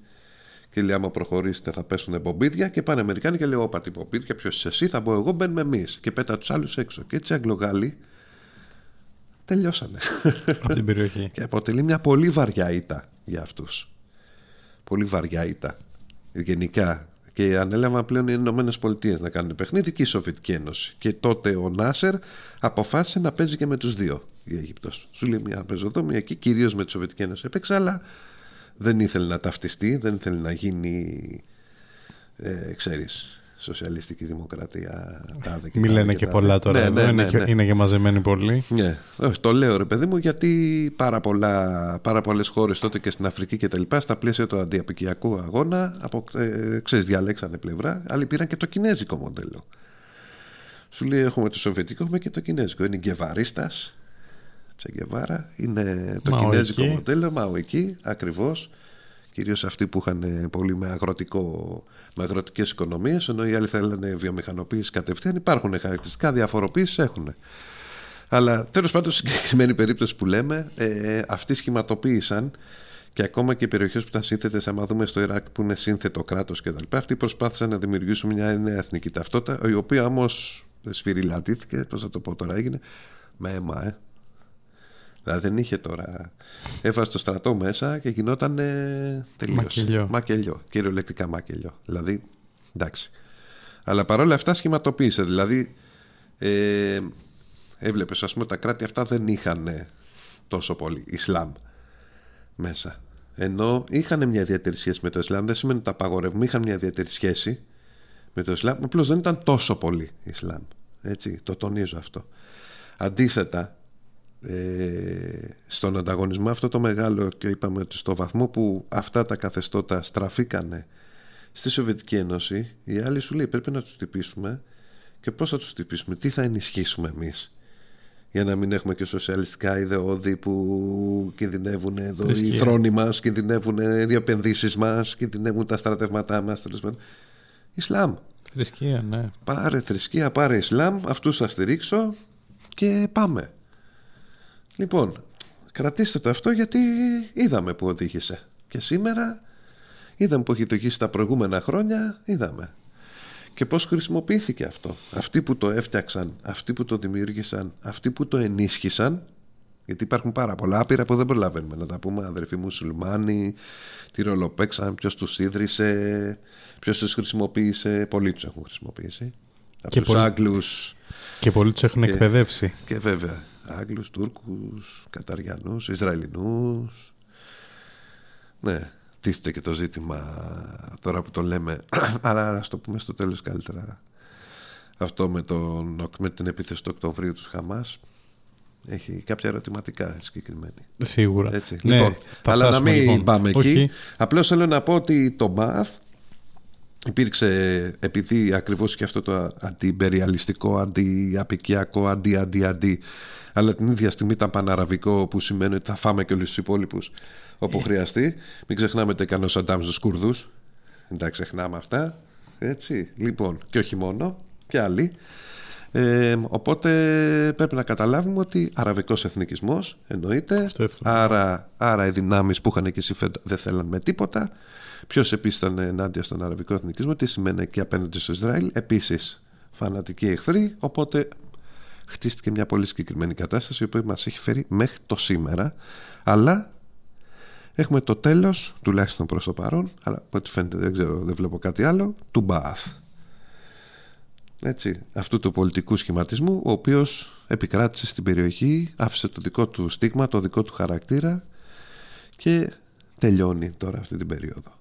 και λέει: Άμα προχωρήσετε, θα πέσουν μπομπίδια. Και πάνε οι Αμερικάνοι και λέει: Όπα, τι μπομπίδια, ποιος είσαι εσύ, θα πω εγώ, μπαίνουμε εμείς. Και πέτα τους άλλους έξω. Και έτσι οι Αγγλογάλοι τελειώσανε. Από την περιοχή. και αποτελεί μια πολύ βαριά ήττα για αυτούς. Πολύ βαριά ήττα. Γενικά. Και ανέλαβαν πλέον οι Ηνωμένες Πολιτείες να κάνουν παιχνίδι και η Σοβιετική Ένωση. Και τότε ο Νάσερ αποφάσισε να παίζει και με τους δύο η Αίγυπτος. Σου λέει μια παίζω εδώ, μια εκεί, κυρίως με τη Σοβιετική Ένωση έπαιξε, αλλά δεν ήθελε να ταυτιστεί, δεν ήθελε να γίνει, ε, ξέρεις, σοσιαλιστική δημοκρατία. τάδε και Μη τάδε λένε και και τάδε. πολλά τώρα. Ναι, εδώ. ναι, είναι, ναι, και, ναι. είναι και μαζεμένοι πολλοί. Ναι, όχι, το λέω ρε παιδί μου γιατί πάρα, πολλά, πάρα πολλές χώρες τότε και στην Αφρική και τα λοιπά στα πλαίσια του αντιαπικιακού αγώνα από, ε, ξέρεις, διαλέξανε πλευρά άλλοι πήραν και το κινέζικο μοντέλο σου λέει έχουμε το σοβιετικό έχουμε και το κινέζικο είναι γκεβαρίστας Τσεγκεβάρα. Είναι το Μαοϊκή. κινέζικο μοντέλο μαοϊκή ακριβώς. Κυρίως αυτοί που είχαν ε, πολύ με, αγροτικό, με αγροτικές οικονομίες ενώ οι άλλοι θέλανε βιομηχανοποίηση κατευθείαν. Υπάρχουν χαρακτηριστικά διαφοροποίηση έχουν αλλά τέλος πάντων, στην συγκεκριμένη περίπτωση που λέμε, ε, αυτοί σχηματοποίησαν και ακόμα και οι περιοχές που ήταν σύνθετες, άμα δούμε στο Ιράκ που είναι σύνθετο κράτος και τα λοιπά, αυτοί προσπάθησαν να δημιουργήσουν μια νέα εθνική ταυτότητα, η οποία όμως σφυριλατήθηκε, πώς θα το πω τώρα, έγινε με αίμα, ε. Δηλαδή δεν είχε τώρα. Έβαζε το στρατό μέσα και γινόταν ε, τελείως. Μακελιό. Μακελιό. Κυριολεκτικά μακελιό. Δηλαδή, εντάξει. Αλλά παρόλα αυτά σχηματοποίησε. Δηλαδή, ε, έβλεπες ας πούμε τα κράτη αυτά δεν είχαν τόσο πολύ Ισλάμ μέσα. Ενώ είχαν μια ιδιαίτερη σχέση με το Ισλάμ, δεν σημαίνει ότι τα απαγορεύουμε, είχαν μια ιδιαίτερη σχέση με το Ισλάμ, απλώς δεν ήταν τόσο πολύ Ισλάμ. Έτσι, το τονίζω αυτό. Αντίθετα, ε, στον ανταγωνισμό αυτό το μεγάλο και είπαμε ότι στο βαθμό που αυτά τα καθεστώτα στραφήκανε στη Σοβιετική Ένωση, οι άλλοι σου λέει πρέπει να τους τυπήσουμε και πώς θα τους τυπήσουμε, τι θα ενισχύσουμε εμείς για να μην έχουμε και σοσιαλιστικά ιδεώδη που κινδυνεύουν εδώ, οι Θρησκεία. θρόνοι μας, κινδυνεύουν οι επενδύσεις μας, κινδυνεύουν τα στρατεύματά μας, τέλος πάντων. Ισλάμ. Θρησκεία, ναι. Πάρε θρησκεία, πάρε Ισλάμ, αυτούς θα στηρίξω και πάμε. Λοιπόν, κρατήστε το αυτό γιατί είδαμε που οδήγησε. Και σήμερα είδαμε που έχει οδηγήσει τα προηγούμενα χρόνια, είδαμε. Και πώς χρησιμοποιήθηκε αυτό. Αυτοί που το έφτιαξαν, αυτοί που το δημιούργησαν, αυτοί που το ενίσχυσαν, γιατί υπάρχουν πάρα πολλά άπειρα που δεν προλαβαίνουμε να τα πούμε. Αδερφοί μουσουλμάνοι, τι ρόλο παίξαν, ποιος τους ίδρυσε, ποιος τους χρησιμοποίησε. Πολλοί τους έχουν χρησιμοποιήσει. Από Και τους πολλοί- Άγγλους Και πολλοί τους έχουν Και- εκπαιδεύσει. και βέβαια Άγγλους, Τούρκους, Καταριανούς, Ισραηλινούς. Ναι, τίθεται και το ζήτημα τώρα που το λέμε, αλλά ας το πούμε στο τέλος καλύτερα. Αυτό με, τον, με την επίθεση του Οκτωβρίου τους Χαμάς έχει κάποια ερωτηματικά συγκεκριμένη. Σίγουρα. Έτσι. Ναι, λοιπόν, θα αλλά να φτάσουμε, μην λοιπόν. πάμε εκεί. Όχι. Απλώς θέλω να πω ότι το ΜΑΘ υπήρξε επειδή ακριβώς και αυτό το αντιπεριαλιστικό, αντιαπικιακό, αντι-αντι-αντι αλλά την ίδια στιγμή ήταν παναραβικό που σημαίνει ότι θα φάμε και όλους τους υπόλοιπους όπου χρειαστεί. Μην ξεχνάμε ότι έκανε ο Σαντάμ στους Κούρδους. Δεν τα ξεχνάμε αυτά. Έτσι. Λοιπόν, και όχι μόνο, και άλλοι. Ε, οπότε πρέπει να καταλάβουμε ότι αραβικός εθνικισμός εννοείται Αυτό ήθελα. άρα, άρα οι δυνάμεις που είχαν και συμφέροντα δεν θέλαν με τίποτα Ποιος επίσης ήταν ενάντια στον αραβικό εθνικισμό, τι σημαίνει και απέναντι στο Ισραήλ. Επίσης φανατικοί εχθροί. Οπότε χτίστηκε μια πολύ συγκεκριμένη κατάσταση η οποία μας έχει φέρει μέχρι το σήμερα. Αλλά έχουμε το τέλος, τουλάχιστον προς το παρόν, αλλά από ό,τι φαίνεται δεν ξέρω, δεν βλέπω κάτι άλλο, του Μπαθ. Έτσι, αυτού του πολιτικού σχηματισμού, ο οποίος επικράτησε στην περιοχή, άφησε το δικό του στίγμα, το δικό του χαρακτήρα και τελειώνει τώρα αυτή την περίοδο.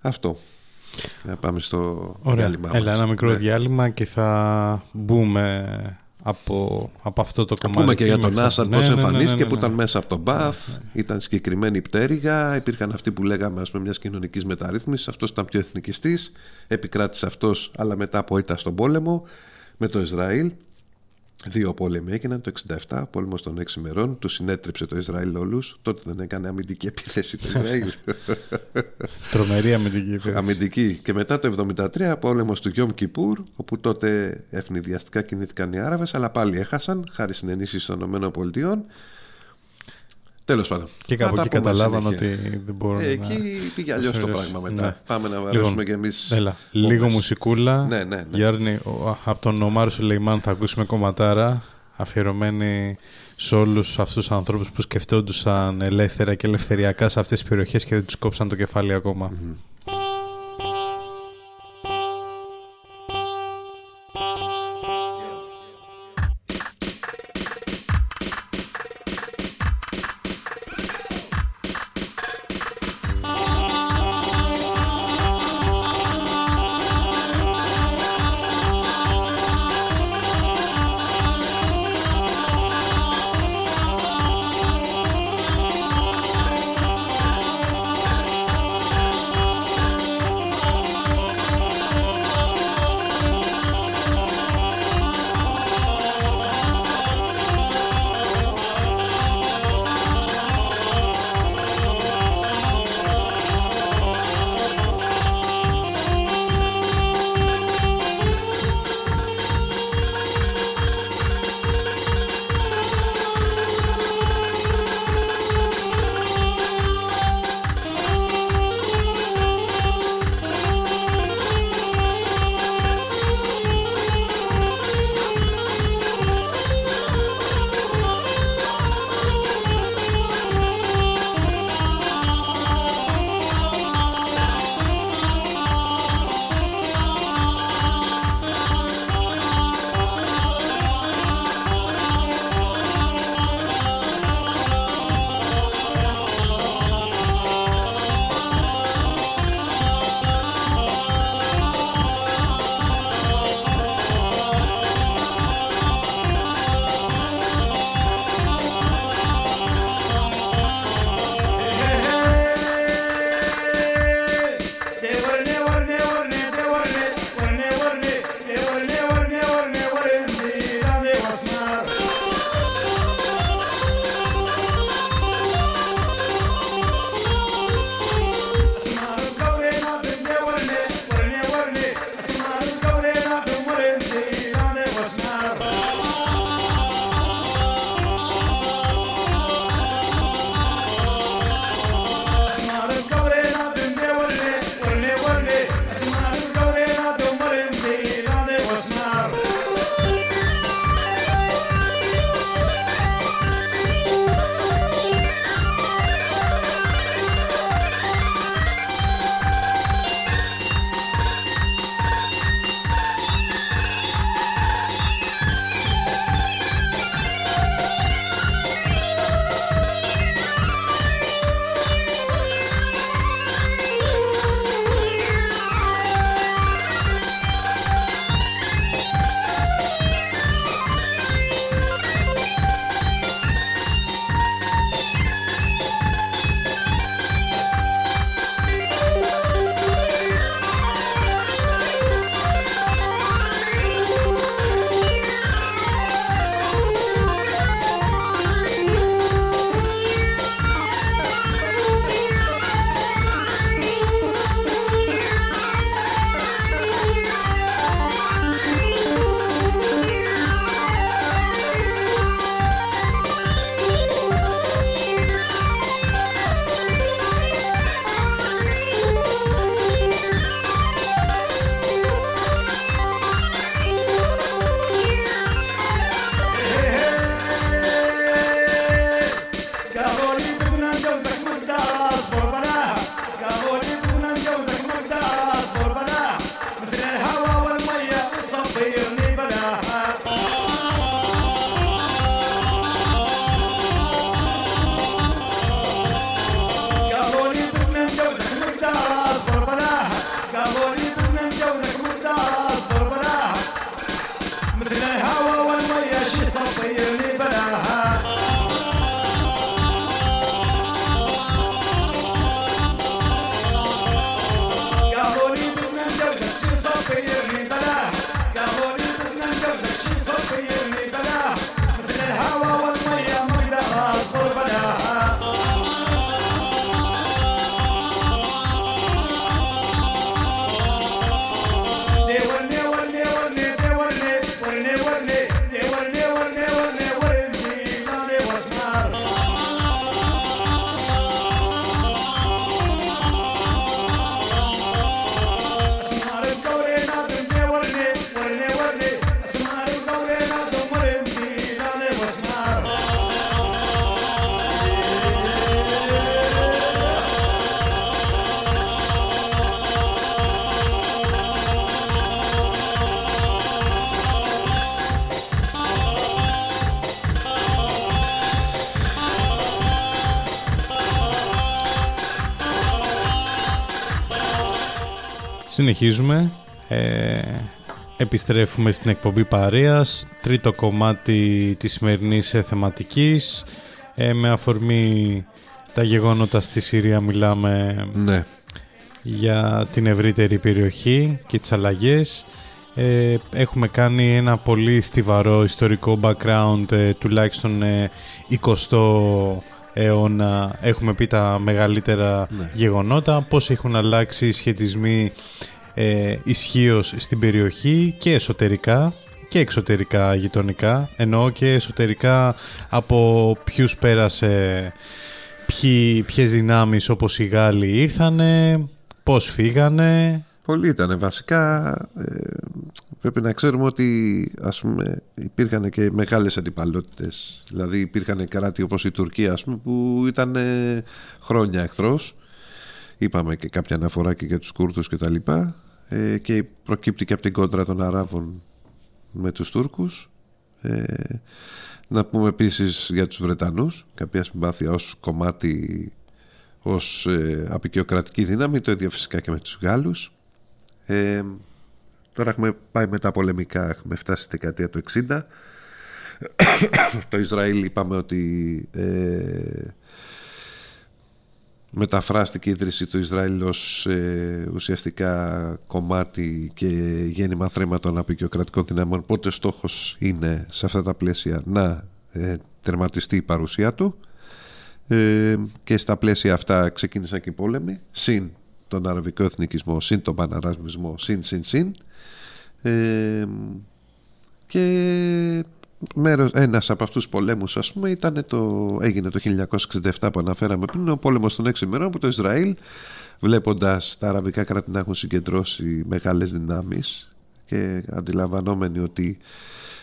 Αυτό. Να πάμε στο Ωραία. διάλειμμα Έλα, μας. ένα μικρό Ναι. διάλειμμα και θα μπούμε από, από αυτό το Να κομμάτι. πούμε και για τον μέχρι- Άσαντ Ναι, πώς ναι, ναι, ναι, εμφανίστηκε ναι, που ναι. ήταν μέσα από τον Μπαθ ήταν συγκεκριμένη πτέρυγα υπήρχαν αυτοί που λέγαμε ας πούμε μιας κοινωνικής μεταρρύθμισης αυτός ήταν πιο εθνικιστής επικράτησε αυτός αλλά μετά από ήταν στον πόλεμο με το Ισραήλ Δύο πόλεμοι έγιναν το 67, πόλεμος των 6 ημερών. Του συνέτριψε το Ισραήλ όλους Τότε δεν έκανε αμυντική επίθεση το Ισραήλ. Τρομερή αμυντική επίθεση. αμυντική. Και μετά το 73, πόλεμος του Γιόμ Κιπούρ, όπου τότε ευνηδιαστικά κινήθηκαν οι Άραβες, αλλά πάλι έχασαν, χάρη στην ενίσχυση των ΗΠΑ. Τέλος πάντων. Και κάπου Θα τα εκεί πούμε καταλάβαν συνέχεια. ότι δεν μπορούν Ε, να... εκεί πήγε αλλιώς το Αλλιώς, πράγμα μετά. ναι. Πάμε να βαρέσουμε Λοιπόν, κι εμείς Έλα, πόμες. λίγο μουσικούλα. Ναι, ναι, ναι. Γιάννη, ο- από τον Ομάρ Σουλεϊμάν θα ακούσουμε κομματάρα αφιερωμένη σε όλους αυτούς τους ανθρώπους που σκεφτόντουσαν ελεύθερα και ελευθεριακά σε αυτές τις περιοχές και δεν τους κόψαν το κεφάλι ακόμα. Thank Συνεχίζουμε. Ε, επιστρέφουμε στην εκπομπή Παρέας. Τρίτο κομμάτι της σημερινής ε, θεματικής. Ε, με αφορμή τα γεγονότα στη Συρία μιλάμε Ναι. για την ευρύτερη περιοχή και τις αλλαγές. Ε, έχουμε κάνει ένα πολύ στιβαρό ιστορικό background, ε, τουλάχιστον ε, 20 αιώνα. Έχουμε πει τα μεγαλύτερα Ναι. γεγονότα, πώς έχουν αλλάξει οι σχετισμοί ε, ισχύως στην περιοχή και εσωτερικά και εξωτερικά γειτονικά. Εννοώ και εσωτερικά από ποιους πέρασε, ποιοι, ποιες δυνάμεις όπως οι Γάλλοι ήρθανε, πώς φύγανε. Πολλοί ήταν. Βασικά ε, πρέπει να ξέρουμε ότι ας πούμε, υπήρχαν και μεγάλες αντιπαλότητες. Δηλαδή υπήρχαν κράτη όπως η Τουρκία ας πούμε, που ήταν ε, χρόνια εχθρός. Είπαμε και κάποια αναφορά και για τους Κούρδους και τα λοιπά. Ε, και προκύπτει και από την κόντρα των Αράβων με τους Τούρκους. Ε, να πούμε επίσης για τους Βρετανούς κάποια συμπάθεια ως κομμάτι ως ε, απεικιοκρατική δύναμη το ίδιο φυσικά και με τους Γάλλους ε, τώρα έχουμε πάει με τα πολεμικά έχουμε φτάσει στη δεκαετία του 60 το Ισραήλ είπαμε ότι ε, μεταφράστηκε η ίδρυση του Ισραήλ ως ε, ουσιαστικά κομμάτι και γέννημα θρέματων απεικιοκρατικών δυνάμεων. Οπότε στόχος είναι σε αυτά τα πλαίσια να ε, τερματιστεί η παρουσία του. Ε, και στα πλαίσια αυτά ξεκίνησαν και οι πόλεμοι συν τον αραβικό εθνικισμό συν τον παναραβισμό συν συν συν. Ε, και μέρος, ένας από αυτούς τους πολέμους ας πούμε ήταν το, έγινε το 1967 που αναφέραμε πριν ο πόλεμος των 6 ημερών που το Ισραήλ βλέποντας τα αραβικά κράτη να έχουν συγκεντρώσει μεγάλες δυνάμεις και αντιλαμβανόμενοι ότι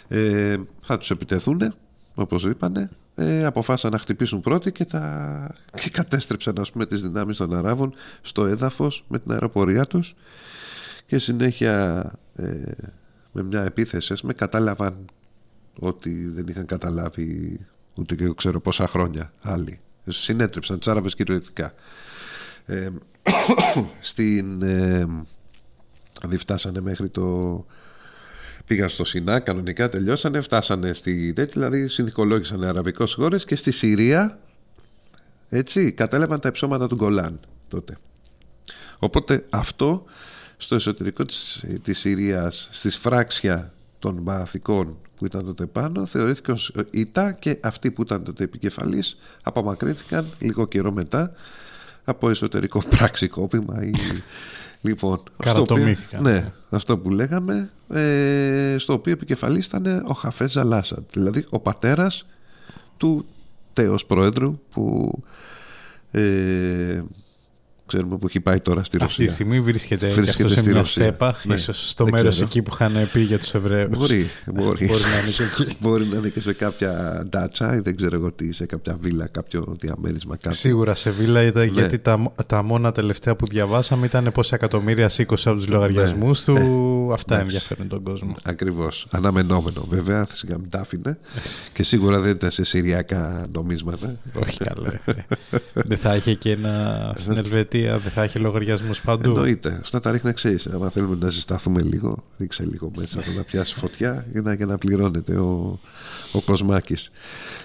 ε, θα τους επιτεθούν όπως είπανε ε, αποφάσισαν να χτυπήσουν πρώτοι και, τα... και κατέστρεψαν ας πούμε τις δυνάμεις των Αράβων στο έδαφος με την αεροπορία τους. Και συνέχεια ε, με μια επίθεση ας πούμε, κατάλαβαν ότι δεν είχαν καταλάβει ούτε και εγώ ξέρω πόσα χρόνια άλλοι. Συνέτρεψαν τους Άραβες κυριολεκτικά. Ε, στην ε, δηλαδή φτάσανε μέχρι το πήγαν στο Σινά κανονικά τελειώσανε φτάσανε στη τέτοια δηλαδή συνθηκολόγησαν αραβικές χώρες και στη Συρία έτσι κατέλαβαν τα υψώματα του Γκολάν τότε. Οπότε αυτό στο εσωτερικό της, της Συρίας στις φράξια των Μαθικών που ήταν τότε πάνω θεωρήθηκε ως ήττα και αυτοί που ήταν τότε επικεφαλής απομακρύνθηκαν λίγο καιρό μετά από εσωτερικό πραξικόπημα ή... Λοιπόν, αυτό, που, Καρατομήθηκαν. ναι, αυτό που λέγαμε ε, στο οποίο επικεφαλής ήταν ο Χαφές Ζαλάσαντ δηλαδή ο πατέρας του τέος πρόεδρου που ε, ξέρουμε που έχει πάει τώρα στη Αυτή Ρωσία τη στιγμή βρίσκεται, και Βρίσκεται αυτός σε στη μια Ρωσία. στέπα, Ναι, ίσως στο δεν μέρος ξέρω. εκεί που είχαν πει για τους Εβραίους. Μπορεί, μπορεί. Μπορεί να είναι και εκεί. Μπορεί να είναι και σε κάποια ντάτσα ή δεν ξέρω εγώ τι, σε κάποια βίλα, κάποιο διαμέρισμα, κάτι. Σίγουρα σε βίλα ήταν Ναι. γιατί τα, τα μόνα τελευταία που διαβάσαμε ήταν πόσα εκατομμύρια σήκωσε από τους λογαριασμούς του. Αυτά Ναι. Εντάξει. ενδιαφέρουν τον κόσμο. Ακριβώς. Αναμενόμενο βέβαια, θα σιγά μην τα άφηνε. και σίγουρα δεν ήταν σε συριακά νομίσματα. Όχι καλά. δεν θα είχε και ένα στην Ελβετία, δεν θα είχε λογαριασμούς παντού. Εννοείται. Αυτά τα ρίχνα ξέρεις. Αν θέλουμε να ζεσταθούμε λίγο, ρίξε λίγο μέσα να πιάσει φωτιά για να, για να πληρώνεται ο, ο Κοσμάκης.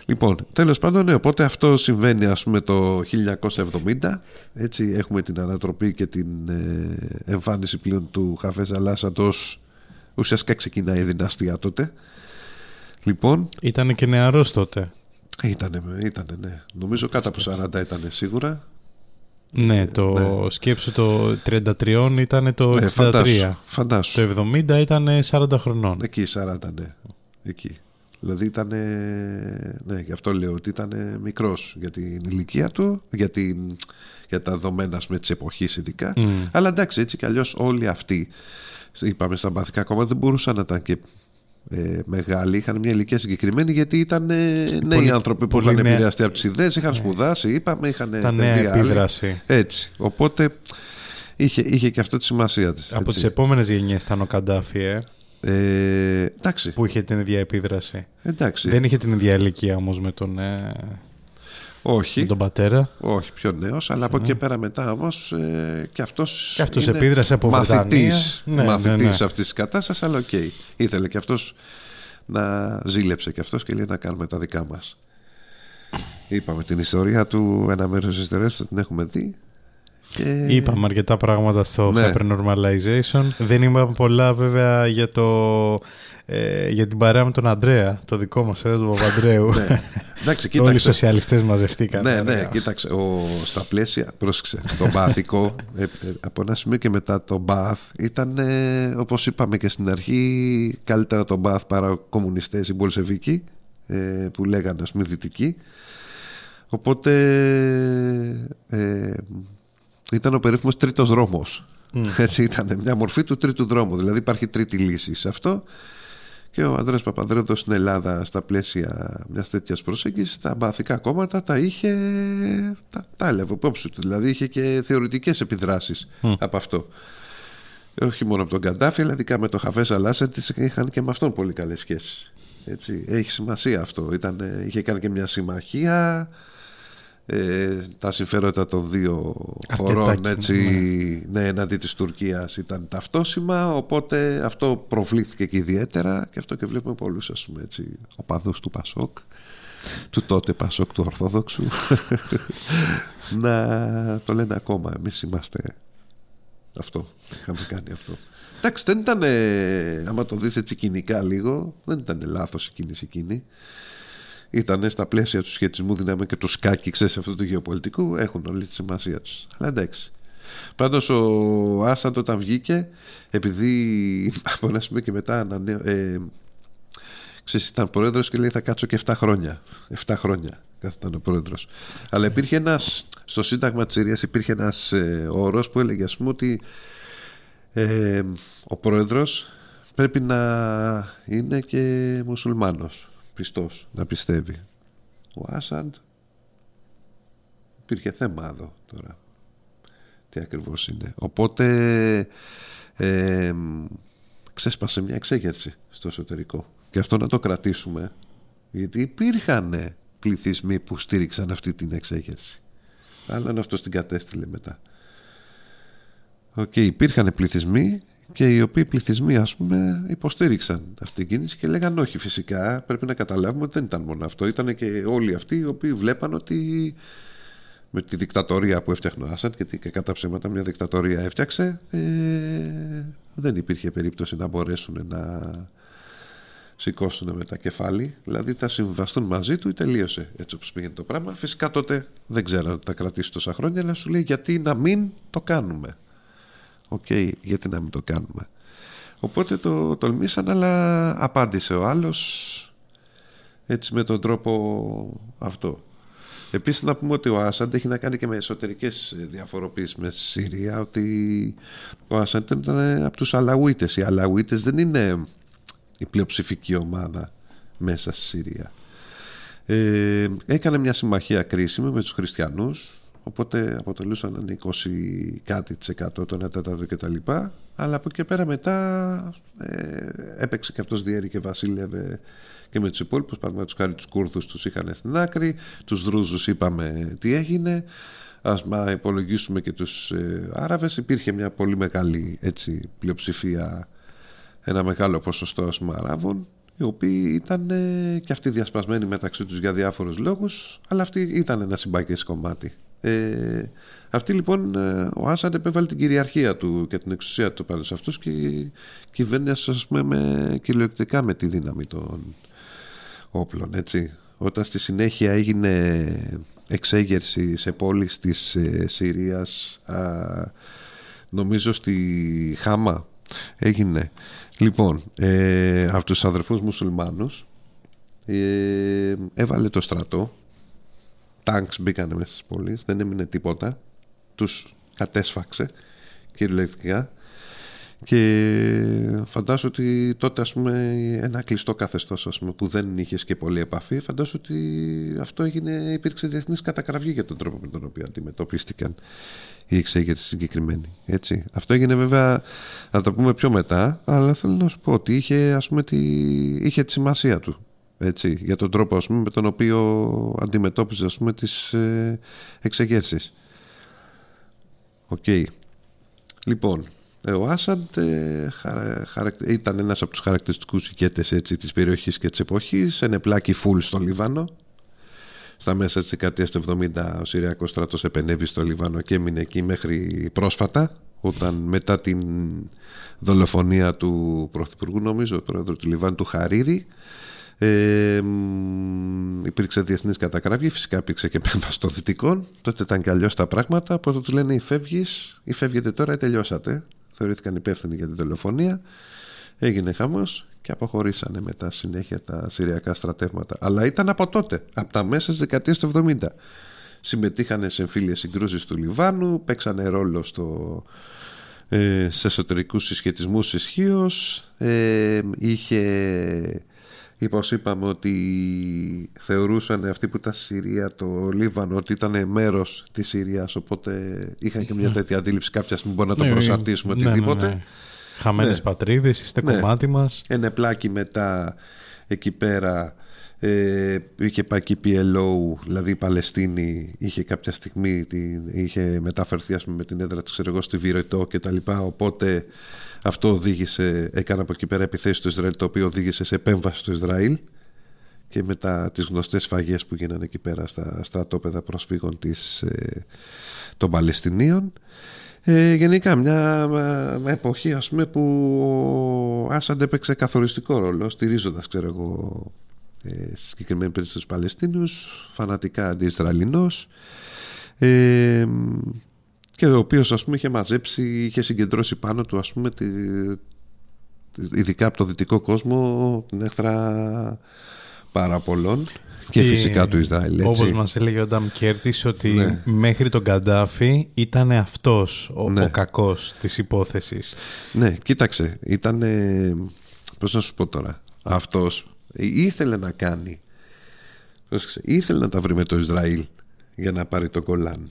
Λοιπόν, τέλος πάντων, ναι, οπότε αυτό συμβαίνει ας πούμε το 1970. Έτσι έχουμε την ανατροπή και την ε, εμφάνιση πλέον του Χαφέ Αλάσαντος. Ουσιαστικά ξεκινάει η δυναστεία τότε. Λοιπόν, Ήταν και νεαρός τότε. ήτανε, ήτανε, ναι. Νομίζω κάτω από 40 ήταν σίγουρα. Ναι, το ναι. σκέψου το 33 ήταν το 63. Ε, φαντάσου, φαντάσου. Το 70 ήταν 40 χρονών. Εκεί 40, ναι. Εκεί. Δηλαδή ήταν. Ναι, γι' αυτό λέω ότι ήταν μικρός για την ηλικία του, για, την, για τα δεδομένα με της εποχής ειδικά. Μμ. Αλλά εντάξει, έτσι κι αλλιώς όλοι αυτοί, είπαμε στα μπαθικά κόμματα, δεν μπορούσαν να ήταν και ε, μεγάλοι. Είχαν μια ηλικία συγκεκριμένη γιατί ήταν ε, νέοι Πολύ- άνθρωποι που πολύ είχαν νέα. επηρεαστεί από τις ιδέες, είχαν σπουδάσει, είπαμε, είχαν. Τα νέα παιδί άλλοι. επίδραση. Έτσι. Οπότε είχε, είχε και αυτό τη σημασία της. Από τις επόμενες γενιές ήταν ο Καντάφη, ε, Ε, εντάξει. που είχε την ίδια επίδραση. εντάξει. Δεν είχε την ίδια ηλικία όμως με τον... Ε... Όχι. Με τον πατέρα. Όχι, πιο νέος, αλλά από εκεί και πέρα μετά όμως ε, και αυτός. Και αυτός επίδρασε από Βρετανία. Μαθητής Ναι, ναι, μαθητής ναι. αυτής της κατάστασης, αλλά οκ. Ήθελε και αυτός να ζήλεψε και αυτός και λέει να κάνουμε τα δικά μας. Είπαμε την ιστορία του, ένα μέρος της ιστορίας του την έχουμε δει. Και... Είπαμε αρκετά πράγματα στο Ναι. Hypernormalization. Δεν είπαμε πολλά βέβαια για, το, ε, για την παρέα με τον Αντρέα, το δικό μας εδώ, τον Παπαντρέου. Ναι. Εντάξει, Όλοι οι κοίταξε. σοσιαλιστές μαζευτήκαν. Ναι, ωραία. ναι, κοίταξε. Ο, στα πλαίσια, πρόσεξε, το μπαθικό, ε, ε, από ένα σημείο και μετά το μπαθ ήταν, ε, όπως είπαμε και στην αρχή, καλύτερα το μπαθ παρά οι κομμουνιστές, οι Μπολσεβίκοι, ε, που λέγανε ας πούμε δυτικοί. Οπότε ε, ήταν ο περίφημος τρίτος δρόμος. Έτσι ήταν μια μορφή του τρίτου δρόμου. Δηλαδή υπάρχει τρίτη λύση σε αυτό. Και ο Ανδρέας Παπανδρέου εδώ στην Ελλάδα στα πλαίσια μιας τέτοιας προσέγγισης τα μπαθικά κόμματα τα είχε τα, τα έλαβε υπόψη του. Δηλαδή είχε και θεωρητικές επιδράσεις από αυτό. Όχι μόνο από τον Καντάφη αλλά ειδικά με τον Χαβές Αλάσεν τις είχαν και με αυτόν πολύ καλές σχέσεις. Έτσι, έχει σημασία αυτό. Ήταν, ε, είχε κάνει και μια συμμαχία ε, τα συμφέροντα των δύο Αρκετά χωρών κοινά, έτσι, ναι, εναντί της Τουρκίας ήταν ταυτόσημα οπότε αυτό προβλήθηκε και ιδιαίτερα και αυτό και βλέπουμε πολλούς ας πούμε έτσι οπαδούς του Πασόκ του τότε Πασόκ του Ορθόδοξου να το λένε ακόμα εμείς είμαστε αυτό είχαμε κάνει αυτό. Εντάξει δεν ήταν άμα το δεις έτσι κοινικά λίγο δεν ήταν λάθος η κίνηση εκείνη ήταν στα πλαίσια του σχετισμού δυνάμεων και του σκάκι, ξέρεις, αυτού του γεωπολιτικού, έχουν όλη τη σημασία τους. Αλλά εντάξει. Πάντως ο Άσαντ όταν βγήκε, επειδή από ένα σημείο και μετά ανανέω, ε, ξέρεις, ήταν πρόεδρος και λέει θα κάτσω και 7 χρόνια. 7 χρόνια κάθονταν ο πρόεδρος. Αλλά υπήρχε ένας, στο Σύνταγμα της Συρίας υπήρχε ένας ε, όρος που έλεγε ας πούμε ότι ε, ο πρόεδρος πρέπει να είναι και μουσουλμάνος πιστός να πιστεύει. Ο Άσαντ υπήρχε θέμα εδώ τώρα. Τι ακριβώς είναι. Οπότε ε, ξέσπασε μια εξέγερση στο εσωτερικό. Και αυτό να το κρατήσουμε γιατί υπήρχαν πληθυσμοί που στήριξαν αυτή την εξέγερση. Αλλά αν αυτό την κατέστειλε μετά. Οκ, υπήρχαν πληθυσμοί και οι οποίοι πληθυσμοί ας πούμε υποστήριξαν αυτή την κίνηση και λέγαν όχι φυσικά πρέπει να καταλάβουμε ότι δεν ήταν μόνο αυτό. Ήταν και όλοι αυτοί οι οποίοι βλέπαν ότι με τη δικτατορία που έφτιαχνε ο Άσαντ γιατί και κακά τα ψέματα μια δικτατορία έφτιαξε ε, δεν υπήρχε περίπτωση να μπορέσουν να σηκώσουν μετά κεφάλι. Δηλαδή θα συμβαστούν μαζί του ή τελείωσε έτσι όπως πήγαινε το πράγμα. Φυσικά τότε δεν ξέραν ότι θα κρατήσει τόσα χρόνια αλλά σου λέει γιατί να μην το κάνουμε Οκ, γιατί να μην το κάνουμε. Οπότε το τολμήσαν, αλλά απάντησε ο άλλος έτσι με τον τρόπο αυτό. Επίσης να πούμε ότι ο Άσαντ έχει να κάνει και με εσωτερικές διαφοροποιήσεις με στη Συρία, ότι ο Άσαντ ήταν από τους Αλαουίτες. Οι Αλαουίτες δεν είναι η πλειοψηφική ομάδα μέσα στη Συρία. Ε, έκανε μια συμμαχία κρίσιμη με τους χριστιανούς οπότε αποτελούσαν ένα 20 κάτι της εκατό, το 1 τέταρτο κτλ. Αλλά από εκεί και πέρα μετά ε, έπαιξε και αυτός διέρη και βασίλευε και με τους υπόλοιπους, παραδείγματος χάρη τους Κούρδους τους είχαν στην άκρη, τους Δρούζους είπαμε τι έγινε, ας μα υπολογίσουμε και τους ε, Άραβες, υπήρχε μια πολύ μεγάλη έτσι, πλειοψηφία, ένα μεγάλο ποσοστό ας πούμε, Αράβων, οι οποίοι ήταν ε, και αυτοί διασπασμένοι μεταξύ τους για διάφορους λόγους, αλλά αυτοί ήταν ένα συμπαγές κομμάτι. Ε, αυτή λοιπόν ε, ο Άσαντ επέβαλε την κυριαρχία του και την εξουσία του πάνω σε αυτούς και κυβέρνησε ας πούμε με, κυριολεκτικά με τη δύναμη των όπλων έτσι. Όταν στη συνέχεια έγινε εξέγερση σε πόλεις της ε, Συρίας α, νομίζω στη Χάμα έγινε λοιπόν ε, από τους αδερφούς μουσουλμάνους ε, έβαλε το στρατό τάγκς μπήκανε μέσα στις πόλεις δεν έμεινε τίποτα. Τους κατέσφαξε κυριολεκτικά. Και φαντάζομαι ότι τότε ας πούμε ένα κλειστό καθεστώς ας πούμε, που δεν είχες και πολλή επαφή φαντάζομαι ότι αυτό έγινε, υπήρξε διεθνής κατακραυγή για τον τρόπο με τον οποίο αντιμετωπίστηκαν η εξέγερση συγκεκριμένη έτσι. αυτό έγινε βέβαια θα το πούμε πιο μετά αλλά θέλω να σου πω ότι είχε, ας πούμε, τη, είχε τη σημασία του έτσι, για τον τρόπο ας πούμε, με τον οποίο αντιμετώπιζε ας πούμε, τις ε, εξεγέρσεις. Οκ. Λοιπόν, ε, ο Άσαντ ε, χαρα- χαρακ- ήταν ένας από τους χαρακτηριστικούς ηγέτες έτσι, της περιοχής και της εποχής, ενεπλάκη φουλ στο Λίβανο. Στα μέσα της δεκαετίας του 70 ο Συριακός στρατός επενέβη στο Λίβανο και έμεινε εκεί μέχρι πρόσφατα όταν μετά την δολοφονία του Πρωθυπουργού νομίζω, του Πρόεδρου του Λιβάνου του Χαρίρη ε, μ, υπήρξε διεθνής κατακραυγή, φυσικά υπήρξε και επέμβαση των δυτικών. Τότε ήταν και αλλιώς τα πράγματα. Οπότε τους λένε ή φεύγεις ή φεύγετε τώρα ή τελειώσατε. Θεωρήθηκαν υπεύθυνοι για την δολοφονία. Έγινε χαμός και αποχωρήσανε μετά συνέχεια τα Συριακά στρατεύματα. Αλλά ήταν από τότε, από τα μέσα της δεκαετίας του 70. Συμμετείχαν σε εμφύλιες συγκρούσεις του Λιβάνου, παίξανε ρόλο στο, ε, σε εσωτερικούς συσχετισμούς ισχύως. Ε, είχε όπως είπαμε ότι θεωρούσαν αυτοί που ήταν στη Συρία το Λίβανο ότι ήταν μέρος της Συρίας οπότε είχαν και μια τέτοια αντίληψη κάποια στιγμή μπορεί να το Ναι, προσαρτήσουμε ναι, ναι, οτιδήποτε ναι. Χαμένες Ναι. πατρίδες, είστε Ναι. κομμάτι μας. ένα πλάκι μετά εκεί πέρα ε, είχε πάει και η PLO δηλαδή η Παλαιστίνη είχε κάποια στιγμή την, είχε μεταφερθεί ας πούμε, με την έδρα της ξέρω εγώ στη Βηρετό και τα λοιπά οπότε αυτό οδήγησε έκανε από εκεί πέρα επιθέσεις στο Ισραήλ το οποίο οδήγησε σε επέμβαση στο Ισραήλ και μετά τις γνωστές σφαγές που γίνανε εκεί πέρα στα στρατόπεδα προσφύγων της, ε, των Παλαιστινίων. Ε, γενικά μια, μια- μια εποχή ας πούμε που ο Άσαντ έπαιξε καθοριστικό ρόλο στηρίζοντας ξέρω εγώ ε, στη συγκεκριμένη περίπτωση τους Παλαιστίνους φανατικά αντιισραηλινός ε, και ο οποίος ας πούμε είχε μαζέψει είχε συγκεντρώσει πάνω του ας πούμε τη, ειδικά από το δυτικό κόσμο την έχθρα πάρα πολλών και Και φυσικά του Ισραήλ έτσι. Όπως μας έλεγε ο Νταμ Κέρτης ότι Ναι. μέχρι τον Καντάφη ήταν αυτός ο, Ναι. ο κακός της υπόθεσης. Ναι, κοίταξε, ήταν. Πώς να σου πω τώρα. Αυτός ήθελε να κάνει. πρόσεξε, ήθελε να τα βρει με το Ισραήλ για να πάρει το Κολάν.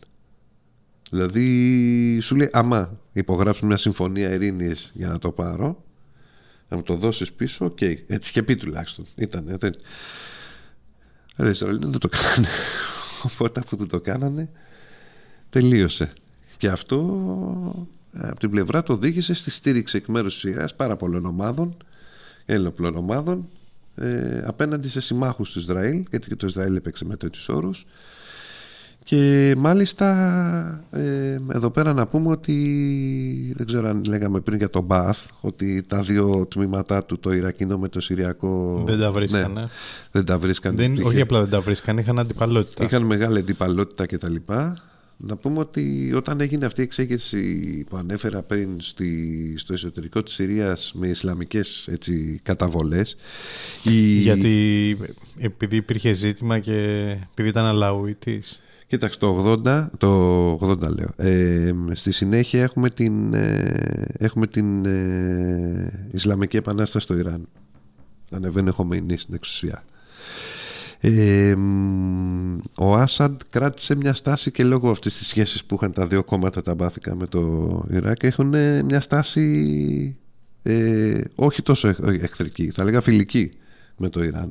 Δηλαδή, σου λέει, άμα υπογράψουμε μια συμφωνία ειρήνης για να το πάρω, να μου το δώσεις πίσω, οκ. Έτσι είχε πει τουλάχιστον. Ήταν. Δεν... Αλλά οι Ισραηλινοί δεν το κάνανε. Οπότε αφού δεν το κάνανε, τελείωσε. Και αυτό ε, από την πλευρά του οδήγησε στη στήριξη εκ μέρους της Συρίας πάρα πολλών ομάδων, ένοπλων ομάδων, ε, απέναντι σε συμμάχους του Ισραήλ, γιατί και το Ισραήλ έπαιξε με τέτοιους όρους. Και μάλιστα ε, εδώ πέρα να πούμε ότι δεν ξέρω αν λέγαμε πριν για το Μπαθ ότι τα δύο τμήματά του το Ιρακινό με το Συριακό Δεν τα βρίσκανε. ναι, δεν τα βρίσκανε Δεν, Είχε- όχι απλά δεν τα βρίσκαν, είχαν αντιπαλότητα. Είχαν μεγάλη αντιπαλότητα και τα λοιπά. Να πούμε ότι όταν έγινε αυτή η εξέγερση που ανέφερα πριν στη, στο εσωτερικό της Συρίας με ισλαμικές έτσι, καταβολές η... Γιατί επειδή υπήρχε ζήτημα και επειδή ήταν αλαουίτης. Κοίταξε το 80, το 80 λέω. Ε, στη συνέχεια έχουμε την, ε, έχουμε την ε, Ισλαμική Επανάσταση στο Ιράν. Ανεβαίνει ο Χομεϊνής στην εξουσία. Ε, μ, ο Άσαντ κράτησε μια στάση και λόγω αυτής της σχέσης που είχαν τα δύο κόμματα τα μπάθηκα με το Ιράκ έχουν ε, μια στάση ε, όχι τόσο εχ- εχθρική θα λέγα φιλική με το Ιράν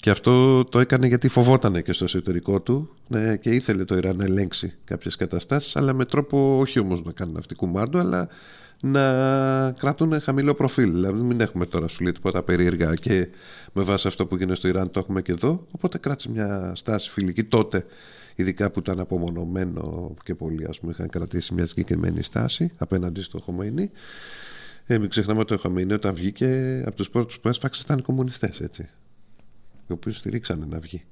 και αυτό το έκανε γιατί φοβότανε και στο εσωτερικό του ε, και ήθελε το Ιράν να ελέγξει κάποιες καταστάσεις αλλά με τρόπο όχι όμως να κάνουν αυτή κουμάντο αλλά να κρατούν χαμηλό προφίλ. Δηλαδή μην έχουμε τώρα σου λέει τίποτα περίεργα και με βάση αυτό που γίνεται στο Ιράν το έχουμε και εδώ. Οπότε κράτησε μια στάση φιλική τότε ειδικά που ήταν απομονωμένο και πολλοί ας πούμε είχαν κρατήσει μια συγκεκριμένη στάση απέναντι στο Χομέινι. Ε, μην ξεχνάμε ότι ο Χομέινι όταν βγήκε από τους πρώτους που έσφαξε ήταν οι κομμουνιστές έτσι οι οποίοι στηρίξανε να βγει.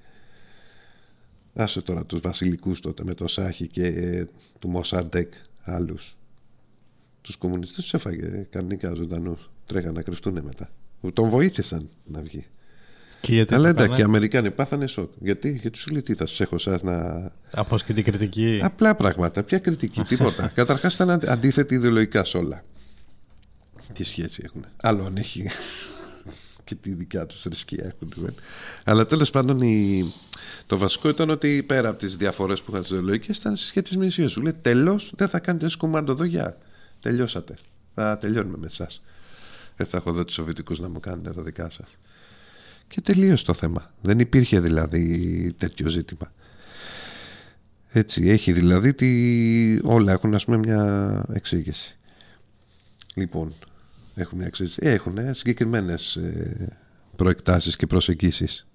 Άσε τώρα τους βασιλικούς τότε με το Σάχη και ε, του Μοσάρντεκ άλλους. Τους κομμουνιστές τους έφαγε κανονικά ζωντανούς. Τρέχανε να κρυφτούν μετά. Τον βοήθησαν να βγει. Και γιατί Αλλά το εντάξει, οι κάνανε; Αμερικάνοι πάθανε σοκ. Γιατί, γιατί σου λέει τι θα σου έχω εσάς να. Από και την κριτική. Απλά πράγματα. Ποια κριτική, τίποτα. Καταρχάς ήταν αντι- αντίθετοι ιδεολογικά σε όλα. Τι σχέση έχουν. Άλλο αν έχει και τη δικιά τους θρησκεία έχουν. μεν. Αλλά τέλος πάντων η... το βασικό ήταν ότι πέρα από τις διαφορές που είχαν τι ιδεολογικές ήταν συσχετισμοί ισχύω. Σου λέει τέλο δεν θα κάνετε έτσι κουμάντο εδώ για. Τελειώσατε. Θα τελειώνουμε με εσάς. Δεν θα έχω εδώ τους Σοβιετικούς να μου κάνετε τα δικά σας. και τελείωσε το θέμα. Δεν υπήρχε δηλαδή τέτοιο ζήτημα. Έτσι, έχει δηλαδή τη... όλα έχουν ας πούμε μια εξήγηση. Λοιπόν, έχουν μια εξήγηση. Έχουν συγκεκριμένες ε, προεκτάσεις και προσεγγίσεις.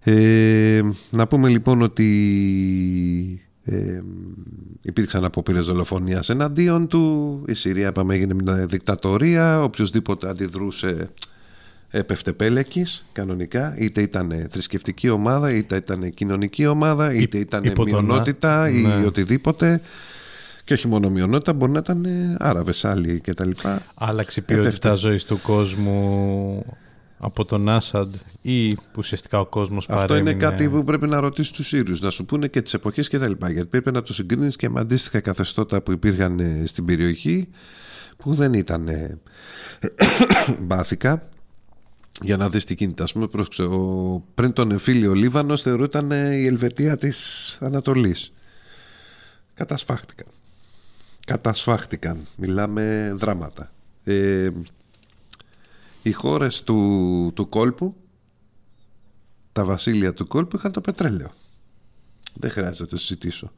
Ε, να πούμε λοιπόν ότι ε, υπήρξαν απόπειρες δολοφονίας εναντίον του η Συρία είπαμε έγινε μια δικτατορία οποιοδήποτε αντιδρούσε έπεφτε πέλεκης κανονικά είτε ήταν θρησκευτική ομάδα είτε ήταν κοινωνική ομάδα είτε ήταν υποτονά. μειονότητα ή Ναι. οτιδήποτε και όχι μόνο μειονότητα μπορεί να ήταν ε, Άραβες άλλοι και τα λοιπά Άλλαξε η ποιότητα Έπεφτε. ζωής του κόσμου από τον Άσαντ ή που ουσιαστικά ο κόσμος Αυτό παρέμεινε... είναι κάτι που πρέπει να ρωτήσεις τους Σύριους, να σου πούνε και τις εποχές και τα λοιπά. Γιατί πρέπει να το συγκρίνεις και με αντίστοιχα καθεστώτα που υπήρχαν ε, στην περιοχή που δεν ήταν ε, μπάθηκα. Για να δεις τι γίνεται. Ας πούμε, πρόσεξε, ο, πριν τον εμφύλιο Λίβανος θεωρούταν ε, η Ελβετία της Ανατολής. Κατασφάχτηκαν. Κατασφάχτηκαν. Μιλάμε δράματα. Ε, οι χώρες του, του κόλπου τα βασίλεια του κόλπου είχαν το πετρέλαιο. Δεν χρειάζεται να το συζητήσω.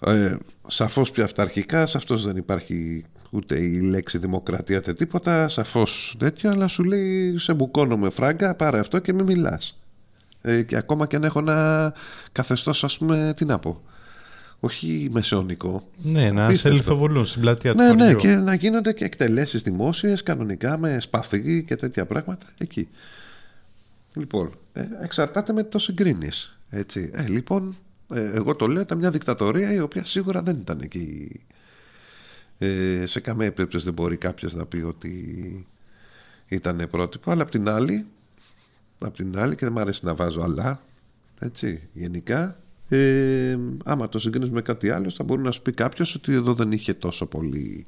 Ε, σαφώς πιο αυταρχικά, σε αυτός δεν υπάρχει ούτε η λέξη δημοκρατία ούτε τίποτα, σαφώς τέτοιο, αλλά σου λέει σε μπουκώνω με φράγκα, πάρε αυτό και μην μιλάς. Ε, και ακόμα και αν έχω ένα καθεστώς, ας πούμε, τι να πω, όχι μεσαιωνικό. Ναι, να σε Απίστευτο. λιθοβολούν στην πλατεία του Ναι, ναι, χωριού. και να γίνονται και εκτελέσεις δημόσιες κανονικά με σπαθή και τέτοια πράγματα εκεί. Λοιπόν, ε, εξαρτάται με το συγκρίνεις. Έτσι. Ε, λοιπόν, ε, εγώ το λέω, ήταν μια δικτατορία η οποία σίγουρα δεν ήταν εκεί. Ε, σε καμία περίπτωση δεν μπορεί κάποιος να πει ότι ήταν πρότυπο, αλλά απ' την άλλη, απ' την άλλη και δεν μου αρέσει να βάζω αλλά, έτσι, γενικά, ε, άμα το συγκρίνεις με κάτι άλλο θα μπορεί να σου πει κάποιος ότι εδώ δεν είχε τόσο πολύ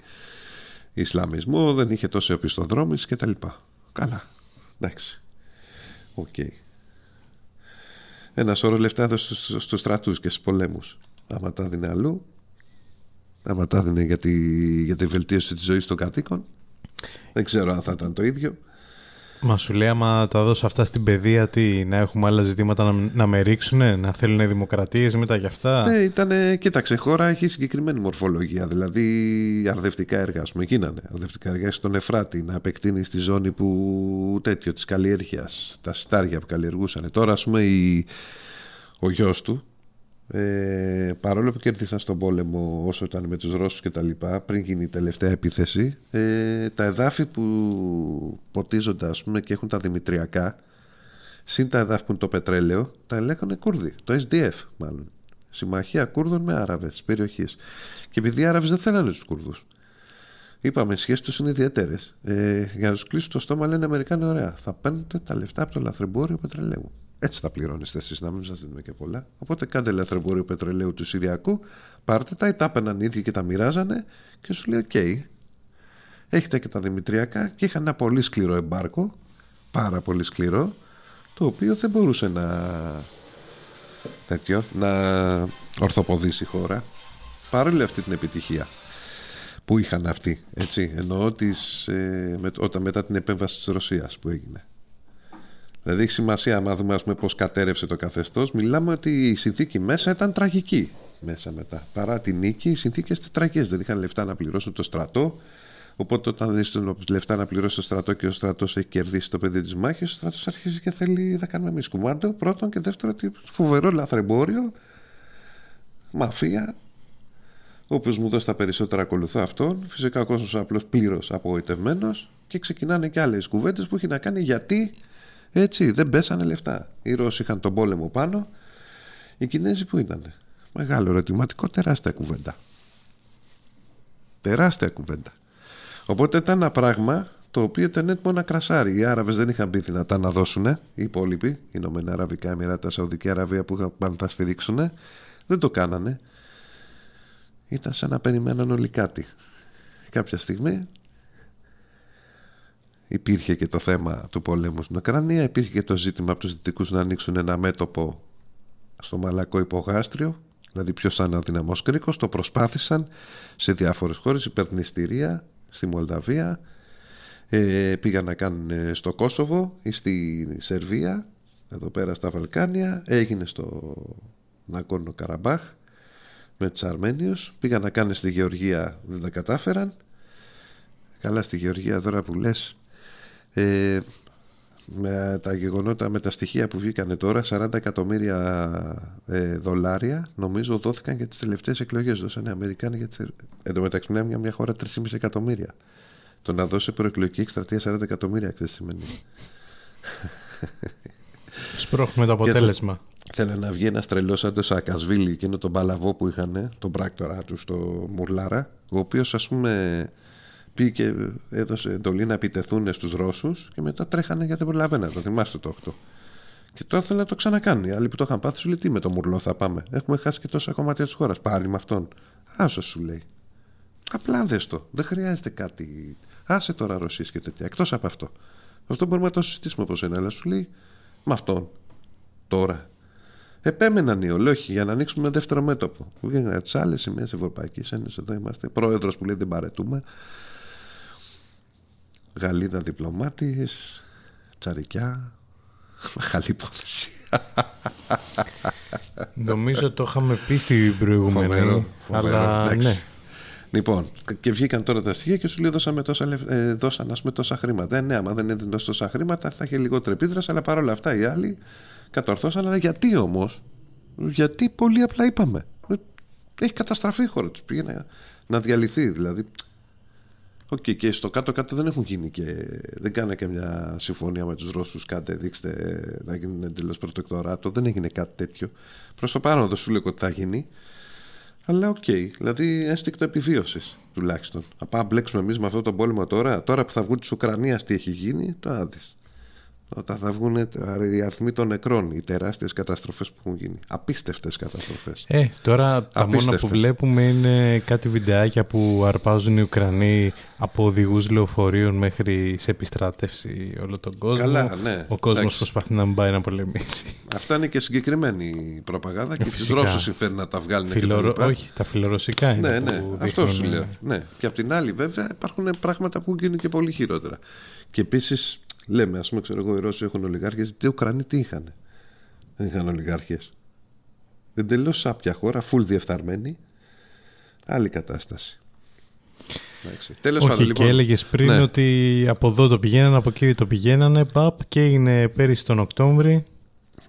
Ισλαμισμό, δεν είχε τόσο οπισθοδρόμηση και τα λοιπά. Καλά, εντάξει. Οκ. Ένα σωρό λεφτά έδωσε στους, στους στρατούς και στους πολέμους. Άμα τα δίνει αλλού, άμα τα δίνει για τη, για τη βελτίωση της ζωής των κατοίκων, δεν ξέρω αν θα ήταν το ίδιο. Μα σου λέει άμα τα δώσω αυτά στην παιδεία τι, να έχουμε άλλα ζητήματα να, να με ρίξουνε, να θέλουν δημοκρατίες μετά γι' αυτά; Ναι, ήτανε, κοίταξε, η χώρα έχει συγκεκριμένη μορφολογία. Δηλαδή, αρδευτικά έργα, ας πούμε, γίνανε. Αρδευτικά έργα στον Εφράτη, να επεκτείνεις στη ζώνη που τέτοιο της καλλιέργειας, τα στάρια που καλλιεργούσαν. Τώρα, ας πούμε, η, ο γιος του, ε, παρόλο που κέρδισαν στον πόλεμο όσο ήταν με τους Ρώσους και τα λοιπά πριν γίνει η τελευταία επίθεση ε, τα εδάφη που ποτίζονται ας πούμε και έχουν τα δημητριακά συν τα εδάφη που είναι το πετρέλαιο τα ελέγχανε Κούρδοι, το SDF μάλλον συμμαχία Κούρδων με Άραβες της περιοχής και επειδή οι Άραβες δεν θέλανε τους Κούρδους Είπαμε, οι σχέσεις τους είναι ιδιαίτερες. Ε, για να τους κλείσουν το στόμα, λένε οι Αμερικάνοι: Ωραία, θα παίρνετε τα λεφτά από το λαθρεμπόριο πετρελαίου. Έτσι θα πληρώνεστε εσείς, να μην σας δίνουμε και πολλά. Οπότε κάντε λαθρεμπόριο πετρελαίου του Συριακού, πάρτε τα ή τα έπαιρναν οι ίδιοι και τα μοιράζανε και σου λέει: Οκ, έχετε και τα Δημητριακά και είχαν ένα πολύ σκληρό εμπάργκο, πάρα πολύ σκληρό, το οποίο δεν μπορούσε να, τέτοιο, να ορθοποδήσει η χώρα. Παρόλη αυτή την επιτυχία που είχαν αυτοί έτσι, εννοώ τις, ε, με, όταν μετά την επέμβαση της Ρωσίας που έγινε δηλαδή έχει σημασία άμα δούμε ας πούμε, πως κατέρευσε το καθεστώς. Μιλάμε ότι η συνθήκη μέσα ήταν τραγική. Μέσα μετά. Παρά την νίκη οι συνθήκες ήταν τραγικές. Δεν είχαν λεφτά να πληρώσουν το στρατό. Οπότε όταν δεις το λεφτά να πληρώσει το στρατό και ο στρατός έχει κερδίσει το παιδί της μάχης, ο στρατός αρχίζει και θέλει να κάνουμε εμείς κουμάντο. Πρώτον και δεύτερον, ότι φοβερό λαθρεμπόριο, μαφία, Όποιος μου δώσει τα περισσότερα ακολουθώ αυτόν. Φυσικά ο κόσμος απλώς πλήρως απογοητευμένος. Και ξεκινάνε και άλλες κουβέντες που έχει να κάνει γιατί έτσι δεν πέσανε λεφτά. Οι Ρώσοι είχαν τον πόλεμο πάνω. Οι Κινέζοι που ήταν; Μεγάλο ερωτηματικό, τεράστια κουβέντα. Τεράστια κουβέντα. Οπότε ήταν ένα πράγμα το οποίο ήταν έτοιμο να κρασάρει. Οι Άραβες δεν είχαν μπει δυνατά να δώσουν. Οι υπόλοιποι, οι Ηνωμένα Αραβικά Εμμυράτα, Σαουδική Αραβία που είχαν πάνε να τα στηρίξουν, δεν το κάνανε ήταν σαν να περιμέναν όλοι κάτι. Κάποια στιγμή υπήρχε και το θέμα του πολέμου στην Ουκρανία, υπήρχε και το ζήτημα από τους δυτικούς να ανοίξουν ένα μέτωπο στο μαλακό υπογάστριο, δηλαδή πιο σαν αδυναμός κρίκος, το προσπάθησαν σε διάφορες χώρες, υπερνηστηρία, στη Μολδαβία, Ε, πήγαν να κάνουν ε, στο Κόσοβο ή στη Σερβία, εδώ πέρα στα Βαλκάνια, έγινε στο Νακόρνο Καραμπάχ με τους Αρμένιους, πήγαν να κάνουν στη Γεωργία, δεν τα κατάφεραν. Καλά στη Γεωργία τώρα που λες, ε, με τα γεγονότα, με τα στοιχεία που βγήκανε τώρα, 40 εκατομμύρια ε, δολάρια νομίζω δόθηκαν για τις τελευταίες εκλογές. Δώσανε οι Αμερικάνοι για τις... Εν τω μεταξύ μια, μια χώρα 3,5 εκατομμύρια. Το να δώσει προεκλογική εκστρατεία 40 εκατομμύρια ξέρεις τι σημαίνει. Σπρώχνουμε το αποτέλεσμα. Θέλω να βγει ένας τρελός σαν το Σακασβίλη, εκείνο τον παλαβό που είχαν, τον πράκτορα του στο Μουρλάρα, ο οποίος ας πούμε πήγε και έδωσε εντολή να επιτεθούν στους Ρώσους και μετά τρέχανε γιατί δεν προλαβαίνανε. Το θυμάστε το 8. Και τώρα θέλει να το ξανακάνει. Οι άλλοι που το είχαν πάθει σου λέει τι με το Μουρλό θα πάμε; Έχουμε χάσει και τόσα κομμάτια της χώρας. Πάλι με αυτόν. Άσο σου λέει. Απλά δες το. Δεν χρειάζεται κάτι. Άσε τώρα Ρωσίες και τέτοια. Εκτός από αυτό. Αυτό μπορούμε να το συζητήσουμε όπω είναι. Αλλά σου λέει με αυτόν. Τώρα. Επέμεναν οι ολόχοι για να ανοίξουμε ένα δεύτερο μέτωπο. Βγαίνουν από τις άλλες σημαίε Ευρωπαϊκής Ένωσης. Εδώ είμαστε. Πρόεδρος που λέει δεν παρετούμε. Γαλλίδα διπλωμάτης. Τσαρικιά. Μεγάλη υπόθεση. Νομίζω το είχαμε πει στην προηγούμενη. Φοβερό, φοβερό. Αλλά Εντάξει. ναι. Λοιπόν, και βγήκαν τώρα τα στοιχεία και σου λέει δώσαμε τόσα, λεφ- ε, δώσαν ας πούμε, τόσα χρήματα. Ε, ναι, άμα δεν έδινε τόσα χρήματα θα είχε λιγότερη επίδραση, αλλά παρόλα αυτά οι άλλοι κατορθώσαν. Αλλά γιατί όμως, γιατί πολύ απλά είπαμε. Ε, Έχει καταστραφεί η χώρα τους. Πήγε να, να διαλυθεί δηλαδή. Οκ, και στο κάτω-κάτω δεν έχουν γίνει και δεν κάναν και μια συμφωνία με τους Ρώσους. Κάντε, δείξτε ε, να γίνει εντελώς προτεκτοράτο. Δεν έγινε κάτι τέτοιο. Προς το παρόν δεν σου λέω ότι θα γίνει. Αλλά οκ, δηλαδή ένστικτο επιβίωσης τουλάχιστον. Να πάμε να μπλέξουμε εμείς με αυτό τον πόλεμο τώρα. Τώρα που θα βγουν της Ουκρανίας, τι έχει γίνει, θα δεις. Όταν θα βγουν οι αριθμοί των νεκρών, οι τεράστιες καταστροφές που έχουν γίνει. Απίστευτες καταστροφές. Ε, τώρα τα μόνα Απίστευτες. που βλέπουμε είναι κάτι βιντεάκια που αρπάζουν οι Ουκρανοί από οδηγούς λεωφορείων μέχρι σε επιστράτευση όλο τον κόσμο. Καλά, ναι. Ο κόσμος Εντάξει. προσπαθεί να μην πάει να πολεμήσει. Αυτά είναι και συγκεκριμένη προπαγάνδα και του Ε, φυσικά. Ρώσου συμφέρει να τα βγάλουν Φιλορο... και τα λοιπά. Όχι, τα φιλορωσικά είναι Ναι, που ναι, αυτός δείχνουν, σου λέω. ε, Ναι. Και απ' την άλλη, βέβαια, υπάρχουν πράγματα που γίνουν και πολύ χειρότερα. Και επίσης, λέμε, ας πούμε, ξέρω εγώ, οι Ρώσοι έχουν ολιγάρχες. Οι Ουκρανοί τι είχαν. Δεν είχαν ολιγάρχες. Εντελώς σάπια χώρα, full διεφθαρμένη. Άλλη κατάσταση. Τέλος πάντων, Όχι, λοιπόν. και έλεγες πριν Ναι. ότι από εδώ το πηγαίνανε, από εκεί το πηγαίνανε, παπ, και έγινε πέρυσι τον Οκτώβρη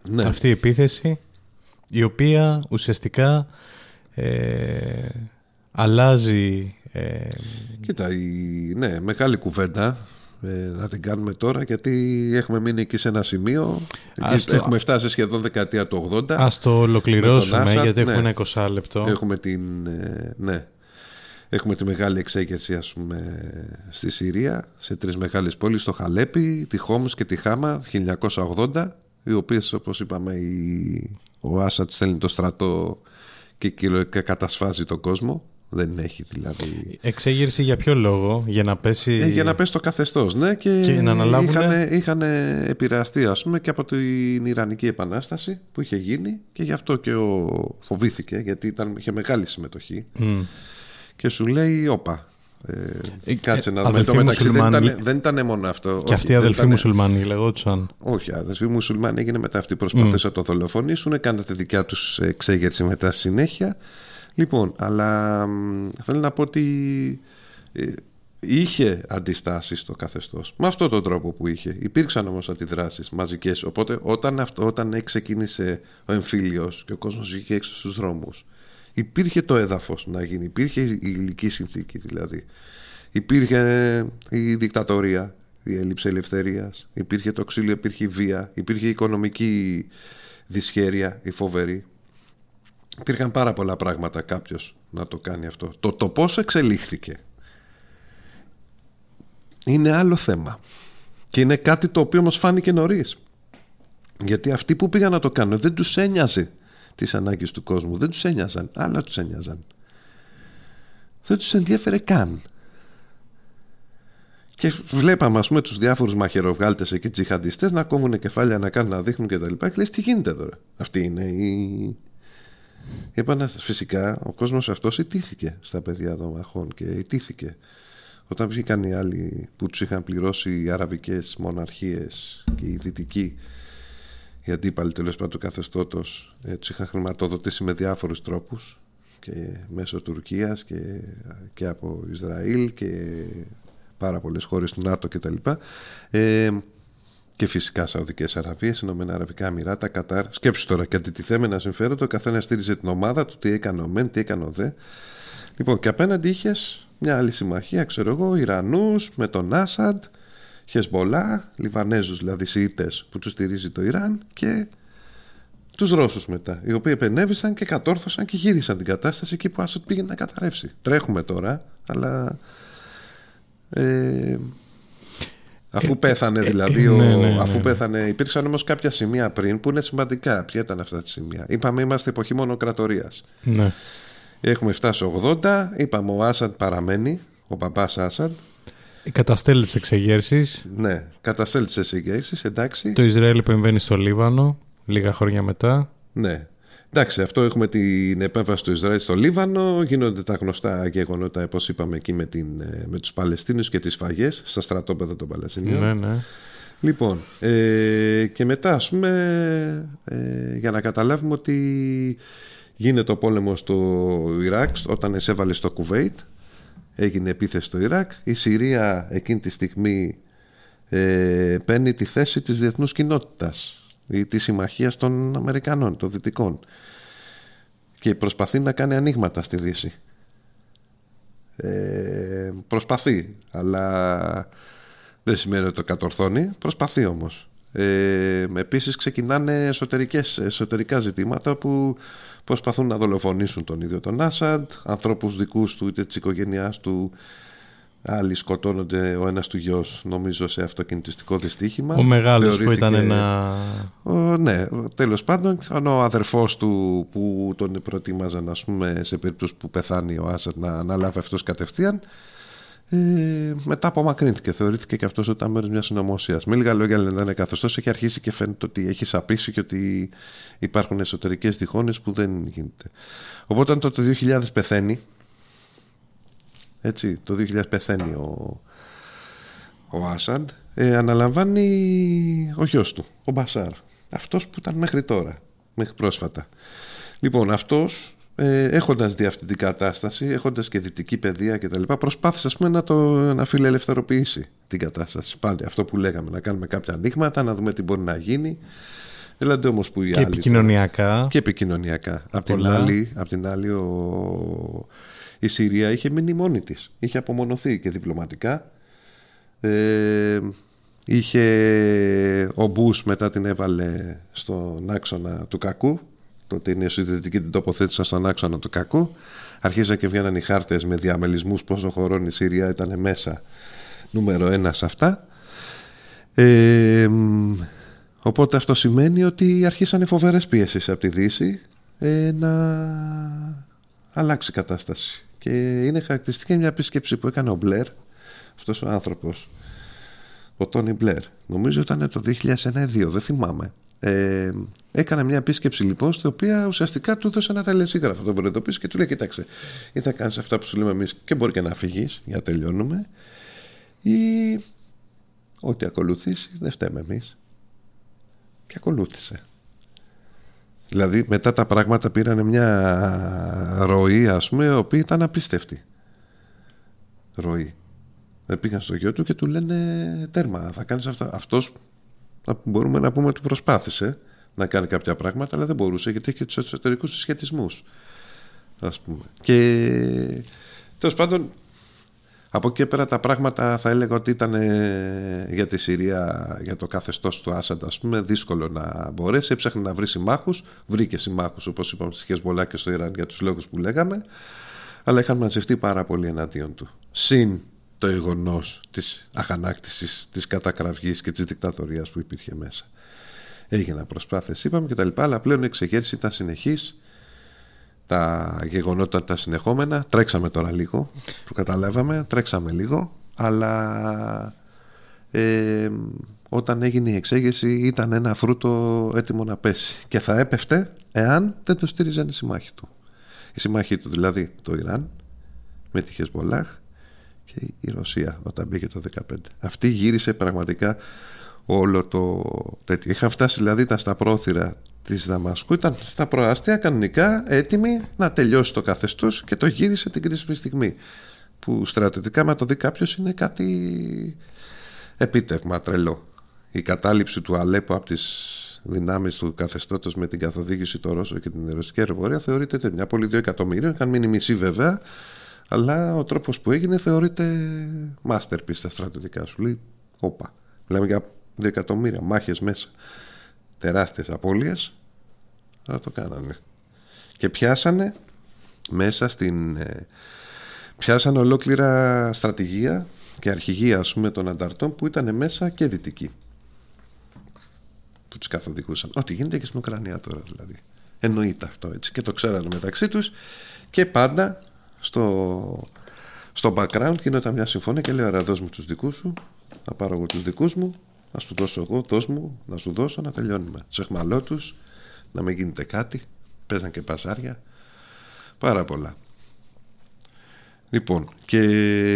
Ναι. αυτή η επίθεση, η οποία ουσιαστικά ε, αλλάζει ε, Κοίτα, η... ναι, μεγάλη κουβέντα ε, να την κάνουμε τώρα γιατί έχουμε μείνει εκεί σε ένα σημείο. Ας το- Έχουμε φτάσει σχεδόν δεκαετία του 80. Ας το ολοκληρώσουμε Με τον Άσαντ, γιατί έχουμε ναι. ένα 20 λεπτό. Έχουμε την, ε, ναι, έχουμε τη μεγάλη εξέγερση ας πούμε στη Συρία σε τρεις μεγάλες πόλεις το Χαλέπι, τη Χόμς και τη Χάμα 1980 οι οποίες όπως είπαμε η, ο Άσαντ στέλνει το στρατό και κυριολεκτικά κατασφάζει τον κόσμο δεν έχει δηλαδή Εξέγερση για ποιο λόγο, για να πέσει... ε, για να πέσει το καθεστώς ναι, και, Και να αναλάβουνε- είχαν, είχαν επηρεαστεί ας πούμε και από την Ιρανική Επανάσταση που είχε γίνει και γι' αυτό και ο, φοβήθηκε γιατί ήταν, είχε μεγάλη συμμετοχή Μμ. και σου λέει όπα ε, Ε, κάτσε ε, να δούμε αδελφοί το μεταξύ δεν μουσουλμάνοι- ήταν, δεν ήταν μόνο αυτό Και Όχι, αυτοί οι δεν αδελφοί ήταν- μουσουλμάνοι λεγόντουσαν. όχι, αδελφοί μουσουλμάνοι έγινε μετά αυτοί προσπάθησαν να το δολοφονήσουν, κάνανε τη δικιά τους εξέγερση μετά στη συνέχεια. Λοιπόν, αλλά μ, θέλω να πω ότι ε, είχε αντιστάσεις στο καθεστώς. Με αυτόν τον τρόπο που είχε. Υπήρξαν όμως αντιδράσεις μαζικές. Οπότε όταν, αυτό, όταν ξεκίνησε ο εμφύλιος και ο κόσμος βγήκε έξω στους δρόμους, υπήρχε το έδαφος να γίνει. Υπήρχε η υλική συνθήκη δηλαδή. Υπήρχε η δικτατορία, η έλλειψη ελευθερίας, υπήρχε το ξύλο, υπήρχε η βία, υπήρχε η οικονομική δυσχέρεια, η φοβερή. Υπήρχαν πάρα πολλά πράγματα κάποιος να το κάνει αυτό. Το, το πώς εξελίχθηκε είναι άλλο θέμα. Και είναι κάτι το οποίο μας φάνηκε νωρίς. Γιατί αυτοί που πήγαν να το κάνουν δεν τους ένοιαζε τις ανάγκες του κόσμου. Δεν τους ένοιαζαν. Άλλα τους ένοιαζαν. Δεν τους ενδιαφέρε καν. Και βλέπαμε, ας πούμε, τους διάφορους μαχαιροβγάλτες εκεί, τζιχαντιστές, να κόβουν κεφάλια, να κάνουν, να δείχνουν κτλ. Και, και λες, τι γίνεται τώρα. Αυτή είναι η. Είπαν φυσικά, ο κόσμος αυτός ιτήθηκε στα παιδιά των μαχών και ιτήθηκε. όταν βγήκαν οι άλλοι που τους είχαν πληρώσει οι αραβικές μοναρχίες και οι δυτικοί οι αντίπαλοι τέλος πάντων του καθεστώτος ε, τους είχαν χρηματοδοτήσει με διάφορους τρόπους και μέσω Τουρκίας και, και από Ισραήλ και πάρα πολλές χώρες του ΝΑΤΟ κτλ. Ε, και φυσικά Σαουδικές Αραβίες, Ηνωμένα Αραβικά Αμυράτα, Κατάρ. Σκέψου τώρα και αντιτιθέμενα συμφέροντα, ο καθένας στήριζε την ομάδα του, τι έκανε ο Μεν, τι έκανε ο Δε. Λοιπόν, και απέναντι είχες μια άλλη συμμαχία, ξέρω εγώ, Ιρανούς με τον Άσαντ, Χεσμολά, Λιβανέζους δηλαδή Σιήτες που τους στηρίζει το Ιράν και τους Ρώσους μετά, οι οποίοι επενέβησαν και κατόρθωσαν και γύρισαν την κατάσταση εκεί που Άσαντ πήγε να καταρρεύσει. Τρέχουμε τώρα, αλλά. Ε, Αφού πέθανε δηλαδή, ο, ναι, ναι, ναι. αφού πέθανε, υπήρξαν όμως κάποια σημεία πριν που είναι σημαντικά. Ποια ήταν αυτά τα σημεία; Είπαμε είμαστε εποχή μονοκρατορίας. Ναι. Έχουμε φτάσει 80, είπαμε ο Άσαντ παραμένει, ο παπάς Άσαντ. Καταστέλει τις εξεγέρσεις. Ναι, καταστέλει τις εξηγήσεις, εντάξει. Το Ισραήλ επεμβαίνει στο Λίβανο λίγα χρόνια μετά. Ναι. Εντάξει, αυτό έχουμε την επέμβαση του Ισραήλ στο Λίβανο, γίνονται τα γνωστά γεγονότα, όπως είπαμε εκεί με, την, ε, με τους Παλαιστίνους και τις φαγές στα στρατόπεδα των Παλαιστινίων. Ναι, ναι. Λοιπόν, ε, και μετά ας πούμε ε, για να καταλάβουμε ότι γίνεται ο πόλεμος στο Ιράκ όταν εισέβαλε στο Κουβέιτ έγινε επίθεση στο Ιράκ η Συρία εκείνη τη στιγμή ε, παίρνει τη θέση της διεθνούς κοινότητας ή της συμμαχίας των Αμερικανών, των Δυτικών. Και προσπαθεί να κάνει ανοίγματα στη Δύση. Ε, προσπαθεί αλλά δεν σημαίνει ότι το κατορθώνει. Προσπαθεί όμως. Ε, επίσης ξεκινάνε εσωτερικές, εσωτερικά ζητήματα που προσπαθούν να δολοφονήσουν τον ίδιο τον Άσαντ ανθρώπους δικούς του είτε της οικογένειάς του άλλοι σκοτώνονται ο ένας του γιος νομίζω σε αυτοκινητιστικό δυστύχημα Ο μεγάλος που Θεωρήθηκε- ήταν ένα... ο, ναι, τέλος πάντων ο αδερφός του που τον προετοίμαζαν ας πούμε, σε περίπτωση που πεθάνει ο Άσαντ να αναλάβει αυτός κατευθείαν ε, μετά απομακρύνθηκε. Θεωρήθηκε και αυτός ότι ήταν μέρος μιας συνωμοσίας. Με λίγα λόγια, λένε ένα καθεστώς έχει αρχίσει και φαίνεται ότι έχει σαπίσει και ότι υπάρχουν εσωτερικές διχόνες που δεν γίνεται. Οπότε, όταν το 2000 πεθαίνει, έτσι, το 2000 πεθαίνει ο, ο Άσαντ, ε, αναλαμβάνει ο γιος του, ο Μπασάρ. Αυτός που ήταν μέχρι τώρα, μέχρι πρόσφατα. Λοιπόν, αυτός ε, έχοντας δει αυτή την κατάσταση, έχοντας και δυτική παιδεία και τα λοιπά, προσπάθησε ας πούμε, να, το, να φιλελευθερωποιήσει την κατάσταση. Πάλι αυτό που λέγαμε, να κάνουμε κάποια ανοίγματα, να δούμε τι μπορεί να γίνει. Δηλαδή όμως που οι Και άλλοι... επικοινωνιακά. Και επικοινωνιακά. Απ' την Πολλά. άλλη, απ' την άλλη ο... η Συρία είχε μείνει μόνη της. Είχε απομονωθεί και διπλωματικά. Ε, είχε ο Μπούς μετά την έβαλε στον άξονα του κακού. Τότε είναι συντηρητική την τοποθέτησαν στον άξονα του κακού. Αρχίζαν και βγαίναν οι χάρτες με διαμελισμούς πόσο χωρών η Συρία ήταν μέσα νούμερο ένα σε αυτά. Ε, μ, οπότε αυτό σημαίνει ότι αρχίσανε φοβερές πίεσεις από τη Δύση ε, να αλλάξει η κατάσταση. Και είναι χαρακτηριστική μια επίσκεψη που έκανε ο Μπλερ, αυτός ο άνθρωπος, ο Τόνι Μπλερ. Νομίζω ήταν το 2001-2002, δεν θυμάμαι. Ε, έκανε μια επίσκεψη λοιπόν, στην οποία ουσιαστικά του έδωσε ένα τελεσίγραφο τον προειδοποίησε και του λέει: Κοίταξε, ή θα κάνεις αυτά που σου λέμε εμείς και μπορεί και να φύγεις, για να τελειώνουμε, ή ό,τι ακολουθήσει δεν φταίμε εμείς και ακολούθησε δηλαδή μετά τα πράγματα πήραν μια ροή ας πούμε η οποία ήταν απίστευτη. Ροή. Ε, πήγαν στο γιο του και του λένε τέρμα θα κάνεις αυτά αυτός α, μπορούμε να πούμε ότι προσπάθησε να κάνει κάποια πράγματα αλλά δεν μπορούσε γιατί είχε τους εσωτερικούς συσχετισμούς ας πούμε. Και τέλος πάντων από εκεί και πέρα τα πράγματα θα έλεγα ότι ήταν ε, για τη Συρία, για το καθεστώς του Άσαντ ας πούμε δύσκολο να μπορέσει. Έψαχνε να βρει συμμάχους, βρήκε συμμάχους όπως είπαμε στη Χεσμολά και στο Ιράν για τους λόγους που λέγαμε, αλλά είχαν μαζευτεί πάρα πολύ εναντίον του. Συν το γεγονός της αχανάκτησης, της κατακραυγής και της δικτατορίας που υπήρχε μέσα. Έγιναν προσπάθειες, είπαμε και τα λοιπά, αλλά πλέον η εξεγέρση ήταν συνεχής τα γεγονότα τα συνεχόμενα. Τρέξαμε τώρα λίγο, που καταλάβαμε, τρέξαμε λίγο, αλλά ε, όταν έγινε η εξέγερση ήταν ένα φρούτο έτοιμο να πέσει και θα έπεφτε εάν δεν το στήριζαν οι συμμάχοι του. Οι συμμάχοι του δηλαδή το Ιράν με τη Χεσμολάχ και η Ρωσία όταν μπήκε το 2015. Αυτή γύρισε πραγματικά όλο το τέτοιο. Είχαν φτάσει δηλαδή, ήταν στα πρόθυρα της Δαμασκού, ήταν στα προάστια κανονικά έτοιμοι να τελειώσει το καθεστώς και το γύρισε την κρίσιμη στιγμή. Που στρατιωτικά, μα το δει κάποιος, είναι κάτι επίτευγμα τρελό. Η κατάληψη του Αλέπο από τις δυνάμεις του καθεστώτος με την καθοδήγηση του Ρώσο και την ρωσική αεροπορία θεωρείται τέτοια. Μια πόλη 2 εκατομμύριων, είχαν μείνει μισή βέβαια, αλλά ο τρόπος που έγινε θεωρείται masterpiece στα στρατιωτικά. Σου λέει, όπα. Μιλάμε για 2 εκατομμύρια μάχες μέσα. Τεράστιες απώλειες. Αλλά το κάνανε. Και πιάσανε μέσα στην. ε, πιάσανε ολόκληρα στρατηγία και αρχηγία ας πούμε των ανταρτών που ήταν μέσα και δυτικοί που τους καθοδηγούσαν ό,τι γίνεται και στην Ουκρανία τώρα δηλαδή εννοείται αυτό έτσι και το ξέρανε μεταξύ τους και πάντα στο, στο background γινόταν μια συμφωνία και λέει ωραία δώσ' μου τους δικούς σου να πάρω εγώ τους δικούς μου να σου δώσω εγώ, δώσ' μου, να σου δώσω να τελειώνουμε τους εχμαλώτους να μην γίνεται κάτι παίζαν και παζάρια πάρα πολλά Λοιπόν, και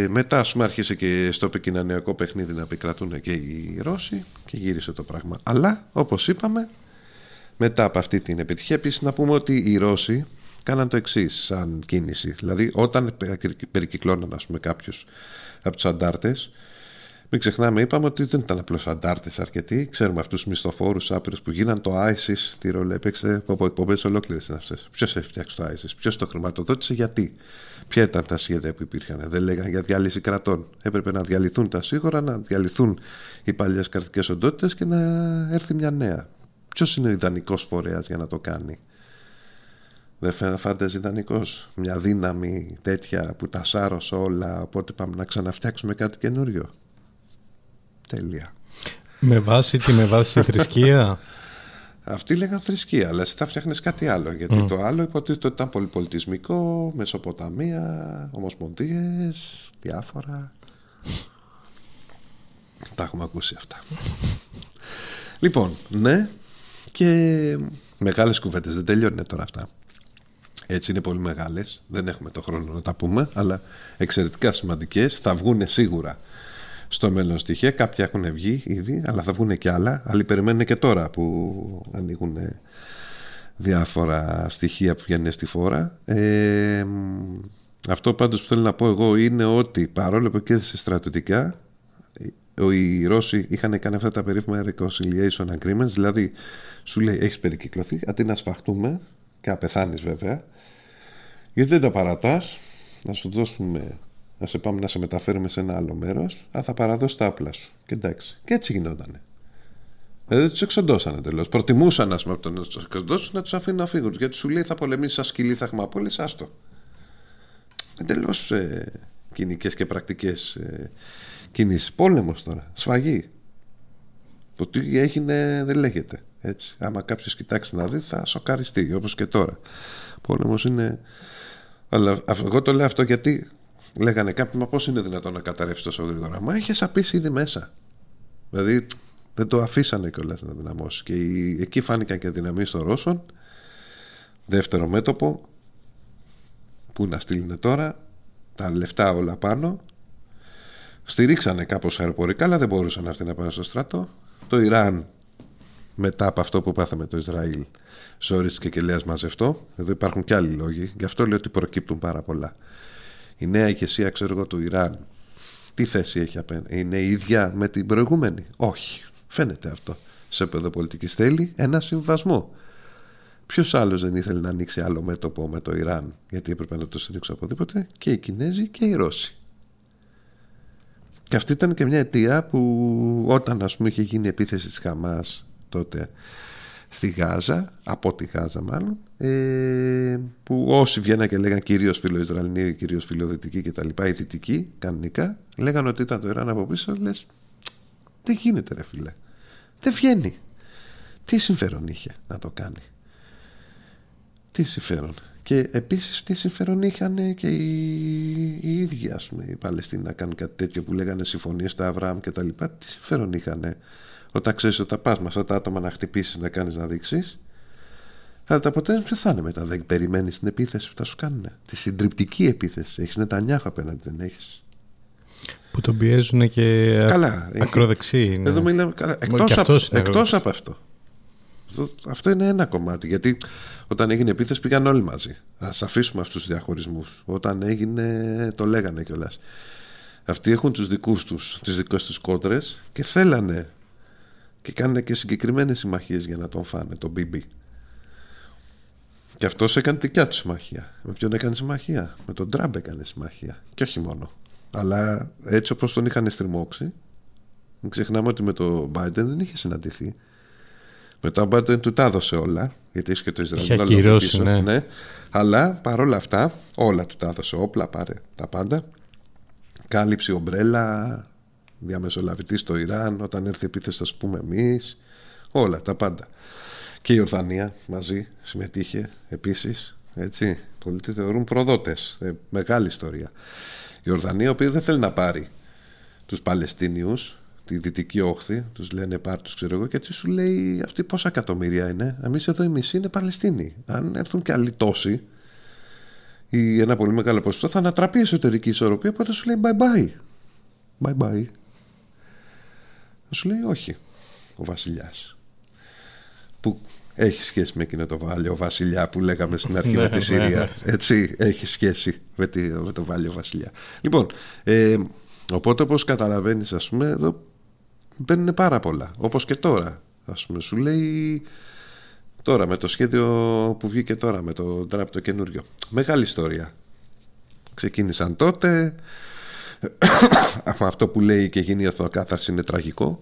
μετά ας πούμε άρχισε και στο επικοινωνιακό παιχνίδι να επικρατούν και οι Ρώσοι και γύρισε το πράγμα. Αλλά, όπως είπαμε, μετά από αυτή την επιτυχία, επίσης να πούμε ότι οι Ρώσοι κάναν το εξής σαν κίνηση. Δηλαδή, όταν περικυκλώναν ας πούμε κάποιους από τους αντάρτες, μην ξεχνάμε, είπαμε ότι δεν ήταν απλώς αντάρτες αρκετοί. Ξέρουμε αυτούς τους μισθοφόρους άπειρους που γίναν το ISIS, τι ρόλο έπαιξε από εκπομπές ολόκληρες είναι αυτές. Ποιος έφτιαξε το ISIS, ποιος το χρηματοδότησε, γιατί. Ποια ήταν τα σχέδια που υπήρχαν. Δεν λέγανε για διάλυση κρατών. Έπρεπε να διαλυθούν τα σύγχωρα, να διαλυθούν οι παλιές κρατικές οντότητες και να έρθει μια νέα. Ποιος είναι ο ιδανικός φορέας για να το κάνει; Δεν φαίνεται ιδανικός. Μια δύναμη τέτοια που τα σάρωσε όλα. Οπότε πάμε να ξαναφτιάξουμε κάτι καινούριο. Τέλεια. Με βάση τι, με βάση τη θρησκεία; Αυτοί λέγαν θρησκεία, αλλά εσύ θα φτιάχνεις κάτι άλλο. Γιατί το άλλο υποτίθεται ότι ήταν πολυπολιτισμικό, Μεσοποταμία, Ομοσπονδίες, διάφορα. Τα έχουμε ακούσει αυτά. λοιπόν, ναι, και μεγάλες κουβέντες, δεν τελειώνουν τώρα αυτά. Έτσι είναι πολύ μεγάλες, δεν έχουμε το χρόνο να τα πούμε, αλλά εξαιρετικά σημαντικές, θα βγουν σίγουρα στο μέλλον στοιχεία. Κάποια έχουν βγει ήδη, αλλά θα βγουν και άλλα. Άλλοι περιμένουν και τώρα που ανοίγουν διάφορα στοιχεία που βγαίνουν στη φόρα. Ε, αυτό πάντως που θέλω να πω εγώ είναι ότι παρόλο που κέρδισε στρατιωτικά οι Ρώσοι είχαν κάνει αυτά τα περίφημα reconciliation agreements δηλαδή σου λέει έχεις περικυκλωθεί αντί να σφαχτούμε και να πεθάνεις βέβαια γιατί δεν τα παρατάς να σου δώσουμε να σε πάμε να σε μεταφέρουμε σε ένα άλλο μέρος, αλλά θα παραδώσει τα όπλα σου. Και εντάξει. Και έτσι γινότανε. Δηλαδή τους εξοντώσανε τελώς. Προτιμούσαν, ας πούμε, από το να τους εξοντώσουν να τους αφήνουν να φύγουν. Γιατί σου λέει θα πολεμήσεις σαν σκυλί, θα έχουμε απόλυση, άστο. Εντελώ ε, κοινικές και πρακτικές ε, κινήσεις. Πόλεμος τώρα. Σφαγή. Το τι έγινε δεν λέγεται. Έτσι. Άμα κάποιος κοιτάξει να δει, θα σοκαριστεί όπως και τώρα. Πόλεμος είναι. Αλλά εγώ το λέω αυτό γιατί Λέγανε κάποιοι, μα πώς είναι δυνατόν να καταρρεύσει τόσο γρήγορα; Μα είχε απίσει ήδη μέσα. Δηλαδή δεν το αφήσανε κιόλας να δυναμώσει. Και εκεί φάνηκαν και δυναμίες των Ρώσων. Δεύτερο μέτωπο. Πού να στείλουν τώρα. Τα λεφτά όλα πάνω. Στηρίξανε κάπως αεροπορικά, αλλά δεν μπορούσαν αυτοί να πάνε στο στρατό. Το Ιράν, μετά από αυτό που πάθαμε το Ισραήλ, ζορίστηκε και λέει μαζευτό. Εδώ υπάρχουν και άλλοι λόγοι. Γι' αυτό λέω ότι προκύπτουν πάρα πολλά η νέα ηγεσία ξέρω εγώ του Ιράν τι θέση έχει απέναντι είναι η ίδια με την προηγούμενη; Όχι. Φαίνεται αυτό. Σε επίπεδο πολιτικής θέλει ένα συμβασμό. Ποιος άλλος δεν ήθελε να ανοίξει άλλο μέτωπο με το Ιράν, γιατί έπρεπε να το στηρίξω οπουδήποτε, και οι Κινέζοι και οι Ρώσοι. Και αυτή ήταν και μια αιτία που όταν ας πούμε είχε γίνει η επίθεση της Χαμάς τότε στη Γάζα, από τη Γάζα μάλλον, ε, που όσοι βγαίναν και λέγαν κυρίως φιλοϊσραηλινοί, κυρίως φιλοδυτικοί κτλ. Οι δυτικοί, κανονικά, λέγανε ότι ήταν το Ιράν από πίσω. Λες, δεν γίνεται, ρε φίλε. Δεν βγαίνει. Τι συμφέρον είχε να το κάνει. Τι συμφέρον. Και επίσης τι συμφέρον είχαν και οι, οι ίδιοι, ας πούμε, οι Παλαιστίνοι να κάνουν κάτι τέτοιο που λέγανε συμφωνίες στα Αβραάμ κτλ. Τι συμφέρον είχαν όταν ξέρεις ότι θα πας με αυτά τα άτομα να χτυπήσεις, να κάνεις να δείξεις. Αλλά το αποτέλεσμα ποιο θα είναι μετά; Δεν περιμένεις την επίθεση που θα σου κάνουν. Τη συντριπτική επίθεση. Έχεις Νετανιάχου απέναντι, δεν έχεις. Που τον πιέζουν και Καλά. ακροδεξί. είναι. Εδώ μιλάμε. καλά. και Εκτός, αυτός από, είναι εκτός από αυτό. Αυτό- Αυτό είναι ένα κομμάτι. Γιατί όταν έγινε επίθεση πήγαν όλοι μαζί. Α αφήσουμε αυτούς τους διαχωρισμούς. Όταν έγινε, το λέγανε κιόλας. Αυτοί έχουν τους δικούς τους, τις δικές τους κόντρες και θέλανε και κάνανε και συγκεκριμένες συμμαχίες για να τον φάνε, τον Μπίμπι. Και αυτός έκανε τη δικιά του συμμαχία. Με ποιον έκανε συμμαχία, Με τον Τραμπ έκανε συμμαχία. Και όχι μόνο. Αλλά έτσι όπως τον είχαν στριμώξει, μην ξεχνάμε ότι με τον Biden δεν είχε συναντηθεί. Μετά ο Biden του τα έδωσε όλα, γιατί είχε και το Ισραήλ. Είχε το άλλο ακυρώσει, πίσω, ναι. Αλλά παρόλα αυτά, όλα του τα έδωσε. Όπλα, πάρε τα πάντα. Κάλυψη ομπρέλα, διαμεσολαβητής στο Ιράν, όταν έρθει η επίθεση θα σου πούμε εμείς. Όλα, τα πάντα. Και η Ορδανία μαζί συμμετείχε επίσης έτσι, πολλοί τη θεωρούν προδότες ε, μεγάλη ιστορία η Ορδανία η οποία δεν θέλει να πάρει τους Παλαιστίνιους τη δυτική όχθη τους λένε πάρ τους ξέρω εγώ και έτσι σου λέει αυτοί πόσα εκατομμύρια είναι εμείς εδώ οι μισοί είναι Παλαιστίνοι αν έρθουν και άλλοι τόσοι ή ένα πολύ μεγάλο ποσοστό θα ανατραπεί η εσωτερική ισορροπία οπότε σου λέει bye bye bye bye σου λέει όχι ο βασιλιάς που έχει σχέση με εκείνο το βάλιο βασιλιά που λέγαμε στην αρχή με τη Συρία. Έτσι, έχει σχέση με, τη, με το βάλιο βασιλιά. Λοιπόν, ε, οπότε όπως καταλαβαίνεις ας πούμε εδώ μπαίνουν πάρα πολλά. Όπως και τώρα. Ας πούμε σου λέει τώρα με το σχέδιο που βγήκε τώρα με το τραπ το καινούριο. Μεγάλη ιστορία. Ξεκίνησαν τότε. Αυτό που λέει και γίνει η εθνοκάθαρση είναι τραγικό.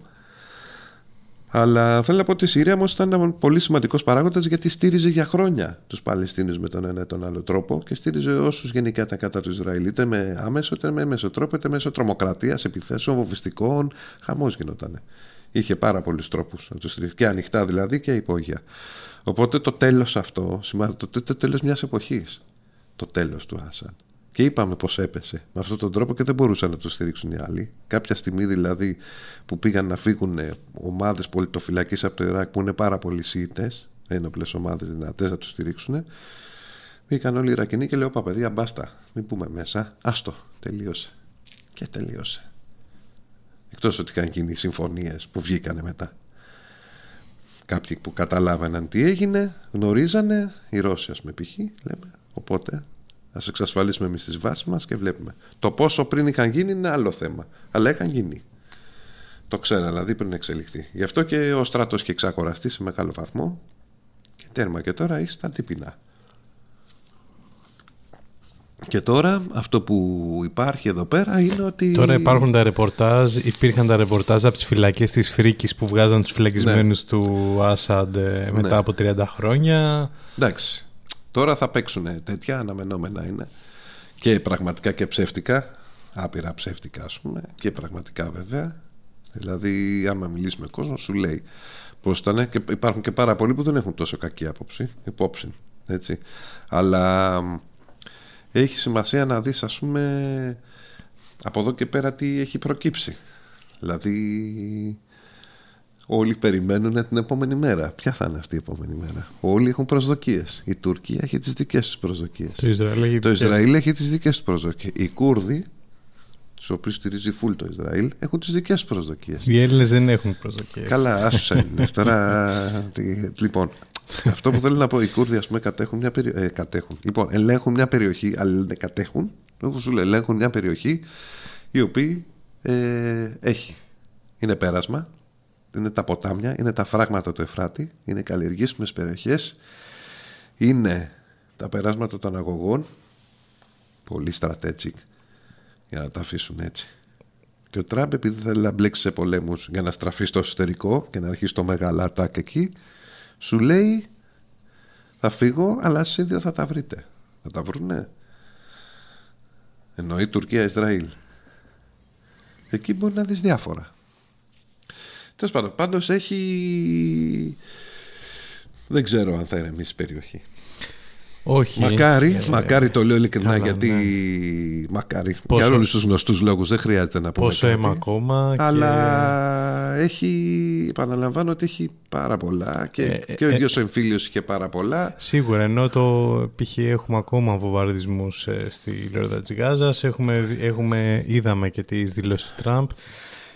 Αλλά θέλω να πω ότι η Συρία όμως ήταν ένα πολύ σημαντικός παράγοντας γιατί στήριζε για χρόνια τους Παλαιστίνου με τον ένα ή τον άλλο τρόπο και στήριζε όσους γενικά ήταν κατά του Ισραήλ, είτε με άμεσο, είτε με μέσο τρόπο, είτε μέσω τρομοκρατίας, επιθέσεων, βομβιστικών. Χαμός γινόταν. Είχε πάρα πολλούς τρόπους να τους στηρίξει. Και ανοιχτά δηλαδή και υπόγεια. Οπότε το τέλος αυτό σημαίνει το, το τέλος μιας εποχής. Το τέλος του Άσαν. Και είπαμε πώ έπεσε με αυτόν τον τρόπο και δεν μπορούσαν να το στηρίξουν οι άλλοι. Κάποια στιγμή δηλαδή που πήγαν να φύγουν ομάδες πολιτοφυλακής από το Ιράκ που είναι πάρα πολλοί Σιήτες, ένοπλες ομάδες δυνατές να τους στηρίξουν, βγήκαν όλοι οι Ιρακινοί και λέω: Πα παιδιά, μπάστα, μην πούμε μέσα. Άστο, τελείωσε. Και τελείωσε. Εκτός ότι είχαν γίνει συμφωνίες που βγήκανε μετά. Κάποιοι που καταλάβαιναν τι έγινε, γνωρίζανε, οι Ρώσοι, ας πούμε, π.χ. λέμε. Οπότε Α εξασφαλίσουμε εμείς τις βάσεις μας και βλέπουμε. Το πόσο πριν είχαν γίνει είναι άλλο θέμα. Αλλά είχαν γίνει. Το ξέρα δηλαδή πριν εξελιχθεί. Γι' αυτό και ο στρατό έχει εξαγοραστεί σε μεγάλο βαθμό. Και τέρμα και τώρα είσαι στα τύπινα. Και τώρα αυτό που υπάρχει εδώ πέρα είναι ότι. Τώρα υπάρχουν τα ρεπορτάζ, υπήρχαν τα ρεπορτάζ από τις φυλακές της Φρίκης που βγάζαν τους φυλακισμένους Ναι. του Άσαντ ε, μετά από 30 χρόνια. Εντάξει. Τώρα θα παίξουν τέτοια, αναμενόμενα είναι. Και πραγματικά και ψεύτικα. Άπειρα ψεύτικα, ας πούμε. Και πραγματικά βέβαια. Δηλαδή, άμα μιλήσει με κόσμο, σου λέει πώς ήταν. Και υπάρχουν και πάρα πολλοί που δεν έχουν τόσο κακή άποψη. Υπόψη. Έτσι. Αλλά μ, έχει σημασία να δεις ας πούμε από εδώ και πέρα τι έχει προκύψει. Δηλαδή Όλοι περιμένουν την επόμενη μέρα. Ποια θα είναι αυτή η επόμενη μέρα; Όλοι έχουν προσδοκίες. Η Τουρκία έχει τις δικές του προσδοκίες. Το Ισραήλ έχει Το δικές- Ισραήλ έχει τις δικές του προσδοκίες. Οι Κούρδοι, τους οποίους στηρίζει φουλ το Ισραήλ, έχουν τις δικές τους προσδοκίες. Οι Έλληνες δεν έχουν προσδοκίες. Καλά, άσου Έλληνες. Τώρα. τι- Λοιπόν, αυτό που θέλω να πω, οι Κούρδοι, ας πούμε, κατέχουν μια περιοχή. Ε, κατέχουν. Λοιπόν, ελέγχουν μια περιοχή, αλλά λένε κατέχουν. Όπω σου λέω, ελέγχουν μια περιοχή η οποία ε, έχει. Είναι πέρασμα, είναι τα ποτάμια, είναι τα φράγματα του Εφράτη, είναι καλλιεργήσιμες περιοχές, είναι τα περάσματα των αγωγών, πολύ strategic για να τα αφήσουν έτσι. Και ο Τραμπ επειδή θέλει να μπλέξει σε πολέμους για να στραφεί στο εσωτερικό και να αρχίσει το μεγάλο ατάκ εκεί, σου λέει θα φύγω αλλά εσείς οι δύο θα τα βρείτε. Θα τα βρουνε. Εννοεί Τουρκία-Ισραήλ. Εκεί μπορεί να δεις διάφορα. Τέλος πάντων, πάντως έχει... Δεν ξέρω αν θα ηρεμήσει η περιοχή. Όχι. Μακάρι, Ε, μακάρι το λέω ειλικρινά καλά, γιατί ναι. μακάρι. Πόσο- Για όλους τους γνωστούς λόγους δεν χρειάζεται να πούμε Πόσο κάτι. αίμα ακόμα. Αλλά έχει, επαναλαμβάνω ότι έχει πάρα πολλά και, Ε, και ο ε, ίδιος ο εμφύλιος είχε πάρα πολλά. Και σίγουρα ενώ το π.χ. έχουμε ακόμα βομβαρδισμούς ε, στη Λόρδα της Γάζας, έχουμε, έχουμε, είδαμε και τις δηλώσεις του Τραμπ,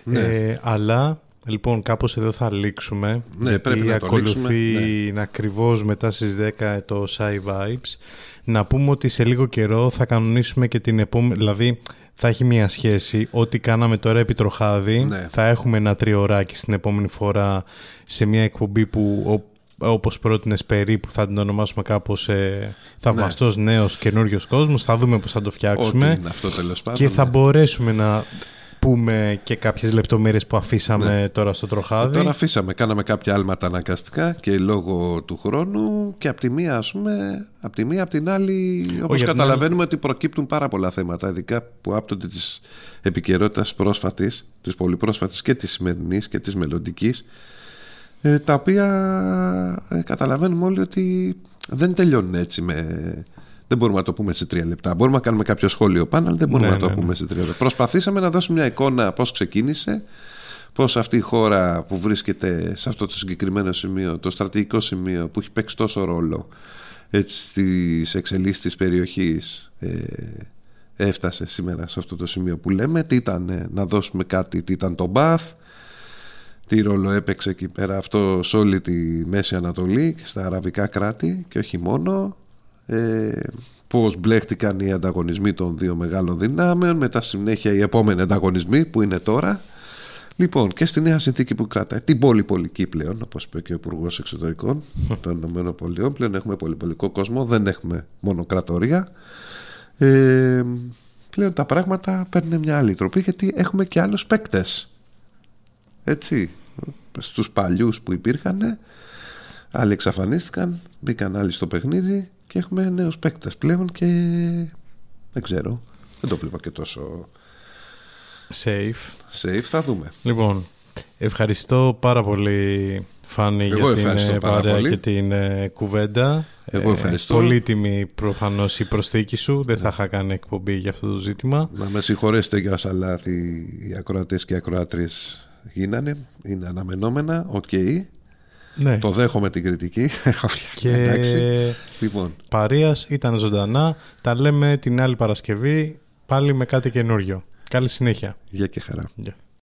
Ναι. ε, αλλά λοιπόν κάπως εδώ θα λήξουμε, Ναι, γιατί πρέπει να το ακολουθεί λήξουμε, ναι. ακριβώς μετά στις 10 το Sci Vibes. Να πούμε ότι σε λίγο καιρό θα κανονίσουμε και την επόμενη, δηλαδή θα έχει μια σχέση. Ό,τι κάναμε τώρα επί τροχάδι, Ναι. θα έχουμε ένα τριωράκι στην επόμενη φορά σε μια εκπομπή που ο- όπως πρότεινες περίπου θα την ονομάσουμε κάπως ε, θαυμαστός νέος καινούριος κόσμος. Θα δούμε πώς θα το Ό,τι φτιάξουμε είναι αυτό τέλος πάντων. και θα ναι. μπορέσουμε να πούμε και κάποιες λεπτομέρειες που αφήσαμε τώρα στο τροχάδι. Ναι. Τώρα αφήσαμε, κάναμε κάποια άλματα αναγκαστικά και λόγω του χρόνου και από τη μία ας πούμε, από τη μία από την άλλη όπως Όχι, απ' την καταλαβαίνουμε ότι προκύπτουν πάρα πολλά θέματα ειδικά που άπτονται της επικαιρότητας πρόσφατης, της πολύ πρόσφατης και της σημερινής και της μελλοντικής, ε, τα οποία ε, καταλαβαίνουμε όλοι ότι δεν τελειώνουν έτσι με... Δεν μπορούμε να το πούμε σε τρία λεπτά. Μπορούμε να κάνουμε κάποιο σχόλιο πάνω, αλλά δεν μπορούμε Ναι, να το ναι, ναι. πούμε σε τρία λεπτά. Προσπαθήσαμε να δώσουμε μια εικόνα πώς ξεκίνησε, πώς αυτή η χώρα που βρίσκεται σε αυτό το συγκεκριμένο σημείο, το στρατηγικό σημείο που έχει παίξει τόσο ρόλο έτσι, στις εξελίξεις της περιοχής ε, έφτασε σήμερα σε αυτό το σημείο που λέμε τι ήταν ε, να δώσουμε κάτι, τι ήταν το Μπαθ τι ρόλο έπαιξε εκεί πέρα αυτό σε όλη τη Μέση Ανατολή και στα αραβικά κράτη και όχι μόνο ε, πώς μπλέχτηκαν οι ανταγωνισμοί των δύο μεγάλων δυνάμεων μετά συνέχεια οι επόμενοι ανταγωνισμοί που είναι τώρα Λοιπόν, και στη νέα συνθήκη που κρατάει την πολυπολική πλέον, όπως είπε και ο Υπουργός Εξωτερικών των ΗΠΑ, πλέον έχουμε πολυπολικό κόσμο, δεν έχουμε μονοκρατορία. Ε, πλέον τα πράγματα παίρνουν μια άλλη τροπή γιατί έχουμε και άλλους παίκτες. Έτσι, στους παλιούς που υπήρχαν, άλλοι εξαφανίστηκαν, μπήκαν άλλοι στο παιχνίδι και έχουμε νέους παίκτες πλέον και δεν ξέρω, δεν το βλέπω και τόσο Safe. safe, θα δούμε. Λοιπόν, ευχαριστώ πάρα πολύ Φάνη Εγώ για την ευχαριστώ ε, πάρα παρέα πολύ. και την ε, κουβέντα. Εγώ ευχαριστώ. πολύτιμη προφανώς η προσθήκη σου. Δεν θα είχα κάνει εκπομπή για αυτό το ζήτημα. Να με συγχωρέσετε για όσα λάθη οι ακροατές και οι ακροάτριες γίνανε. Είναι αναμενόμενα, οκ. Ναι. Το δέχομαι την κριτική. Και Εντάξει. Λοιπόν, Παρίας ήταν ζωντανά. Τα λέμε την άλλη Παρασκευή πάλι με κάτι καινούριο. Καλή συνέχεια. για και χαρά. Γεια.